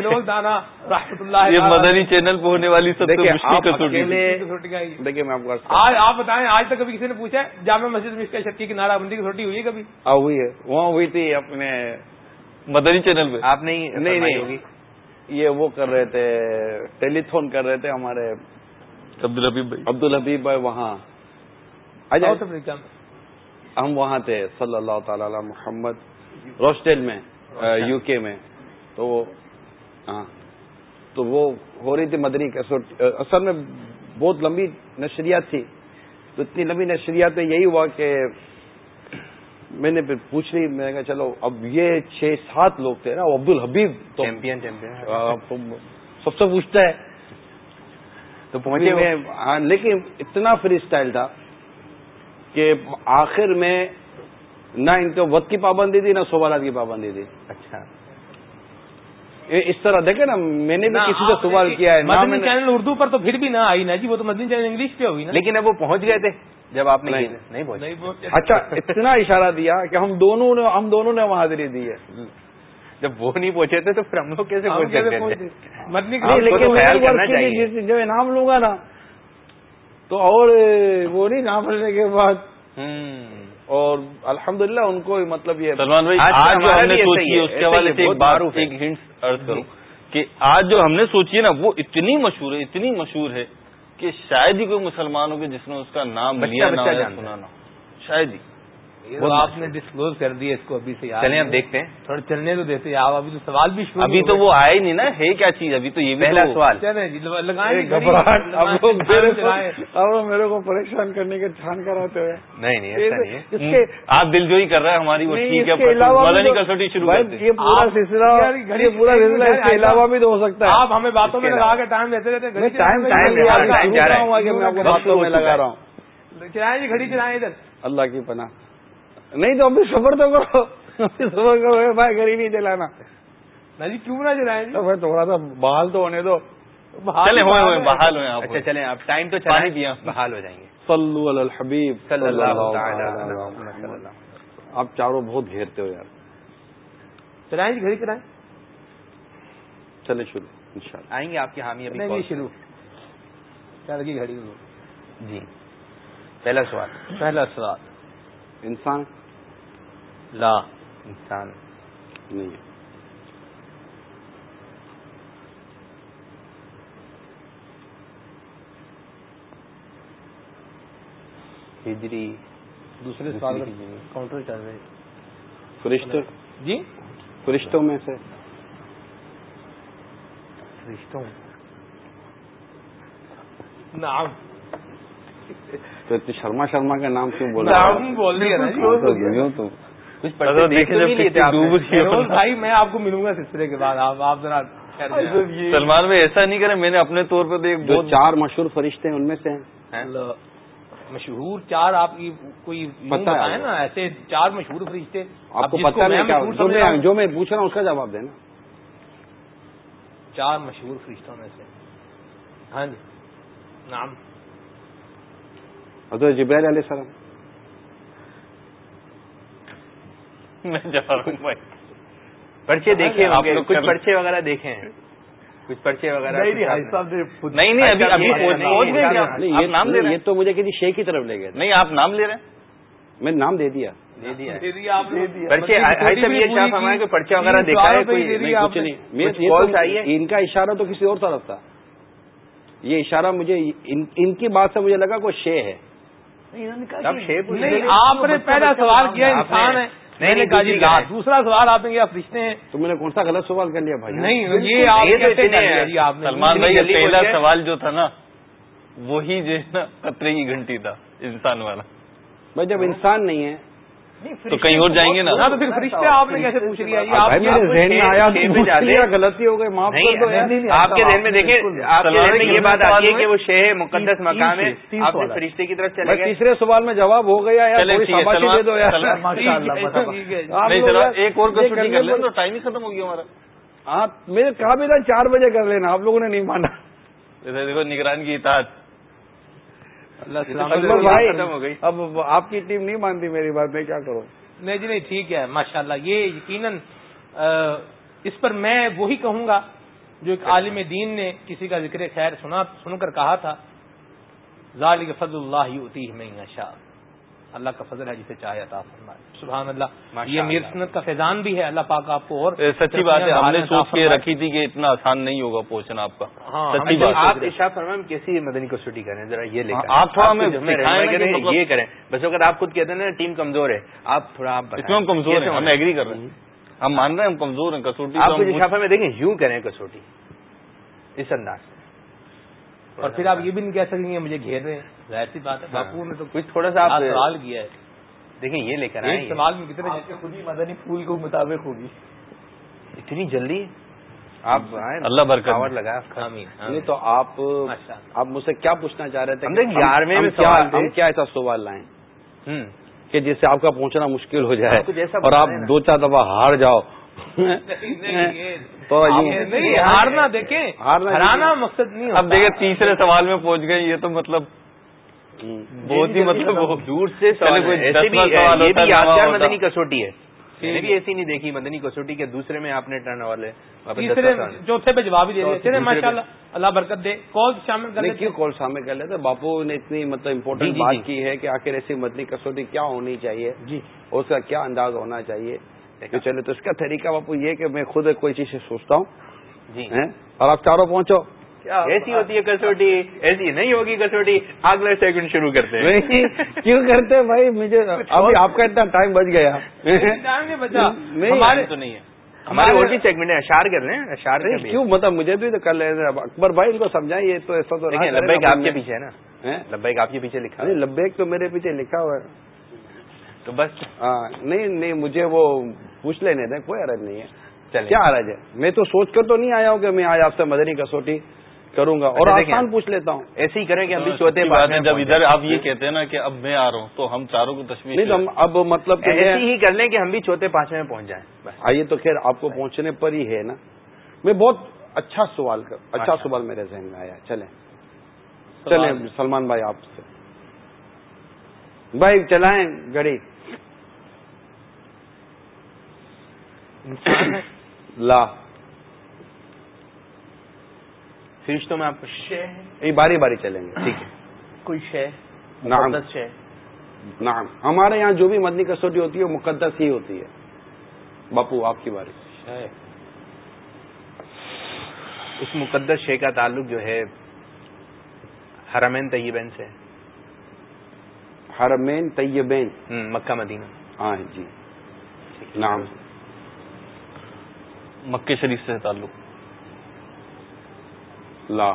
تو دانا رحمۃ اللہ یہ مدنی چینل پہ ہونے والی سب سے دیکھیے کسوٹی میں آپ کو آج آپ بتائیں آج تک کبھی کسی نے پوچھا ہے جامع مسجد مشک کا شرکی بندی کی چھوٹی ہوئی ہے کبھی۔ ہاں ہوئی ہے۔ وہاں ہوئی تھی اپنے مدنی چینل پہ۔ آپ نہیں نہیں ہوگی۔ یہ وہ کر رہے تھے ٹیلی فون کر رہے تھے ہمارے عبد الحبیب بھائی۔ عبد الحبیب بھائی وہاں۔ ساؤتھ افریقہ میں ہم وہاں تھے صلی اللہ تعالی علی محمد روسٹیل میں یو کے میں. تو وہ ہاں تو وہ ہو رہی تھی مدنی اصل میں بہت لمبی نشریات تھی. تو اتنی لمبی نشریات میں یہی ہوا کہ میں نے پھر پوچھ لی میں نے کہا چلو اب یہ چھ سات لوگ تھے نا عبد الحبیب تو چیمپئن سب سے پوچھتا ہے. تو پہنچے ہاں لیکن اتنا فری اسٹائل تھا کہ آخر میں نہ ان کو وقت کی پابندی تھی نہ سوالات کی پابندی تھی۔ اچھا۔ یہ اس طرح دیکھیں نا میں نے بھی کسی سے سوال کیا ہے مدنی چینل اردو پر تو پھر بھی نہ آئی نا جی وہ تو مدنی چینل انگلش پہ ہوگی نا۔ لیکن اب وہ پہنچ گئے تھے۔ جب آپ نے نہیں۔ پہنچے۔ اچھا اتنا اشارہ دیا کہ ہم دونوں نے ہم دونوں نے وہاں حاضری دی ہے۔ جب وہ نہیں پہنچے تھے تو پھر ہم لوگ کیسے پہنچ سکتے مدنی چاہیے۔ جس- جب انعام لوں گا نا تو اور وہ نہیں نام لینے کے بعد۔ اور الحمدللہ ان کو مطلب یہ سلمان بھائی آج جو ہم نے سوچی اس کے حوالے سے ایک ہنٹ ارض کروں کہ آج جو ہم نے سوچی ہے نا وہ اتنی مشہور ہے اتنی مشہور ہے کہ شاید ہی کوئی مسلمان ہو کہ جس نے اس کا نام لیا نہ بچہ ہو یا جانتا سنا نہ ہو۔ شاید ہی۔ آپ نے ڈسکلوز کر دیا اس کو ابھی سے چلیں اب نہیں۔ دیکھتے ہیں۔ تھوڑا چلنے تو دیتے آپ ابھی تو سوال بھی شروع ابھی تو۔ وہ آیا ہی نہیں نا ہے کیا چیز؟ ابھی تو یہ پہلا سوال۔ چلیں جی لگائیں میرے کو پریشان کرنے کے چھان کراتے ہوئے۔ نہیں نہیں ایسا نہیں ہے۔ اس کے آپ دل جو ہی کر رہے ہیں ہماری وہ ٹھیک اس کے ہے کسوٹی شروع یہ پورا آپ- سلسلہ پورا سلسلہ اس کے علاوہ بھی تو ہو سکتا ہے۔ آپ ہمیں باتوں میں لگا۔ کے ٹائم دیتے رہتے ٹائم ٹائم رہا ہے۔ آپ لگا ہے۔ رہا ہوں۔ چلائیں جی گھڑی چلائیں ادھر۔ اللہ کی پناہ نہیں تو ابھی صبر تو کرو۔ صبر کرو بھائی گھر ہی نہیں چلانا۔ نا جی کیوں نہ چلائیں جی؟ تو بھائی تھوڑا سا بحال تو ہونے دو۔ چلے ہوئے ہوئے بحال ہوئے آپ۔ اچھا چلیں اب ٹائم تو چلائیں پیا۔ بحال ہو جائیں گے۔ صلو علی الحبیب۔ صلی اللہ آپ چاروں بہت گھیرتے ہو یار۔ چلائیں جی گھڑی چلائیں۔ چلے شروع انشاءاللہ۔ آئیں گے آپ کی حامی ابھی شروع۔ کیا لگی گھڑی؟ جی۔ پہلا سوال۔ پہلا سوال۔ انسان لا انسان۔ نہیں۔ ہجری۔ دوسرے سوال کا کاؤنٹر چل رہے۔ فرشتے جی؟ فرشتوں میں سے۔ رشتوں نام تو اتنی شرما شرما کا نام کیوں بول دیا نا جی۔ ہاں تو۔ کچھ دیکھ بھائی میں آپ کو ملوں گا سلسلے کے بعد۔ آپ ذرا جائیں۔ سلمان بھائی ایسا نہیں کرے میں نے اپنے طور پہ تو ایک جو بہت چار مشہور فرشتے ہیں ان میں سے ہیں؟ مشہور چار آپ کی کوئی پتہ ہے۔ نا ایسے چار مشہور فرشتے۔ آپ کو میں نہیں جو میں میں پوچھ رہا ہوں اس کا جواب دینا۔ چار مشہور فرشتوں میں سے۔ ہاں جی۔ نام حضرت جبریل علیہ السلام۔ میں جا رہا ہوں بھائی۔ پرچے دیکھے کچھ پرچے وغیرہ دیکھے ہیں۔ کچھ پرچے وغیرہ نہیں نہیں ابھی ابھی یہ- پہنچ گئے یہ- تو مجھے کسی شے کی طرف لے گئے۔ نہیں آپ نام لے رہے ہیں؟ میں نام دے دیا۔ نے۔ دے دیا۔ ہے۔ دے دیا۔ آپ نے پرچے پرچے وغیرہ دیکھا ہے؟ ان کا اشارہ تو کسی اور طرف تھا۔ یہ اشارہ مجھے ان ان کی بات سے مجھے لگا کوئی شے ہے۔ آپ نے پہلا سوال کیا انسان ہے۔ نہیں، نہیں، کہا جی دوسری لا کا ہے۔ دوسرا سوال آپ نے کیا فرشتے ہیں تو میں نے کون سا غلط سوال کر لیا بھائی نہیں یہ آپ۔ جی نے سلمان بھائی پہلا؟ سوال جو تھا نا وہی جو ہے نا قطرے کی گھنٹی تھا انسان والا بھائی جب انسان نہیں ہے تو کہیں اور جائیں گے نا؟ ہاں تو پھر فرشتے آپ نے کیسے پوچھ لیا؟ میں۔ غلطی ہو گئی معاف کر دو یار نہیں آپ کے ذہن میں دیکھیں آپ کے ذہن میں یہ بات آتی ہے کہ وہ شہ مقدس مقام ہے آپ نے فرشتے کی طرف چلے گئے۔ تیسرے سوال میں جواب ہو گیا ایک اور تو ٹائم ہی ختم ہو گیا ہمارا۔ ہاں میرے کہا بھی تھا چار بجے کر لینا آپ لوگوں نے نہیں مانا۔ جیسے دیکھو نگران کی اطاعت اللہ اکبر سلامت اکبر رکھے۔ بھائی ختم ہو گئی۔ اب آپ کی ٹیم نہیں مانتی میری بات میں کیا کروں نہیں جی نہیں ٹھیک ہے ماشاء اللہ یہ یقیناً اس پر میں وہی کہوں گا جو ایک عالم دین نے کسی کا ذکر خیر سنا سن کر کہا تھا ذالک فضل اللہ ہوتی ہے میں شاء اللہ کا فضل ہے جسے چاہے عطا فرمائے۔ سبحان اللہ یہ میر۔ سنت کا فیضان بھی ہے اللہ پاک آپ کو اور سچی بات ہے ہم نے سوچ کے۔ رکھی تھی کہ اتنا آسان نہیں ہوگا پہنچنا آپ کا۔ ہاں، سچی بات آپ ارشاد فرمائیں ہم کیسی مدنی کو چھٹی کریں؟ ذرا یہ لے ہاں، آپ تھوڑا ہمیں مطلب- یہ کریں۔ بس اگر آپ خود کہتے ہیں نا ٹیم کمزور ہے آپ تھوڑا آپ اس میں ہم کمزور ہیں؟ ہم ایگری کر رہے ہیں۔ ہم مان رہے ہیں ہم کمزور ہیں کسوٹی آپ میں دیکھیں یوں کریں کسوٹی۔ اس انداز سے اور پھر آپ یہ بھی نہیں کہہ سکیں گے مجھے گھیر رہے ہیں۔ ظاہر سی بات ہے باپو نے تو کچھ تھوڑا سا آپ سوال کیا ہے۔ دیکھیں یہ لے کر ایک سوال میں کتنے خود ہی مدنی پھول کو مطابق ہوگی۔ اتنی جلدی؟ آپ اللہ برکت دے۔ لگایا نہیں تو آپ۔ آپ مجھ سے کیا پوچھنا چاہ رہے تھے؟ گیارہویں میں سوال کیا ایسا سوال لائیں؟ کہ جس سے آپ کا پہنچنا مشکل ہو جائے اور آپ۔ دو چار دفعہ ہار جاؤ۔ نہیں ہارنا دیکھیں ہرانا مقصد نہیں اب دیکھیں تیسرے سوال میں پہنچ گئے یہ تو مطلب بہت ہی مطلب دور سے مدنی کسوٹی ہے۔ میں نے بھی ایسی نہیں دیکھی مدنی کسوٹی کے دوسرے میں آپ نے ٹرن والے تیسرے چوتھے پہ جواب ہی دے دیا۔ ماشاء اللہ اللہ برکت دے۔ کال شامل کر کیوں کال شامل کر لیتے باپو نے اتنی مطلب امپورٹنٹ بات کی ہے کہ آخر ایسی مدنی کسوٹی کیا ہونی چاہیے؟ جی۔ اس کا کیا انداز ہونا چاہیے؟ تو چلے تو اس کا طریقہ باپو یہ کہ میں خود کوئی چیز سے سوچتا ہوں۔ جی۔ اور آپ چاروں پہنچو۔ ایسی ہوتی ہے کسوٹی۔ ایسی نہیں ہوگی کسوٹی۔ اگلے سیکنڈ شروع کرتے ہیں۔ کیوں کرتے بھائی؟ مجھے ابھی آپ کا اتنا ٹائم بچ گیا۔ ہمارے تو نہیں ہے۔ ہمارے اور بھی سیگمنٹ ہے اشار کر لیں اشار کیوں؟ مطلب مجھے بھی تو کر لیں اکبر بھائی ان کو سمجھائیے تو ایسا تو لبیک آپ کے پیچھے ہے نا۔ لبیک آپ کے پیچھے لکھا لبیک تو میرے پیچھے لکھا ہوا ہے۔ تو بس۔ ہاں نہیں نہیں مجھے وہ پوچھ لینے دیں کوئی عرض نہیں ہے۔ کیا عرض ہے؟ میں تو سوچ کر تو نہیں آیا ہوں کہ میں آج آپ سے مدنی کسوٹی کروں گا اور آسان پوچھ لیتا ہوں۔ ایسے ہی کریں کہ ہم بھی چوتھے بات ہیں۔ جب ادھر آپ یہ کہتے ہیں نا کہ اب میں آ رہا ہوں تو ہم چاروں کو تشویش نہیں تو اب مطلب ایسے ہی کر لیں کہ ہم بھی چوتھے پانچویں میں پہنچ جائیں۔ آئیے تو خیر آپ کو پہنچنے پر ہی ہے نا۔ میں بہت اچھا سوال کر اچھا سوال میرے ذہن میں آیا۔ چلیں۔ چلیں سلمان بھائی آپ سے۔ بھائی چلائیں گڑی لا۔ فرشتوں میں آپ کو یہ باری باری چلیں گے ٹھیک ہے۔ کوئی شے؟ نام شے۔ نام ہمارے یہاں جو بھی مدنی کسوٹی ہوتی ہے وہ مقدس ہی ہوتی ہے۔ باپو آپ کی باری۔ اس مقدس شے کا تعلق جو ہے حرمین طیبین سے۔ حرمین طیبین۔ مکہ مدینہ۔ ہاں جی۔ نام مکہ شریف سے تعلق؟ لا.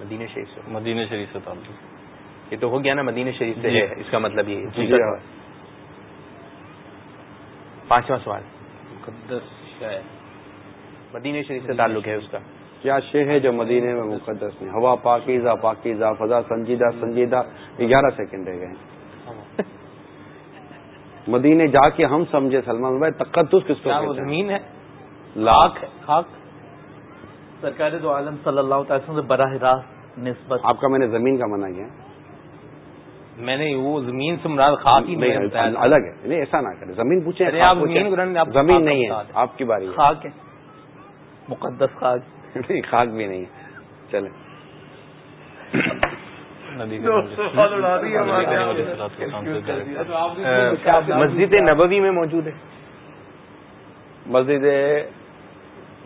مدینہ شریف سے. مدینہ شریف سے تعلق. یہ تو ہو گیا نا مدینہ شریف سے ہے اس کا مطلب یہ جی پانچواں سوال. مقدس مدینہ شریف سے تعلق ہے اس کا. کیا شے ہے جو مدینے میں مقدس نہیں؟ ہوا پاکیزہ پاکیزہ فضا سنجیدہ سنجیدہ گیارہ سیکنڈ رہ گئے مدینے جا کے ہم سمجھے سلمان بھائی تقدس کس کو زمین ہے؟ لاکھ خاک۔ سرکار دو عالم صلی اللہ تعالی وسلم سے براہ راست نسبت۔ آپ کا میں نے زمین کا منع کیا۔ میں نے وہ زمین سے مراد خاک ہی نہیں الگ ہے۔ نہیں ایسا نہ کرے زمین پوچھیں زمین زمین نہیں ہے آپ کی باری خاک ہے۔ مقدس خاک۔ نہیں خاک بھی نہیں ہے۔ چلیں۔ مسجد نبوی میں موجود ہے۔ مسجد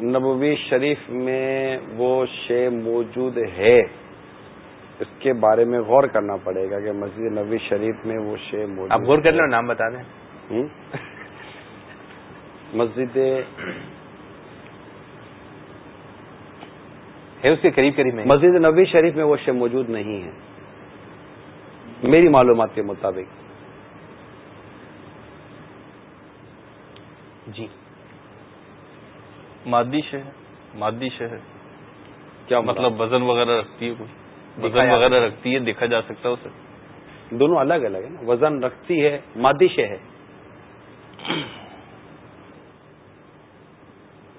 نبوی شریف میں وہ شے موجود ہے۔ اس کے بارے میں غور کرنا پڑے گا کہ مسجد نبوی شریف میں وہ شے موجود آپ غور کر لو نام بتا دیں۔ مسجد ہے اس کے قریب قریب میں۔ مسجد نبی شریف میں وہ شے موجود نہیں ہے۔ میری معلومات کے مطابق۔ جی۔ مادی شہ مادی شہ کیا مطلب وزن وغیرہ رکھتی ہے کوئی؟ وزن وغیرہ رکھتی ہے دیکھا جا سکتا ہے اسے؟ دونوں الگ الگ ہے نا۔ وزن رکھتی ہے مادی شہ ہے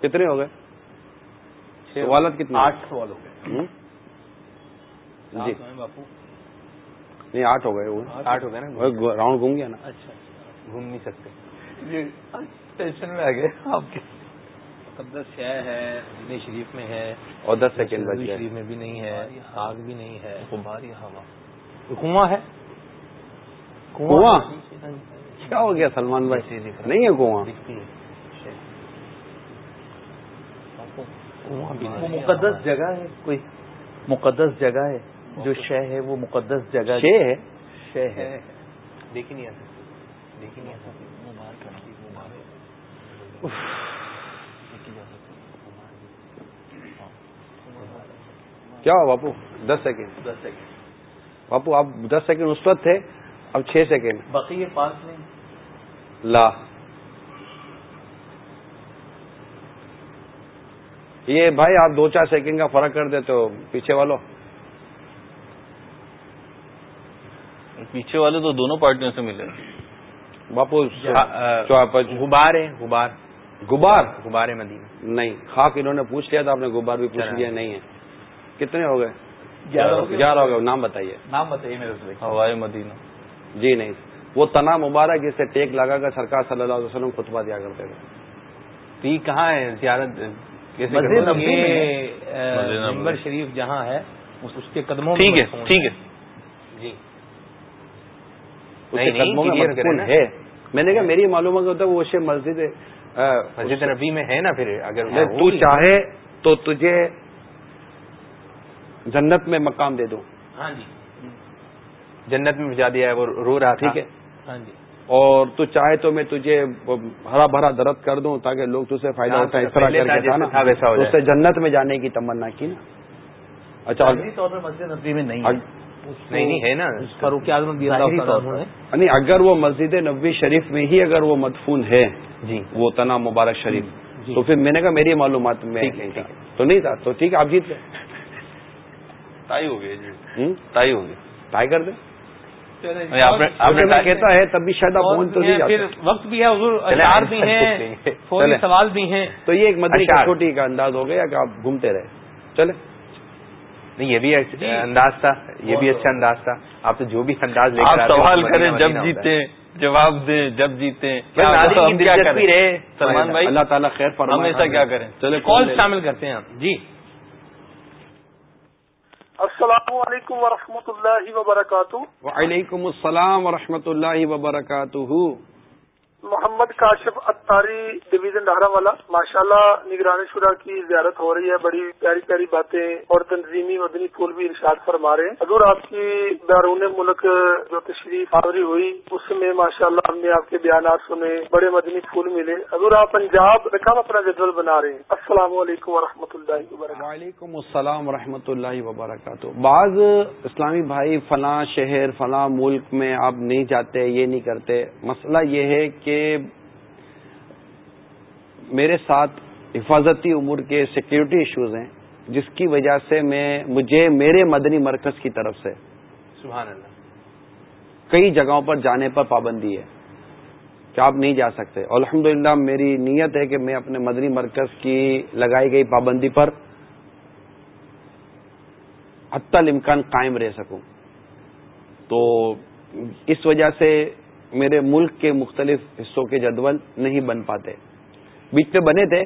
کتنے ہو گئے؟ سوالت کتنے آٹھ سوال ہو گئے۔ جی۔ نہیں آٹھ ہو گئے وہ آٹھ ہو گئے. نا راؤنڈ گھوم گیا نا۔ اچھا گھوم نہیں سکتے۔ ٹینشن میں آ گئے آپ کے۔ مقدس شہ ہے مدینہ شریف میں ہے۔ اور دس سیکنڈ شریف میں بھی نہیں ہے آگ بھی نہیں ہے۔ بھاری ہوا؟ کنواں ہے۔ کنواں کیا ہو گیا سلمان بھائی؟ نہیں ہے کنواں مقدس جگہ ہے کوئی؟ مقدس جگہ ہے۔ جو شہ ہے وہ مقدس جگہ شے ہے؟ شہ ہے۔ دیکھ نہیں آتا دیکھ نہیں آتا کیا ہوا باپو؟ دس سیکنڈ۔ دس سیکنڈ۔ باپو آپ دس سیکنڈ اس وقت تھے اب چھ سیکنڈ۔ باقی یہ پانچ نہیں۔ لا۔ یہ بھائی آپ دو چار سیکنڈ کا فرق کر دیتے ہو پیچھے والوں۔ پیچھے والے تو دونوں پارٹیوں سے ملے باپو غبار ہے غبار۔ غبار؟ غبار مدینہ۔ نہیں خاک انہوں نے پوچھ لیا تھا آپ نے غبار بھی پوچھ لیا نہیں ہے۔ کتنے ہو گئے؟ گیارہ ہو گئے۔ نام بتائیے۔ نام بتائیے میرے ہوائی مدینہ۔ جی نہیں۔ وہ تنا مبارک جسے ٹیک لگا کر سرکار صلی اللہ علیہ وسلم خطبہ دیا کرتے تھے۔ تو یہ کہاں ہے زیارت؟ ممبر شریف جہاں ہے اس کے قدموں میں ٹھیک ہے۔ ٹھیک ہے۔ جی اس کے نہیں، نہیں، قدموں میں clear کریں مدفون نا۔ ہے۔ میں نے کہا میری معلومات ہوتا ہے وہ شے مسجد ہے مسجد نبی میں ہے نا پھر اگر تو چاہے تو تجھے جنت میں مقام دے دوں۔ ہاں جی۔ جنت میں بھجا دیا ہے وہ رو رہا ٹھیک ہے۔ ہاں جی۔ اور تو چاہے تو میں تجھے ہرا بھرا درد کر دوں تاکہ لوگ تجھے فائدہ ہاں، اٹھائیں تو اس طرح کر کے تھا ویسا سے۔ جنت میں جانے کی تمنا کی نا۔ اچھا طور پر مسجد نبی میں نہیں ہے۔ نہیں نہیں ہے نا؟ فاروق اعظم نہیں اگر وہ مسجد نبوی شریف میں ہی اگر وہ مدفون ہے جی۔ وہ تنا مبارک شریف جی۔ تو پھر میں نے کہا میری معلومات میں تو نہیں تھا تو ٹھیک ہے آپ جیت گئے۔ تائی ہو گئی جی؟ تائی ہو گئی ٹرائی کر دیں۔ میں کہتا ہے تب بھی شاید آپ پہنچ تو نہیں وقت بھی ہے حضور اشعار بھی ہیں۔ سوال بھی ہیں۔ تو یہ ایک اشعار۔ کسوٹی کا انداز ہو گیا کہ آپ گھومتے رہے۔ چلے۔ نہیں یہ بھی ایک انداز تھا یہ بھی اچھا انداز تھا۔ آپ تو جو بھی انداز سوال کریں جب جیتے۔ جواب دیں جب جیتے رہے۔ سلمان بھائی اللہ تعالیٰ خیر فرمائے ہم ایسا کیا کریں؟ چلے کال شامل کرتے ہیں آپ جی۔ السلام علیکم ورحمۃ اللہ وبرکاتہ۔ وعلیکم السلام ورحمۃ اللہ وبرکاتہ۔ محمد کاشف اتاری ڈویژن ڈہرا والا۔ ماشاء اللہ نگران شورا کی زیارت ہو رہی ہے۔ بڑی پیاری پیاری باتیں اور تنظیمی مدنی پھول بھی ارشاد فرما رہے ہیں۔ حضور آپ کی بیرون ملک جو تشریف آوری ہوئی، اس میں ماشاء اللہ ہم نے آپ کے بیانات سنے، بڑے مدنی پھول ملے۔ حضور آپ پنجاب میں کب اپنا جدول بنا رہے ہیں۔ السلام علیکم ورحمۃ اللہ وبرکاتہ۔ وعلیکم السلام ورحمۃ اللہ وبرکاتہ۔ بعض اسلامی بھائی فلاں شہر، فلاں ملک میں آپ نہیں جاتے، یہ نہیں کرتے۔ مسئلہ یہ ہے کہ میرے ساتھ حفاظتی امور کے سیکیورٹی ایشوز ہیں جس کی وجہ سے میں مجھے میرے مدنی مرکز کی طرف سے سبحان اللہ۔ کئی جگہوں پر جانے پر پابندی ہے کہ آپ نہیں جا سکتے۔ اور الحمد میری نیت ہے کہ میں اپنے مدنی مرکز کی لگائی گئی پابندی پر حتی الامکان قائم رہ سکوں۔ تو اس وجہ سے میرے ملک کے مختلف حصوں کے جدول نہیں بن پاتے۔ بیچ پہ بنے تھے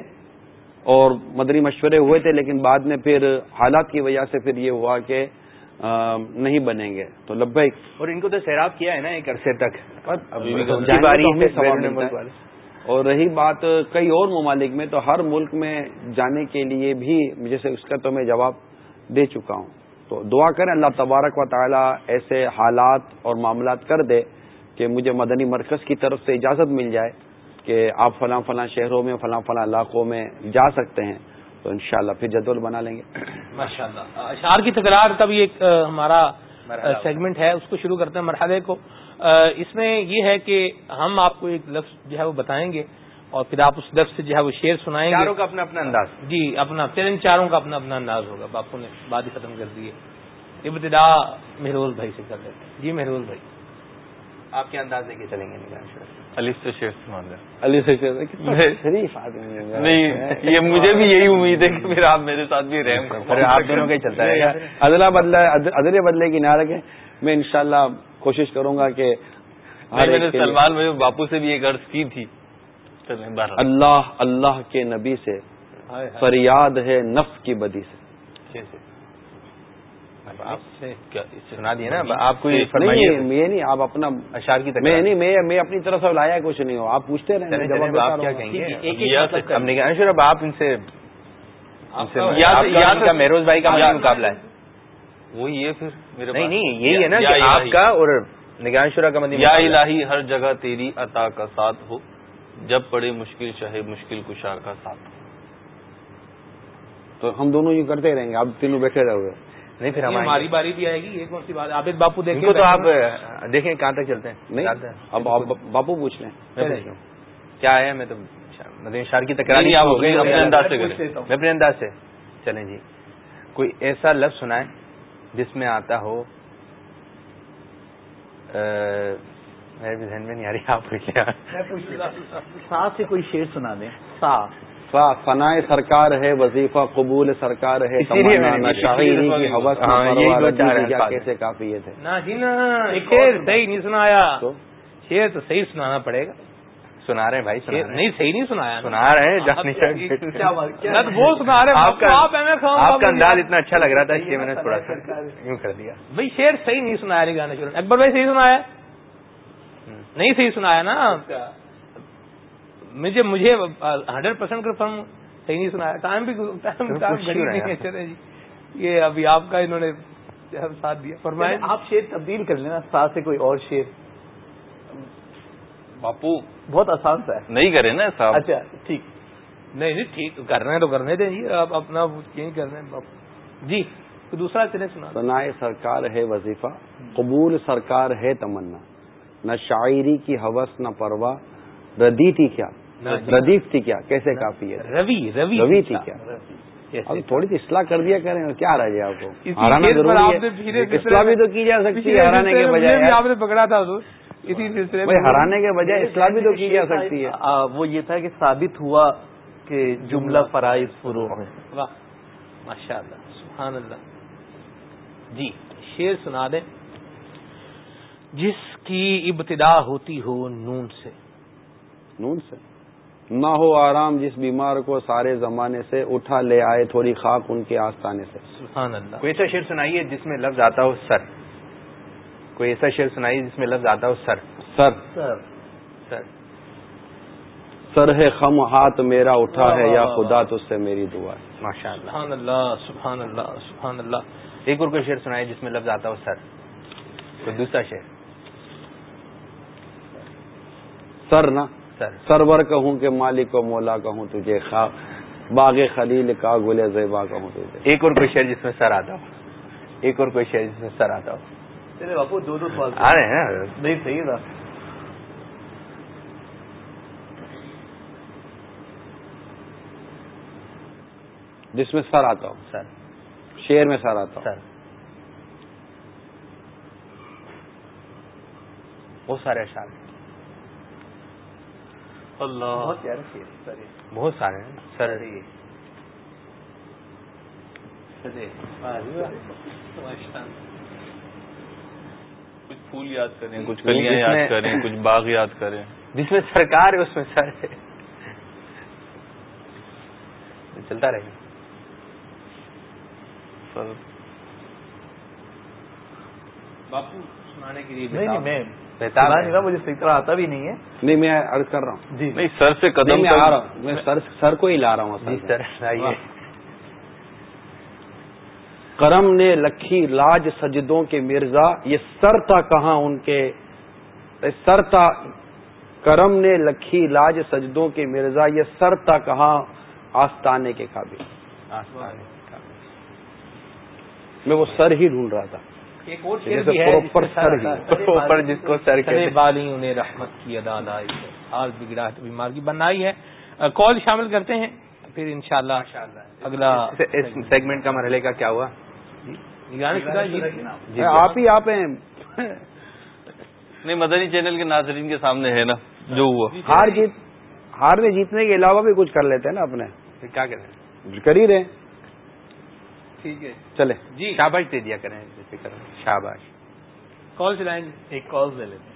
اور مدنی مشورے ہوئے تھے لیکن بعد میں پھر حالات کی وجہ سے پھر یہ ہوا کہ نہیں بنیں گے۔ تو لبیک۔ اور ان کو تو سیراب کیا ہے نا ایک عرصے تک۔ اور رہی بات کئی اور ممالک میں تو ہر ملک میں جانے کے لیے بھی جیسے اس کا تو میں جواب دے چکا ہوں۔ تو دعا کریں اللہ تبارک و تعالی ایسے حالات اور معاملات کر دے کہ مجھے مدنی مرکز کی طرف سے اجازت مل جائے کہ آپ فلاں فلاں شہروں میں فلاں فلاں علاقوں میں جا سکتے ہیں۔ تو انشاءاللہ پھر جدول بنا لیں گے۔ ماشاء اللہ اشعار کی تکرار کا بھی ایک ہمارا سیگمنٹ ہے۔ اس کو شروع کرتے ہیں مرحلے کو۔ اس میں یہ ہے کہ ہم آپ کو ایک لفظ جو ہے وہ بتائیں گے اور پھر آپ اس لفظ سے جو ہے وہ شعر سنائیں چاروں گے کا اپنا اپنا انداز۔ جی اپنا پھر ان چاروں کا اپنا اپنا انداز ہوگا۔ باپو نے بات ہی ختم کر دی ہے۔ ابتدا مہروز بھائی سے کر لیتے ہیں جی مہروز بھائی۔ آپ کے انداز لے کے چلیں گے علی سے علی سے نہیں یہ مجھے بھی یہی امید ہے کہ پھر آپ میرے ساتھ بھی رحم آپ دونوں کا ہی چلتا رہے گا. ادلا بدلا ادلے بدلے کی نہ رکھیں میں انشاءاللہ کوشش کروں گا کہ میں نے سلمان بھائی باپو سے بھی ایک عرض کی تھی. اللہ اللہ کے نبی سے فریاد ہے نفس کی بدی سے آپ کیا اس سے- سنا دیے نا؟ آپ کو یہ نہیں فرمائیے نہیں، یہ نہیں آپ اپنا اشار کی میں نہیں میں میں اپنی طرف سے لایا کچھ نہیں ہو آپ پوچھتے رہے جواب آپ کیا۔ کہیں گے؟ مطلب نگران شور اب آپ ان سے مہروز بھائی کا مقابلہ ہے۔ وہ یہ پھر میرے نہیں یہی ہے نا کہ آپ کا اور نگران شورا کا یا۔ الہی ہر جگہ تیری عطا کا ساتھ ہو۔ جب پڑے مشکل چاہے مشکل کشار کا ساتھ۔ ہو تو ہم دونوں یہ کرتے رہیں گے۔ آپ تینوں بیٹھے رہو۔ گے نہیں پھر ہماری۔ باری بھی آئے گی یہ کون سی بات؟ عابد باپو ان دیکھیں کو تو آپ دیکھیں کہاں تک چلتے ہیں۔ نہیں۔ اب باپو پوچھ لیں۔ کیا ہے؟ میں تو مدنی شار کی تکرار نہیں، ہی آپ ہو گئی اپنے انداز سے کریں۔ میں اپنے انداز سے۔ چلیں جی۔ کوئی ایسا لفظ سنائیں جس میں آتا ہو میرے بھی ذہن میں نہیں آ رہی آپ پوچھ لیا سا سے کوئی شعر سنا دیں؟ سا۔ سا ثناء سرکار ہے وظیفہ قبول سرکار ہے ہاں، کیسے کافیت ہے نہ جی شیر صحیح نہیں سنایا۔ تو؟ شیر تو صحیح سنانا پڑے گا۔ سنا رہے ہیں بھائی شیر ہیں۔ نہیں صحیح نہیں سنایا۔ سنا رہے ہیں وہ سنا رہے آپ کا آپ کا انداز اتنا اچھا لگ رہا تھا اس لیے میں نے تھوڑا سا یوں کر دیا۔ بھائی شیر صحیح نہیں سنایا گانا شروع اکبر بھائی صحیح سنایا؟ نہیں صحیح سنایا نا۔ مجھے مجھے ہنڈریڈ پرسینٹ کنفرم صحیح نہیں سنایا. ٹائم بھی؟ چلے جی. یہ ابھی آپ کا انہوں نے ساتھ دیا. فرمائیں آپ شعر تبدیل کر لینا سا سے کوئی اور شعر. باپو بہت آسان سا ہے۔ نہیں کرے نا صاحب. اچھا ٹھیک۔ نہیں نہیں ٹھیک کرنا ہے تو کرنے دیں جی آپ اپنا یہی کرنا ہے آپ- جی دوسرا چلے سنا۔ ثناء سرکار ہے وظیفہ قبول سرکار ہے تمنا۔ نہ شاعری کی حوث نہ پرواہ ردی تھی کیا۔ ردیف تھی کیا؟ کیسے کافی ہے؟ روی روی روی تھی کیا؟ اب تھوڑی سی اصلاح کر دیا کریں کیا رہ جائے آپ کو؟ ہرانا ضروری ہے۔ اصلاح بھی تو کی جا سکتی ہے ہرانے کے بجائے۔ آپ نے پکڑا تھا حضور۔ اسی سلسلے میں ہرانے کے بجائے اصلاح بھی تو کی جا سکتی ہے۔ وہ یہ تھا کہ ثابت ہوا کہ جملہ فرائض فرو ہے واہ ماشاء اللہ سبحان اللہ۔ جی شیر سنا دیں۔ جس کی ابتدا ہوتی ہو نون سے۔ نون سے؟ نہ ہو آرام جس بیمار کو سارے زمانے سے اٹھا لے آئے تھوڑی خاک ان کے آستانے سے۔ سبحان اللہ۔ کوئی ایسا شعر سنائیے جس میں لفظ آتا ہو سر۔ کوئی ایسا شعر سنائیے جس میں لفظ آتا ہو سر۔ سر۔ سر۔ سر۔ سر ہے خم ہاتھ میرا اٹھا ہے یا خدا تو سے میری دعا ہے۔ ماشاء اللہ سبحان اللہ سبحان اللہ سبحان اللہ۔ ایک اور کوئی شعر سنائیے جس میں لفظ آتا ہو سر۔ کوئی دوسرا شعر۔ سر نا۔ سرور کہوں کہ مالک و مولا کہوں تجھے خا باغ خلیل کا گل زیبا کہوں تجھے۔ ایک اور کوئی شعر جس میں سر آتا ہو۔ ایک اور کوئی شعر جس میں سر آتا ہو۔ چلے باپو دو دو سوال۔ آ رہے ہیں نہیں صحیح تھا جس میں سر آتا ہوں سر۔ شیر میں سر آتا ہوں سر۔ بہت سارے اشعار ہیں اللہ. بہت سارے. ہیں. سر. کچھ پھول یاد کریں کچھ کلیاں میں- یاد کریں کچھ باغ یاد کریں۔ جس میں سرکار ہے اس میں سر ہے چلتا رہے گا. سر. باپو سنانے کے لیے نہیں نہیں میں مجھے صحیح طرح آتا بھی نہیں ہے۔ نہیں میں عرض کر رہا ہوں۔ جی۔ نہیں سر سے قدم میں آ تک- رہا ہوں۔ میں سر سر کو ہی لا رہا ہوں جی۔ سر آئیے کرم نے لکھی لاج سجدوں کے مرزا۔ یہ سر تھا کہاں ان کے؟ سر تھا کرم نے لکھی لاج سجدوں کے مرزا۔ یہ سر تھا کہاں آستانے کے قابل۔ میں وہ سر ہی ڈھونڈ رہا تھا۔ ایک اور شعر بھی ہے جس کو سر انہیں رحمت کی ادا لائی ہے۔ حال بگڑا ہے تو بیمار کی بنائی ہے۔ کال شامل کرتے ہیں پھر انشاءاللہ اگلا اس سیگمنٹ کا مرحلے کا کیا ہوا؟ جی جی۔ آپ۔ ہی آپ ہیں۔ نہیں مدنی چینل کے ناظرین کے سامنے ہے نا جو ہوا۔ ہار جیت ہار میں جیتنے کے علاوہ بھی کچھ کر لیتے ہیں نا اپنے۔ کیا کریں؟ کر ہی رہے۔ ٹھیک ہے۔ چلے جی۔ شاباش دے دیا کریں جیسے کریں شاباش۔ کال چلائیں گے۔ ایک کال لے لیتے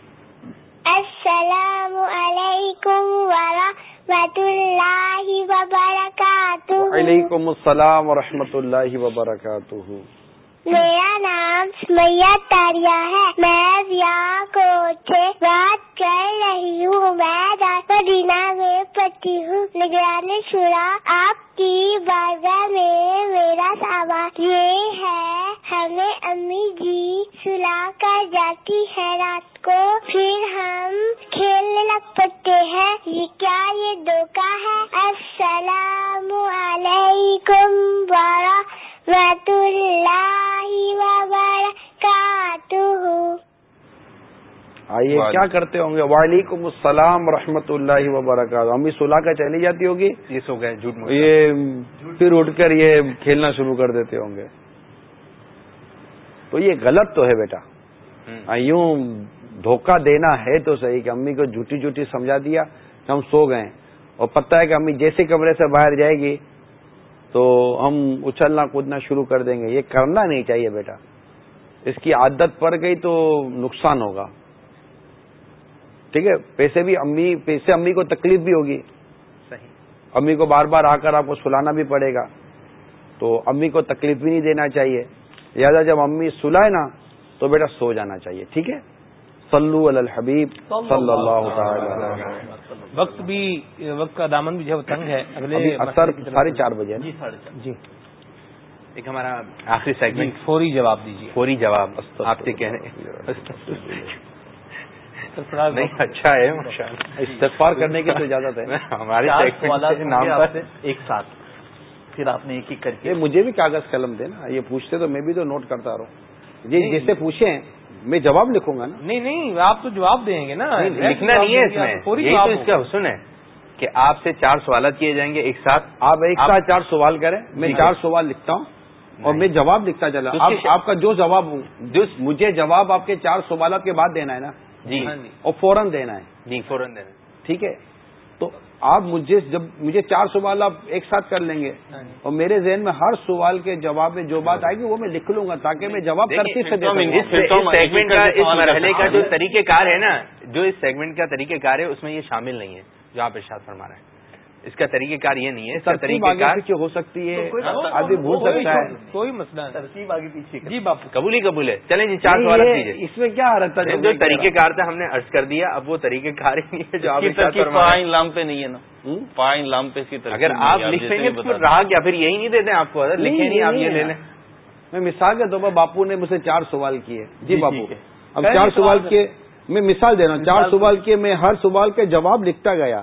السلام علیکم ورحمۃ اللہ وبرکاتہ۔ وعلیکم السلام ورحمۃ اللہ وبرکاتہ۔ میرا نام سمیہ تاریا ہے۔ میں ضیا کوٹ سے بات کر رہی ہوں۔ میں رات مدینہ میں پڑھتی ہوں۔ نگرانی شورا، آپ کی بارگاہ میں میرا سوال یہ ہے ہمیں امی جی سلا کر جاتی ہے۔ رات کو پھر ہم کھیلنے لگ پڑتے ہیں۔ یہ کیا یہ دھوکہ ہے؟ السلام علیکم بارہ ورحمۃ اللہ وبرکاتہ آئیے کیا کرتے ہوں گے وعلیکم السلام ورحمۃ اللہ وبرکاتہ امی صلاح کا چلی جاتی ہوگی یہ سو گئے جھوٹ یہ پھر اٹھ کر یہ کھیلنا شروع کر دیتے ہوں گے تو یہ غلط تو ہے بیٹا یوں دھوکہ دینا ہے تو صحیح کہ امی کو جھوٹی جھوٹی سمجھا دیا کہ ہم سو گئے اور پتہ ہے کہ امی جیسے کمرے سے باہر جائے گی تو ہم اچھلنا کودنا شروع کر دیں گے۔ یہ کرنا نہیں چاہیے بیٹا۔ اس کی عادت پڑ گئی تو نقصان ہوگا۔ ٹھیک ہے؟ پیسے بھی امی پیسے امی کو تکلیف بھی ہوگی۔ صحیح۔ امی کو بار بار آ کر آپ کو سلانا بھی پڑے گا۔ تو امی کو تکلیف بھی نہیں دینا چاہیے۔ لہٰذا جب امی سلائے نا تو بیٹا سو جانا چاہیے۔ ٹھیک ہے؟ صلو علی الحبیب صلی اللہ تعالی وقت بھی وقت کا دامن بھی جو تنگ ہے. اگلے اثر ساڑھے چار بجے جی جی۔ ایک ہمارا آخری سیگمنٹ فوری جواب دیجیے۔ فوری جواب. آپ رہے نہیں اچھا ہے استغفار کرنے کی تو اجازت ہے۔ ہمارے نام ایک ساتھ۔ پھر آپ نے ایک ایک کر کے مجھے بھی کاغذ قلم دینا یہ پوچھتے تو میں بھی تو نوٹ کرتا رہوں۔ جی جیسے پوچھیں میں جواب لکھوں گا نا؟ نہیں نہیں آپ تو جواب دیں گے نا۔ لکھنا نہیں ہے اس میں۔ تو اس کا حسن ہے کہ آپ سے چار سوالات کیے جائیں گے ایک ساتھ۔ آپ ایک ساتھ چار سوال کریں میں چار سوال لکھتا ہوں اور میں جواب لکھتا چلا۔ آپ کا جو جواب مجھے جواب آپ کے چار سوالات کے بعد دینا ہے نا۔ جی۔ اور فوراً دینا ہے۔ جی فوراً دینا ٹھیک ہے؟ تو آپ مجھے جب مجھے چار سوال آپ ایک ساتھ کر لیں گے۔ اور میرے ذہن میں ہر سوال کے جواب میں جو بات آئے گی وہ میں لکھ لوں گا تاکہ میں جواب کرتی سے سیگمنٹ کا اس مرحلے کا جو طریقہ کار ہے نا جو اس سیگمنٹ کا طریقہ کار ہے اس میں یہ شامل نہیں ہے جو آپ ارشاد فرما رہے ہیں۔ اس کا طریقہ کار یہ نہیں ہے اس کا طریقہ کار ہو سکتی ہے آدمی بھول سکتا ہے۔ کوئی مسئلہ ترتیب آگے پیچھے جی باپ۔ قبول ہی قبول ہے۔ چلیں جی چار سوال اس میں کیا رہتا ہے؟ جو طریقہ کار تھا ہم نے ارض کر دیا اب وہ طریقہ کار ہی نہیں ہے جو آپ فائن لام پہ نہیں ہے نا۔ فائن لام پہ اس کی اگر آپ لکھیں گے تو رہا کیا؟ پھر یہی نہیں دیتے آپ کو لکھیں نہیں آپ یہ لے لیں۔ میں مثال کے طور پر باپو نے مجھ سے چار سوال کیے۔ جی باپو اب چار سوال کیے میں مثال دے رہا ہوں۔ چار سوال کیے میں ہر سوال کے جواب لکھتا گیا۔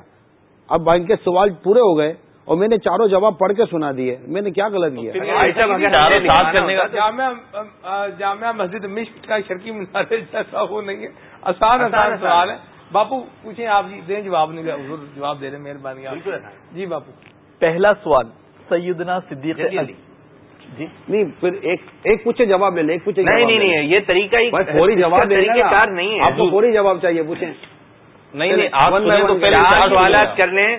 اب بھائی کے سوال پورے ہو گئے اور میں نے چاروں جواب پڑھ کے سنا دیے۔ میں نے کیا غلط کیا؟ جامعہ مسجد مشق کا شرکی مناظر جیسا وہ نہیں ہے۔ آسان آسان سوال ہے۔ باپو پوچھیں آپ جی دیں جواب نہیں جواب دے رہے مہربانی جی باپو۔ پہلا سوال سیدنا صدیق علی۔ جی۔ نہیں پھر ایک ایک پوچھے جواب لے لے ایک پوچھے نہیں نہیں یہ طریقہ ہی فوری جواب طریقہ کار نہیں ہے۔ آپ کو فوری جواب چاہیے پوچھیں۔ نہیں نہیں آپ تو پہلے سوالات کر لیں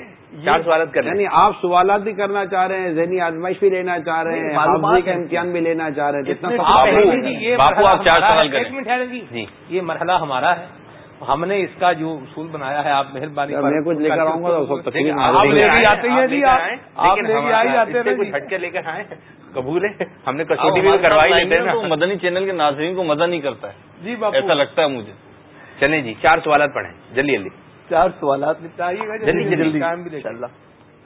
چار سوالات کر یعنی آپ سوالات بھی کرنا چاہ رہے ہیں ذہنی آزمائش بھی لینا چاہ رہے ہیں معلومات کا امتحان بھی لینا چاہ رہے ہیں جتنا باپو آپ چار سوال کریں۔ جی۔ یہ مرحلہ ہمارا ہے۔ ہم نے اس کا جو اصول بنایا ہے آپ مہربانی میں کچھ لے کر آؤں گا آپ لے کے آتے ہیں جی آپ لے کے آئی جاتے ہیں کچھ ہٹ کے لے کر آئے قبول ہے؟ ہم نے کسوٹی بھی کروائی لیتے ہیں مدنی چینل کے ناظرین کو مزہ نہیں کرتا ہے۔ جی ایسا لگتا ہے مجھے۔ چلیں جی چار سوالات پڑھیں۔ جلدی جلدی۔ چار سوالات۔ جلدی جلدی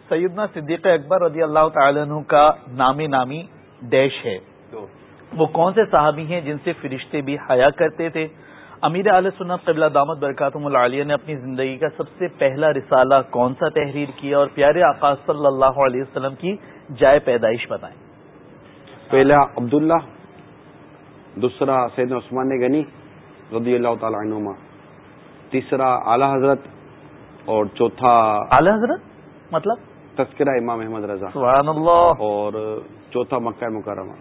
سیدنا صدیق اکبر رضی اللہ تعالیٰ عنہ کا نامی نامی ڈیش ہے۔ وہ کون سے صحابی ہیں جن سے فرشتے بھی حیا کرتے تھے؟ امیر علیہ سنت قبلہ دامت برکاتم العالیہ نے اپنی زندگی کا سب سے پہلا رسالہ کون سا تحریر کیا اور پیارے آقا صلی اللہ علیہ وسلم کی جائے پیدائش بتائیں۔ پہلا عبداللہ دوسرا سید عثمان غنی رضی اللہ تعالی عنما تیسرا اعلی حضرت اور چوتھا اعلی حضرت؟ مطلب؟ تذکرہ امام احمد رضا۔ سبحان اللہ۔ اور چوتھا مکہ مکرمہ۔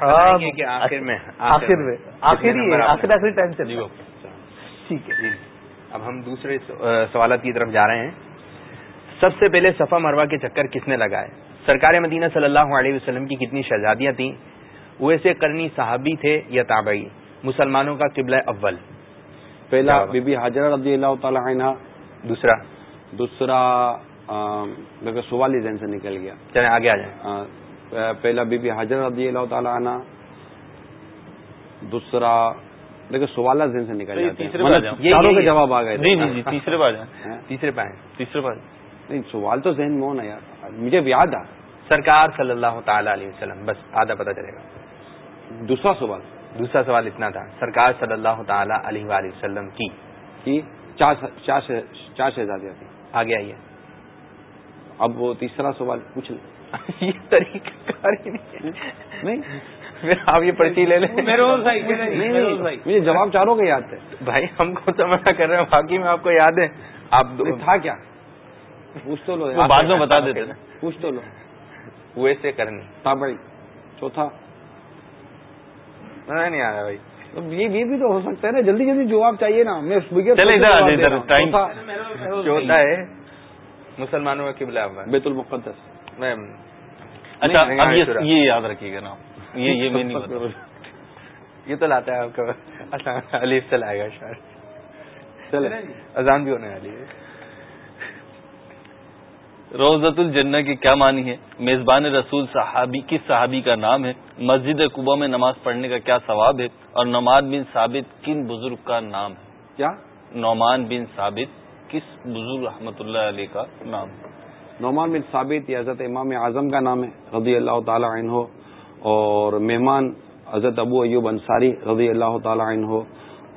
آخر میں آخر میں۔ آخر آخر آخری ٹائم سے ٹھیک ہے۔ اب ہم دوسرے سوالات کی طرف جا رہے ہیں۔ سب سے پہلے صفا مروا کے چکر کس نے لگائے؟ سرکار مدینہ صلی اللہ علیہ وسلم کی کتنی شہزادیاں تھیں؟ وہ ایسے کرنی صحابی تھے یا تابعی؟ مسلمانوں کا قبلہ اول۔ پہلا بی بی حاجرہ رضی اللہ تعالی عنہ. دوسرا. دوسرا سوال ہی ذہن سے نکل گیا. چلیں آگے آ جائیں. پہلا بی بی حاجر رضی اللہ تعالی عنہ. دوسرا دیکھو سوال ذہن سے نکل گیا چاروں کے جواب آ گئے نہیں تیسرے پہ تیسرے پہ تیسرے پہ نہیں سوال تو ذہن میں ہونا یار. مجھے یاد آ. سرکار صلی اللہ تعالی علیہ وسلم بس آدھا پتہ چلے گا. دوسرا سوال. دوسرا سوال اتنا تھا سرکار صلی اللہ تعالی علیہ وآلہ وسلم کی چار شہزادیاں تھیں آگے آئیے۔ اب وہ تیسرا سوال پوچھ لیں۔ یہ طریقہ کار ہی نہیں۔ آپ یہ پرچی لے لیں۔ مجھے جواب چاروں کا یاد ہے بھائی ہم کو تو منع کر رہے ہیں باقی میں آپ کو یاد ہے۔ آپ تھا کیا؟ پوچھ تو لو۔ بعد میں بتا دیتے پوچھ تو لو۔ ویسے کرنی۔ تابڑی چوتھا۔ نہیں آ رہا بھائی یہ یہ بھی تو ہو سکتا ہے نا۔ جلدی جلدی جواب چاہیے نا۔ میں چلے ادھر آ جائیں ادھر ٹائم۔ جو ہوتا ہے مسلمانوں کا قبلہ بیت المقدس۔ میں اچھا یہ یاد رکھیے گا نا۔ یہ یہ میں نہیں یہ تو لاتا ہے آپ کا علیف سے لائے گا شاید۔ چلے۔ اذان بھی ہونے والی ہے۔ روزت الجنہ کی کیا معنی ہے؟ میزبان رسول صحابی کس صحابی کا نام ہے؟ مسجد قبا میں نماز پڑھنے کا کیا ثواب ہے؟ اور نعمان بن ثابت کن بزرگ کا نام ہے؟ کیا؟ نعمان بن ثابت کس بزرگ رحمت اللہ علیہ کا نام ہے؟ نعمان بن ثابت یہ حضرت امام اعظم کا نام ہے رضی اللہ تعالی عنہ اور مہمان حضرت ابو ایوب انصاری رضی اللہ تعالی عنہ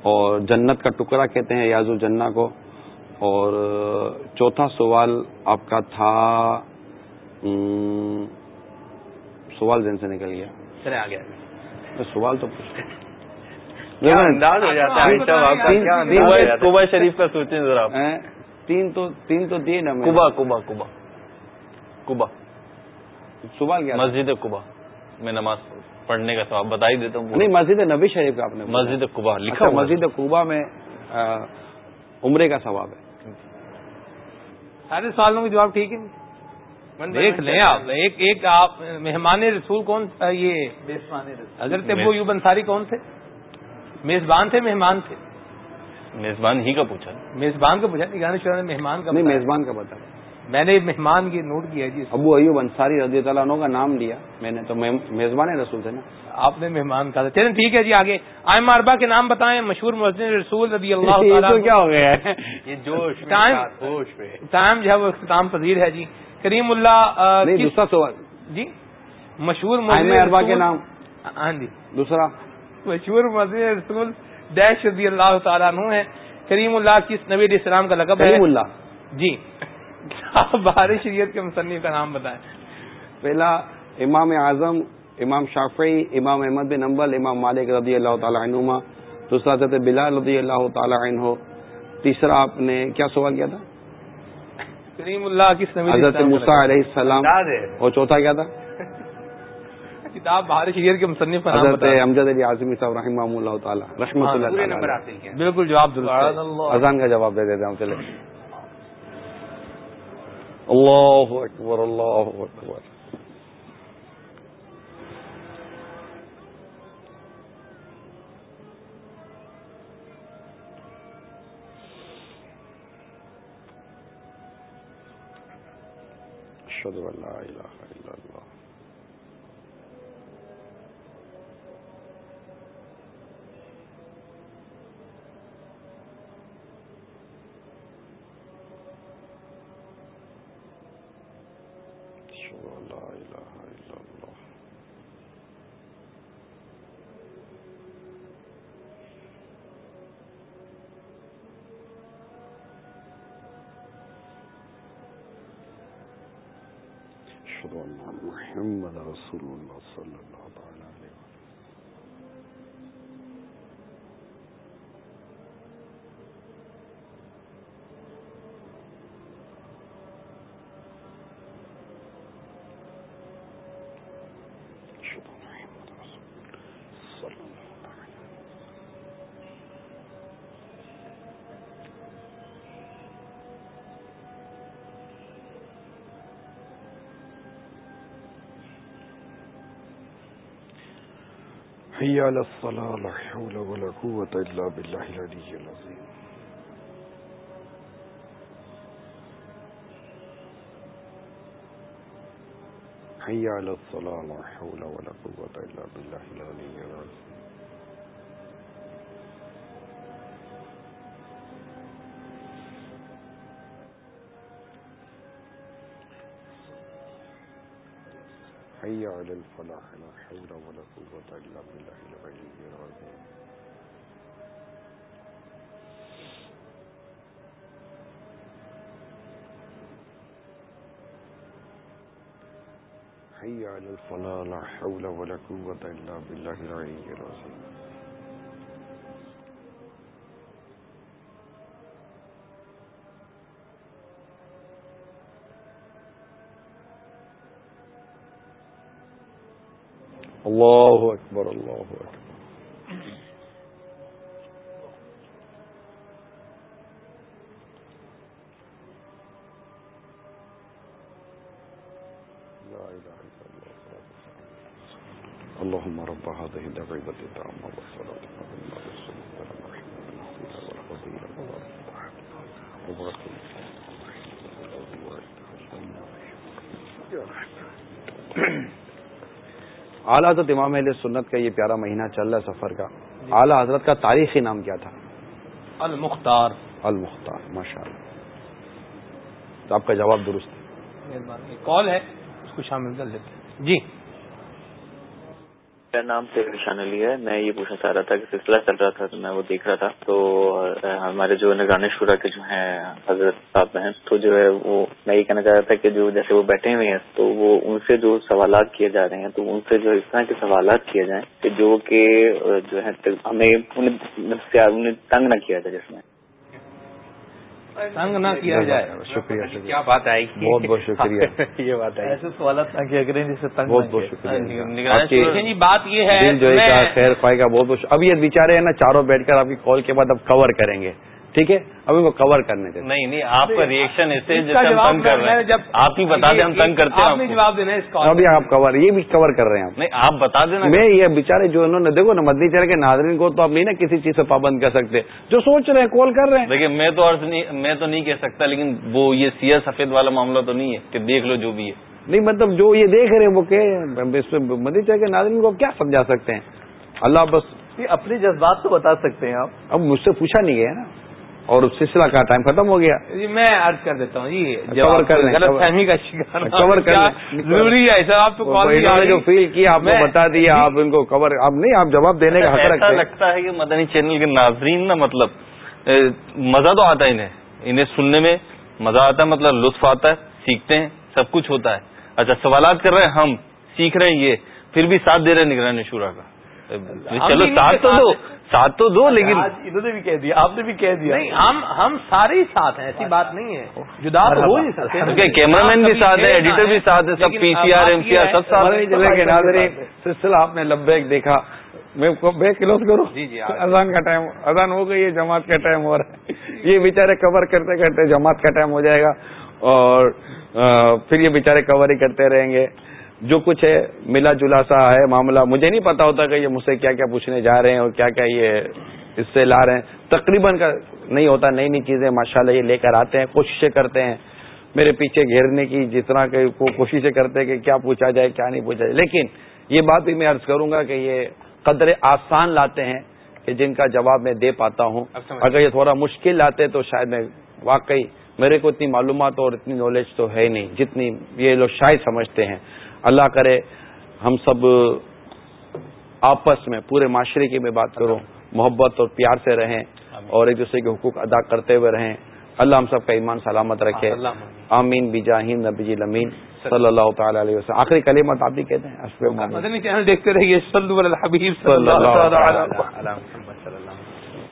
اور جنت کا ٹکڑا کہتے ہیں یاز الجنہ کو۔ اور چوتھا سوال آپ کا تھا سوال ذہن سے نکل گیا چلے آ گیا تو سوال تو کبا؟ کبا شریف کا سوچیں ذرا؟ تین تو تین تو دیے نا۔ کبا کبا کبا کبا سوال کیا؟ مسجد قبا میں نماز پڑھنے کا ثواب بتا ہی دیتا ہوں نہیں مسجد نبی شریف کا آپ نے۔ مسجد قبا لکھا اچھا،۔ مسجد قوبا میں عمرے کا ثواب ہے سارے سوالوں کے جواب ٹھیک ہے۔ دیکھ لیں آپ ایک ایک آپ مہمان رسول کون تھا یہ؟ حضرت ابو یوب انصاری کون تھے؟ میزبان تھے مہمان تھے؟ میزبان ہی کا پوچھا۔ میزبان کا پوچھا نگران شورا نے مہمان کا۔ میزبان کا بتا میں نے مہمان کی نوٹ کیا جی ابو ایوب انصاری رضی اللہ عنہ کا نام لیا۔ میں نے تو میزبان رسول تھے نا۔ آپ نے مہمان کہا تھا۔ چلیں ٹھیک ہے جی آگے۔ آئم اربا کے نام بتائیں۔ مشہور مسجد رسول رضی اللہ تعالیٰ کیا ہو گیا ہے؟ یہ جوش ٹائم- جو ہے وہ اختتام پذیر ہے جی۔ کریم اللہ دوسرا سوال۔ جی مشہور مسجد اربا کے نام۔ ہاں جی۔ دوسرا۔ مشہور مسجد رسول ڈیش رضی اللہ تعالیٰ عنہ ہے۔ کریم اللہ کس نبی علیہ السلام کا لقب ہے؟ کریم اللہ۔ جی۔ آپ بہار شریعت کے مصنف کا نام بتائیں۔ پہلا امام اعظم امام شافعی امام احمد بن امبل امام مالک رضی اللہ تعالی عنہما دوسرا حضرت بلال رضی اللہ تعالی عنہ تیسرا آپ نے کیا سوال کیا تھا؟ کریم اللہ کس نبی علیہ حضرت موسیٰ علیہ السلام۔ اور چوتھا کیا تھا؟ کتاب بہار شریعت کے مصنف کا نام حضرت امجد علی اعظمی صاحب رحمہ اللہ تعالی رحمۃ ہاں، اللہ بالکل جواب اذان کا جواب دے دیتا ہوں چلے۔ اللہ اکبر اللہ اکبر۔ اشهد ان لا اله الا الله اشهد ان لا اله الا الله اشهد ان محمد رسول اللہ صلی اللہ حي على الصلاة لا حول ولا قوة إلا بالله العلي العظيم حي على الصلاة لا حول ولا قوة إلا بالله العلي العظيم حي على الفلاح، لا حول ولا قوة إلا بالله العلي العظيم. حي على الفلاح، لا حول ولا قوة إلا بالله العلي العظيم. اللہ اکبر اللہ اللهم رب هذه الدعوة التامة والصلاة على رسول الله ورحمة الله وبركاته اعلیٰ حضرت امام علیہ سنت کا یہ پیارا مہینہ چل رہا ہے سفر کا۔ اعلیٰ حضرت کا تاریخی نام کیا تھا؟ المختار۔ المختار ماشاء اللہ تو آپ کا جواب درست ہے۔ کال ہے اس کو شامل کر لیتے جی۔ میرا نام شان علی ہے۔ میں یہ پوچھنا چاہ رہا تھا کہ سلسلہ چل رہا تھا تو میں وہ دیکھ رہا تھا۔ تو ہمارے جو نگران شورا کے جو ہیں، حضرت صاحب ہیں، تو جو ہے وہ، میں یہ کہنا چاہ رہا تھا کہ جو جیسے وہ بیٹھے ہوئے ہیں، تو وہ ان سے جو سوالات کیے جا رہے ہیں، تو ان سے جو اس طرح کے سوالات کیے جائیں کہ جو کہ جو ہے ہمیں انہیں تنگ نہ کیا جائے جس میں۔ تنگ نہ کیا جائے۔ شکریہ کیا بات آئی۔ بہت بہت شکریہ۔ یہ بات آئی۔ ایسے سوالات نہ کیا کریں جس سے تنگ بہت بہت شکریہ۔ جی بات یہ ہے جو ہے خیر خواہ کا بہت بہت اب یہ بیچارے ہیں نا چاروں بیٹھ کر آپ کی کال کے بعد اب کور کریں گے۔ ٹھیک ہے؟ اب ان کو کور کرنے دیں۔ نہیں نہیں آپ کا ریئیکشن ایسے کا جواب کر رہے ہیں۔ جب آپ ہی بتا دیں ہم تنگ کرتے ہیں آپ آپ نے کو۔ جواب دینا ہے اس کال ابھی آپ کور یہ بھی کور کر رہے ہیں آپ۔ نہیں آپ بتا دینا میں یہ بیچارے جو انہوں نے دیکھو نا مدنی چہرے کے ناظرین کو تو آپ نہیں نا کسی چیز سے پابند کر سکتے۔ جو سوچ رہے ہیں کال کر رہے ہیں۔ دیکھیں میں تو عرض نہیں میں تو نہیں کہہ سکتا لیکن وہ یہ سیاہ سفید والا معاملہ تو نہیں ہے کہ دیکھ لو جو بھی ہے۔ نہیں مطلب جو یہ دیکھ رہے ہیں وہ کہ مدنی چہرے کے ناظرین کو کیا سمجھا سکتے ہیں؟ اللہ بس۔ یہ اپنے جذبات تو بتا سکتے ہیں آپ۔ اب مجھ سے پوچھا نہیں گیا نا۔ اور سلسلہ کا ٹائم ختم ہو گیا۔ جی میں عرض کر دیتا ہوں جی کور کر غلط فہمی کا شکار کور کر کیا لیں۔ ضروری ہے؟ سر آپ نے جو فیل کیا آپ کو میں- بتا دیا آپ ان کو کور آپ نہیں آپ جواب دینے کا حق رکھتے لگتا ہے کہ مدنی چینل کے ناظرین نا مطلب مزہ تو آتا ہے انہیں۔ انہیں سننے میں مزہ آتا ہے مطلب لطف آتا ہے سیکھتے ہیں سب کچھ ہوتا ہے۔ اچھا سوالات کر رہے ہیں ہم سیکھ رہے ہیں یہ پھر بھی ساتھ دے رہے ہیں نگرانی شورا کا۔ چلو ساتھ تو ساتھ تو دو لیکن انہوں نے بھی کہہ دیا آپ نے بھی کہہ دیا۔ نہیں ہم ہم سارے ہی ساتھ ہیں ایسی بات نہیں ہے۔ جدا تو ہو نہیں سکتے۔ اوکے، کیمرہ مین بھی ساتھ ہے ایڈیٹر بھی ساتھ ہے سب P C R M C R سب ساتھ مدنی چلے کے ناظرین سلسلہ آپ نے لبیک دیکھا۔ میں بے کلوز کروں۔ جی، جی، اذان کا ٹائم اذان ہو گئی ہے جماعت کا ٹائم ہو رہا ہے۔ یہ بیچارے کور کرتے کرتے جماعت کا ٹائم ہو جائے گا اور پھر یہ بیچارے کور ہی کرتے رہیں گے۔ جو کچھ ہے ملا جلا سا ہے معاملہ مجھے نہیں پتا ہوتا کہ یہ مجھ سے کیا کیا پوچھنے جا رہے ہیں اور کیا کیا یہ اس سے لا رہے ہیں۔ تقریباً کا نہیں ہوتا نئی نئی چیزیں ماشاءاللہ یہ لے کر آتے ہیں کوششیں کرتے ہیں۔ میرے پیچھے گھیرنے کی جس طرح کے کو کوششیں کرتے ہیں کہ کیا پوچھا جائے کیا نہیں پوچھا جائے۔ لیکن یہ بات بھی میں عرض کروں گا کہ یہ قدر آسان لاتے ہیں کہ جن کا جواب میں دے پاتا ہوں۔ اگر یہ تھوڑا مشکل لاتے تو شاید میں واقعی میرے کو اتنی معلومات اور اتنی نالج تو ہے نہیں جتنی یہ لوگ شاید سمجھتے ہیں۔ اللہ کرے ہم سب آپس میں پورے معاشرے کی میں بات کروں محبت اور پیار سے رہیں اور ایک دوسرے کے حقوق ادا کرتے ہوئے رہیں۔ اللہ ہم سب کا ایمان سلامت رکھے۔ آمین۔ بجاہین نبی لمین۔ صلی اللہ تعالی علیہ وسلم۔ آخری کلمت آپ بھی کہتے ہیں۔ دیکھتے رہیے۔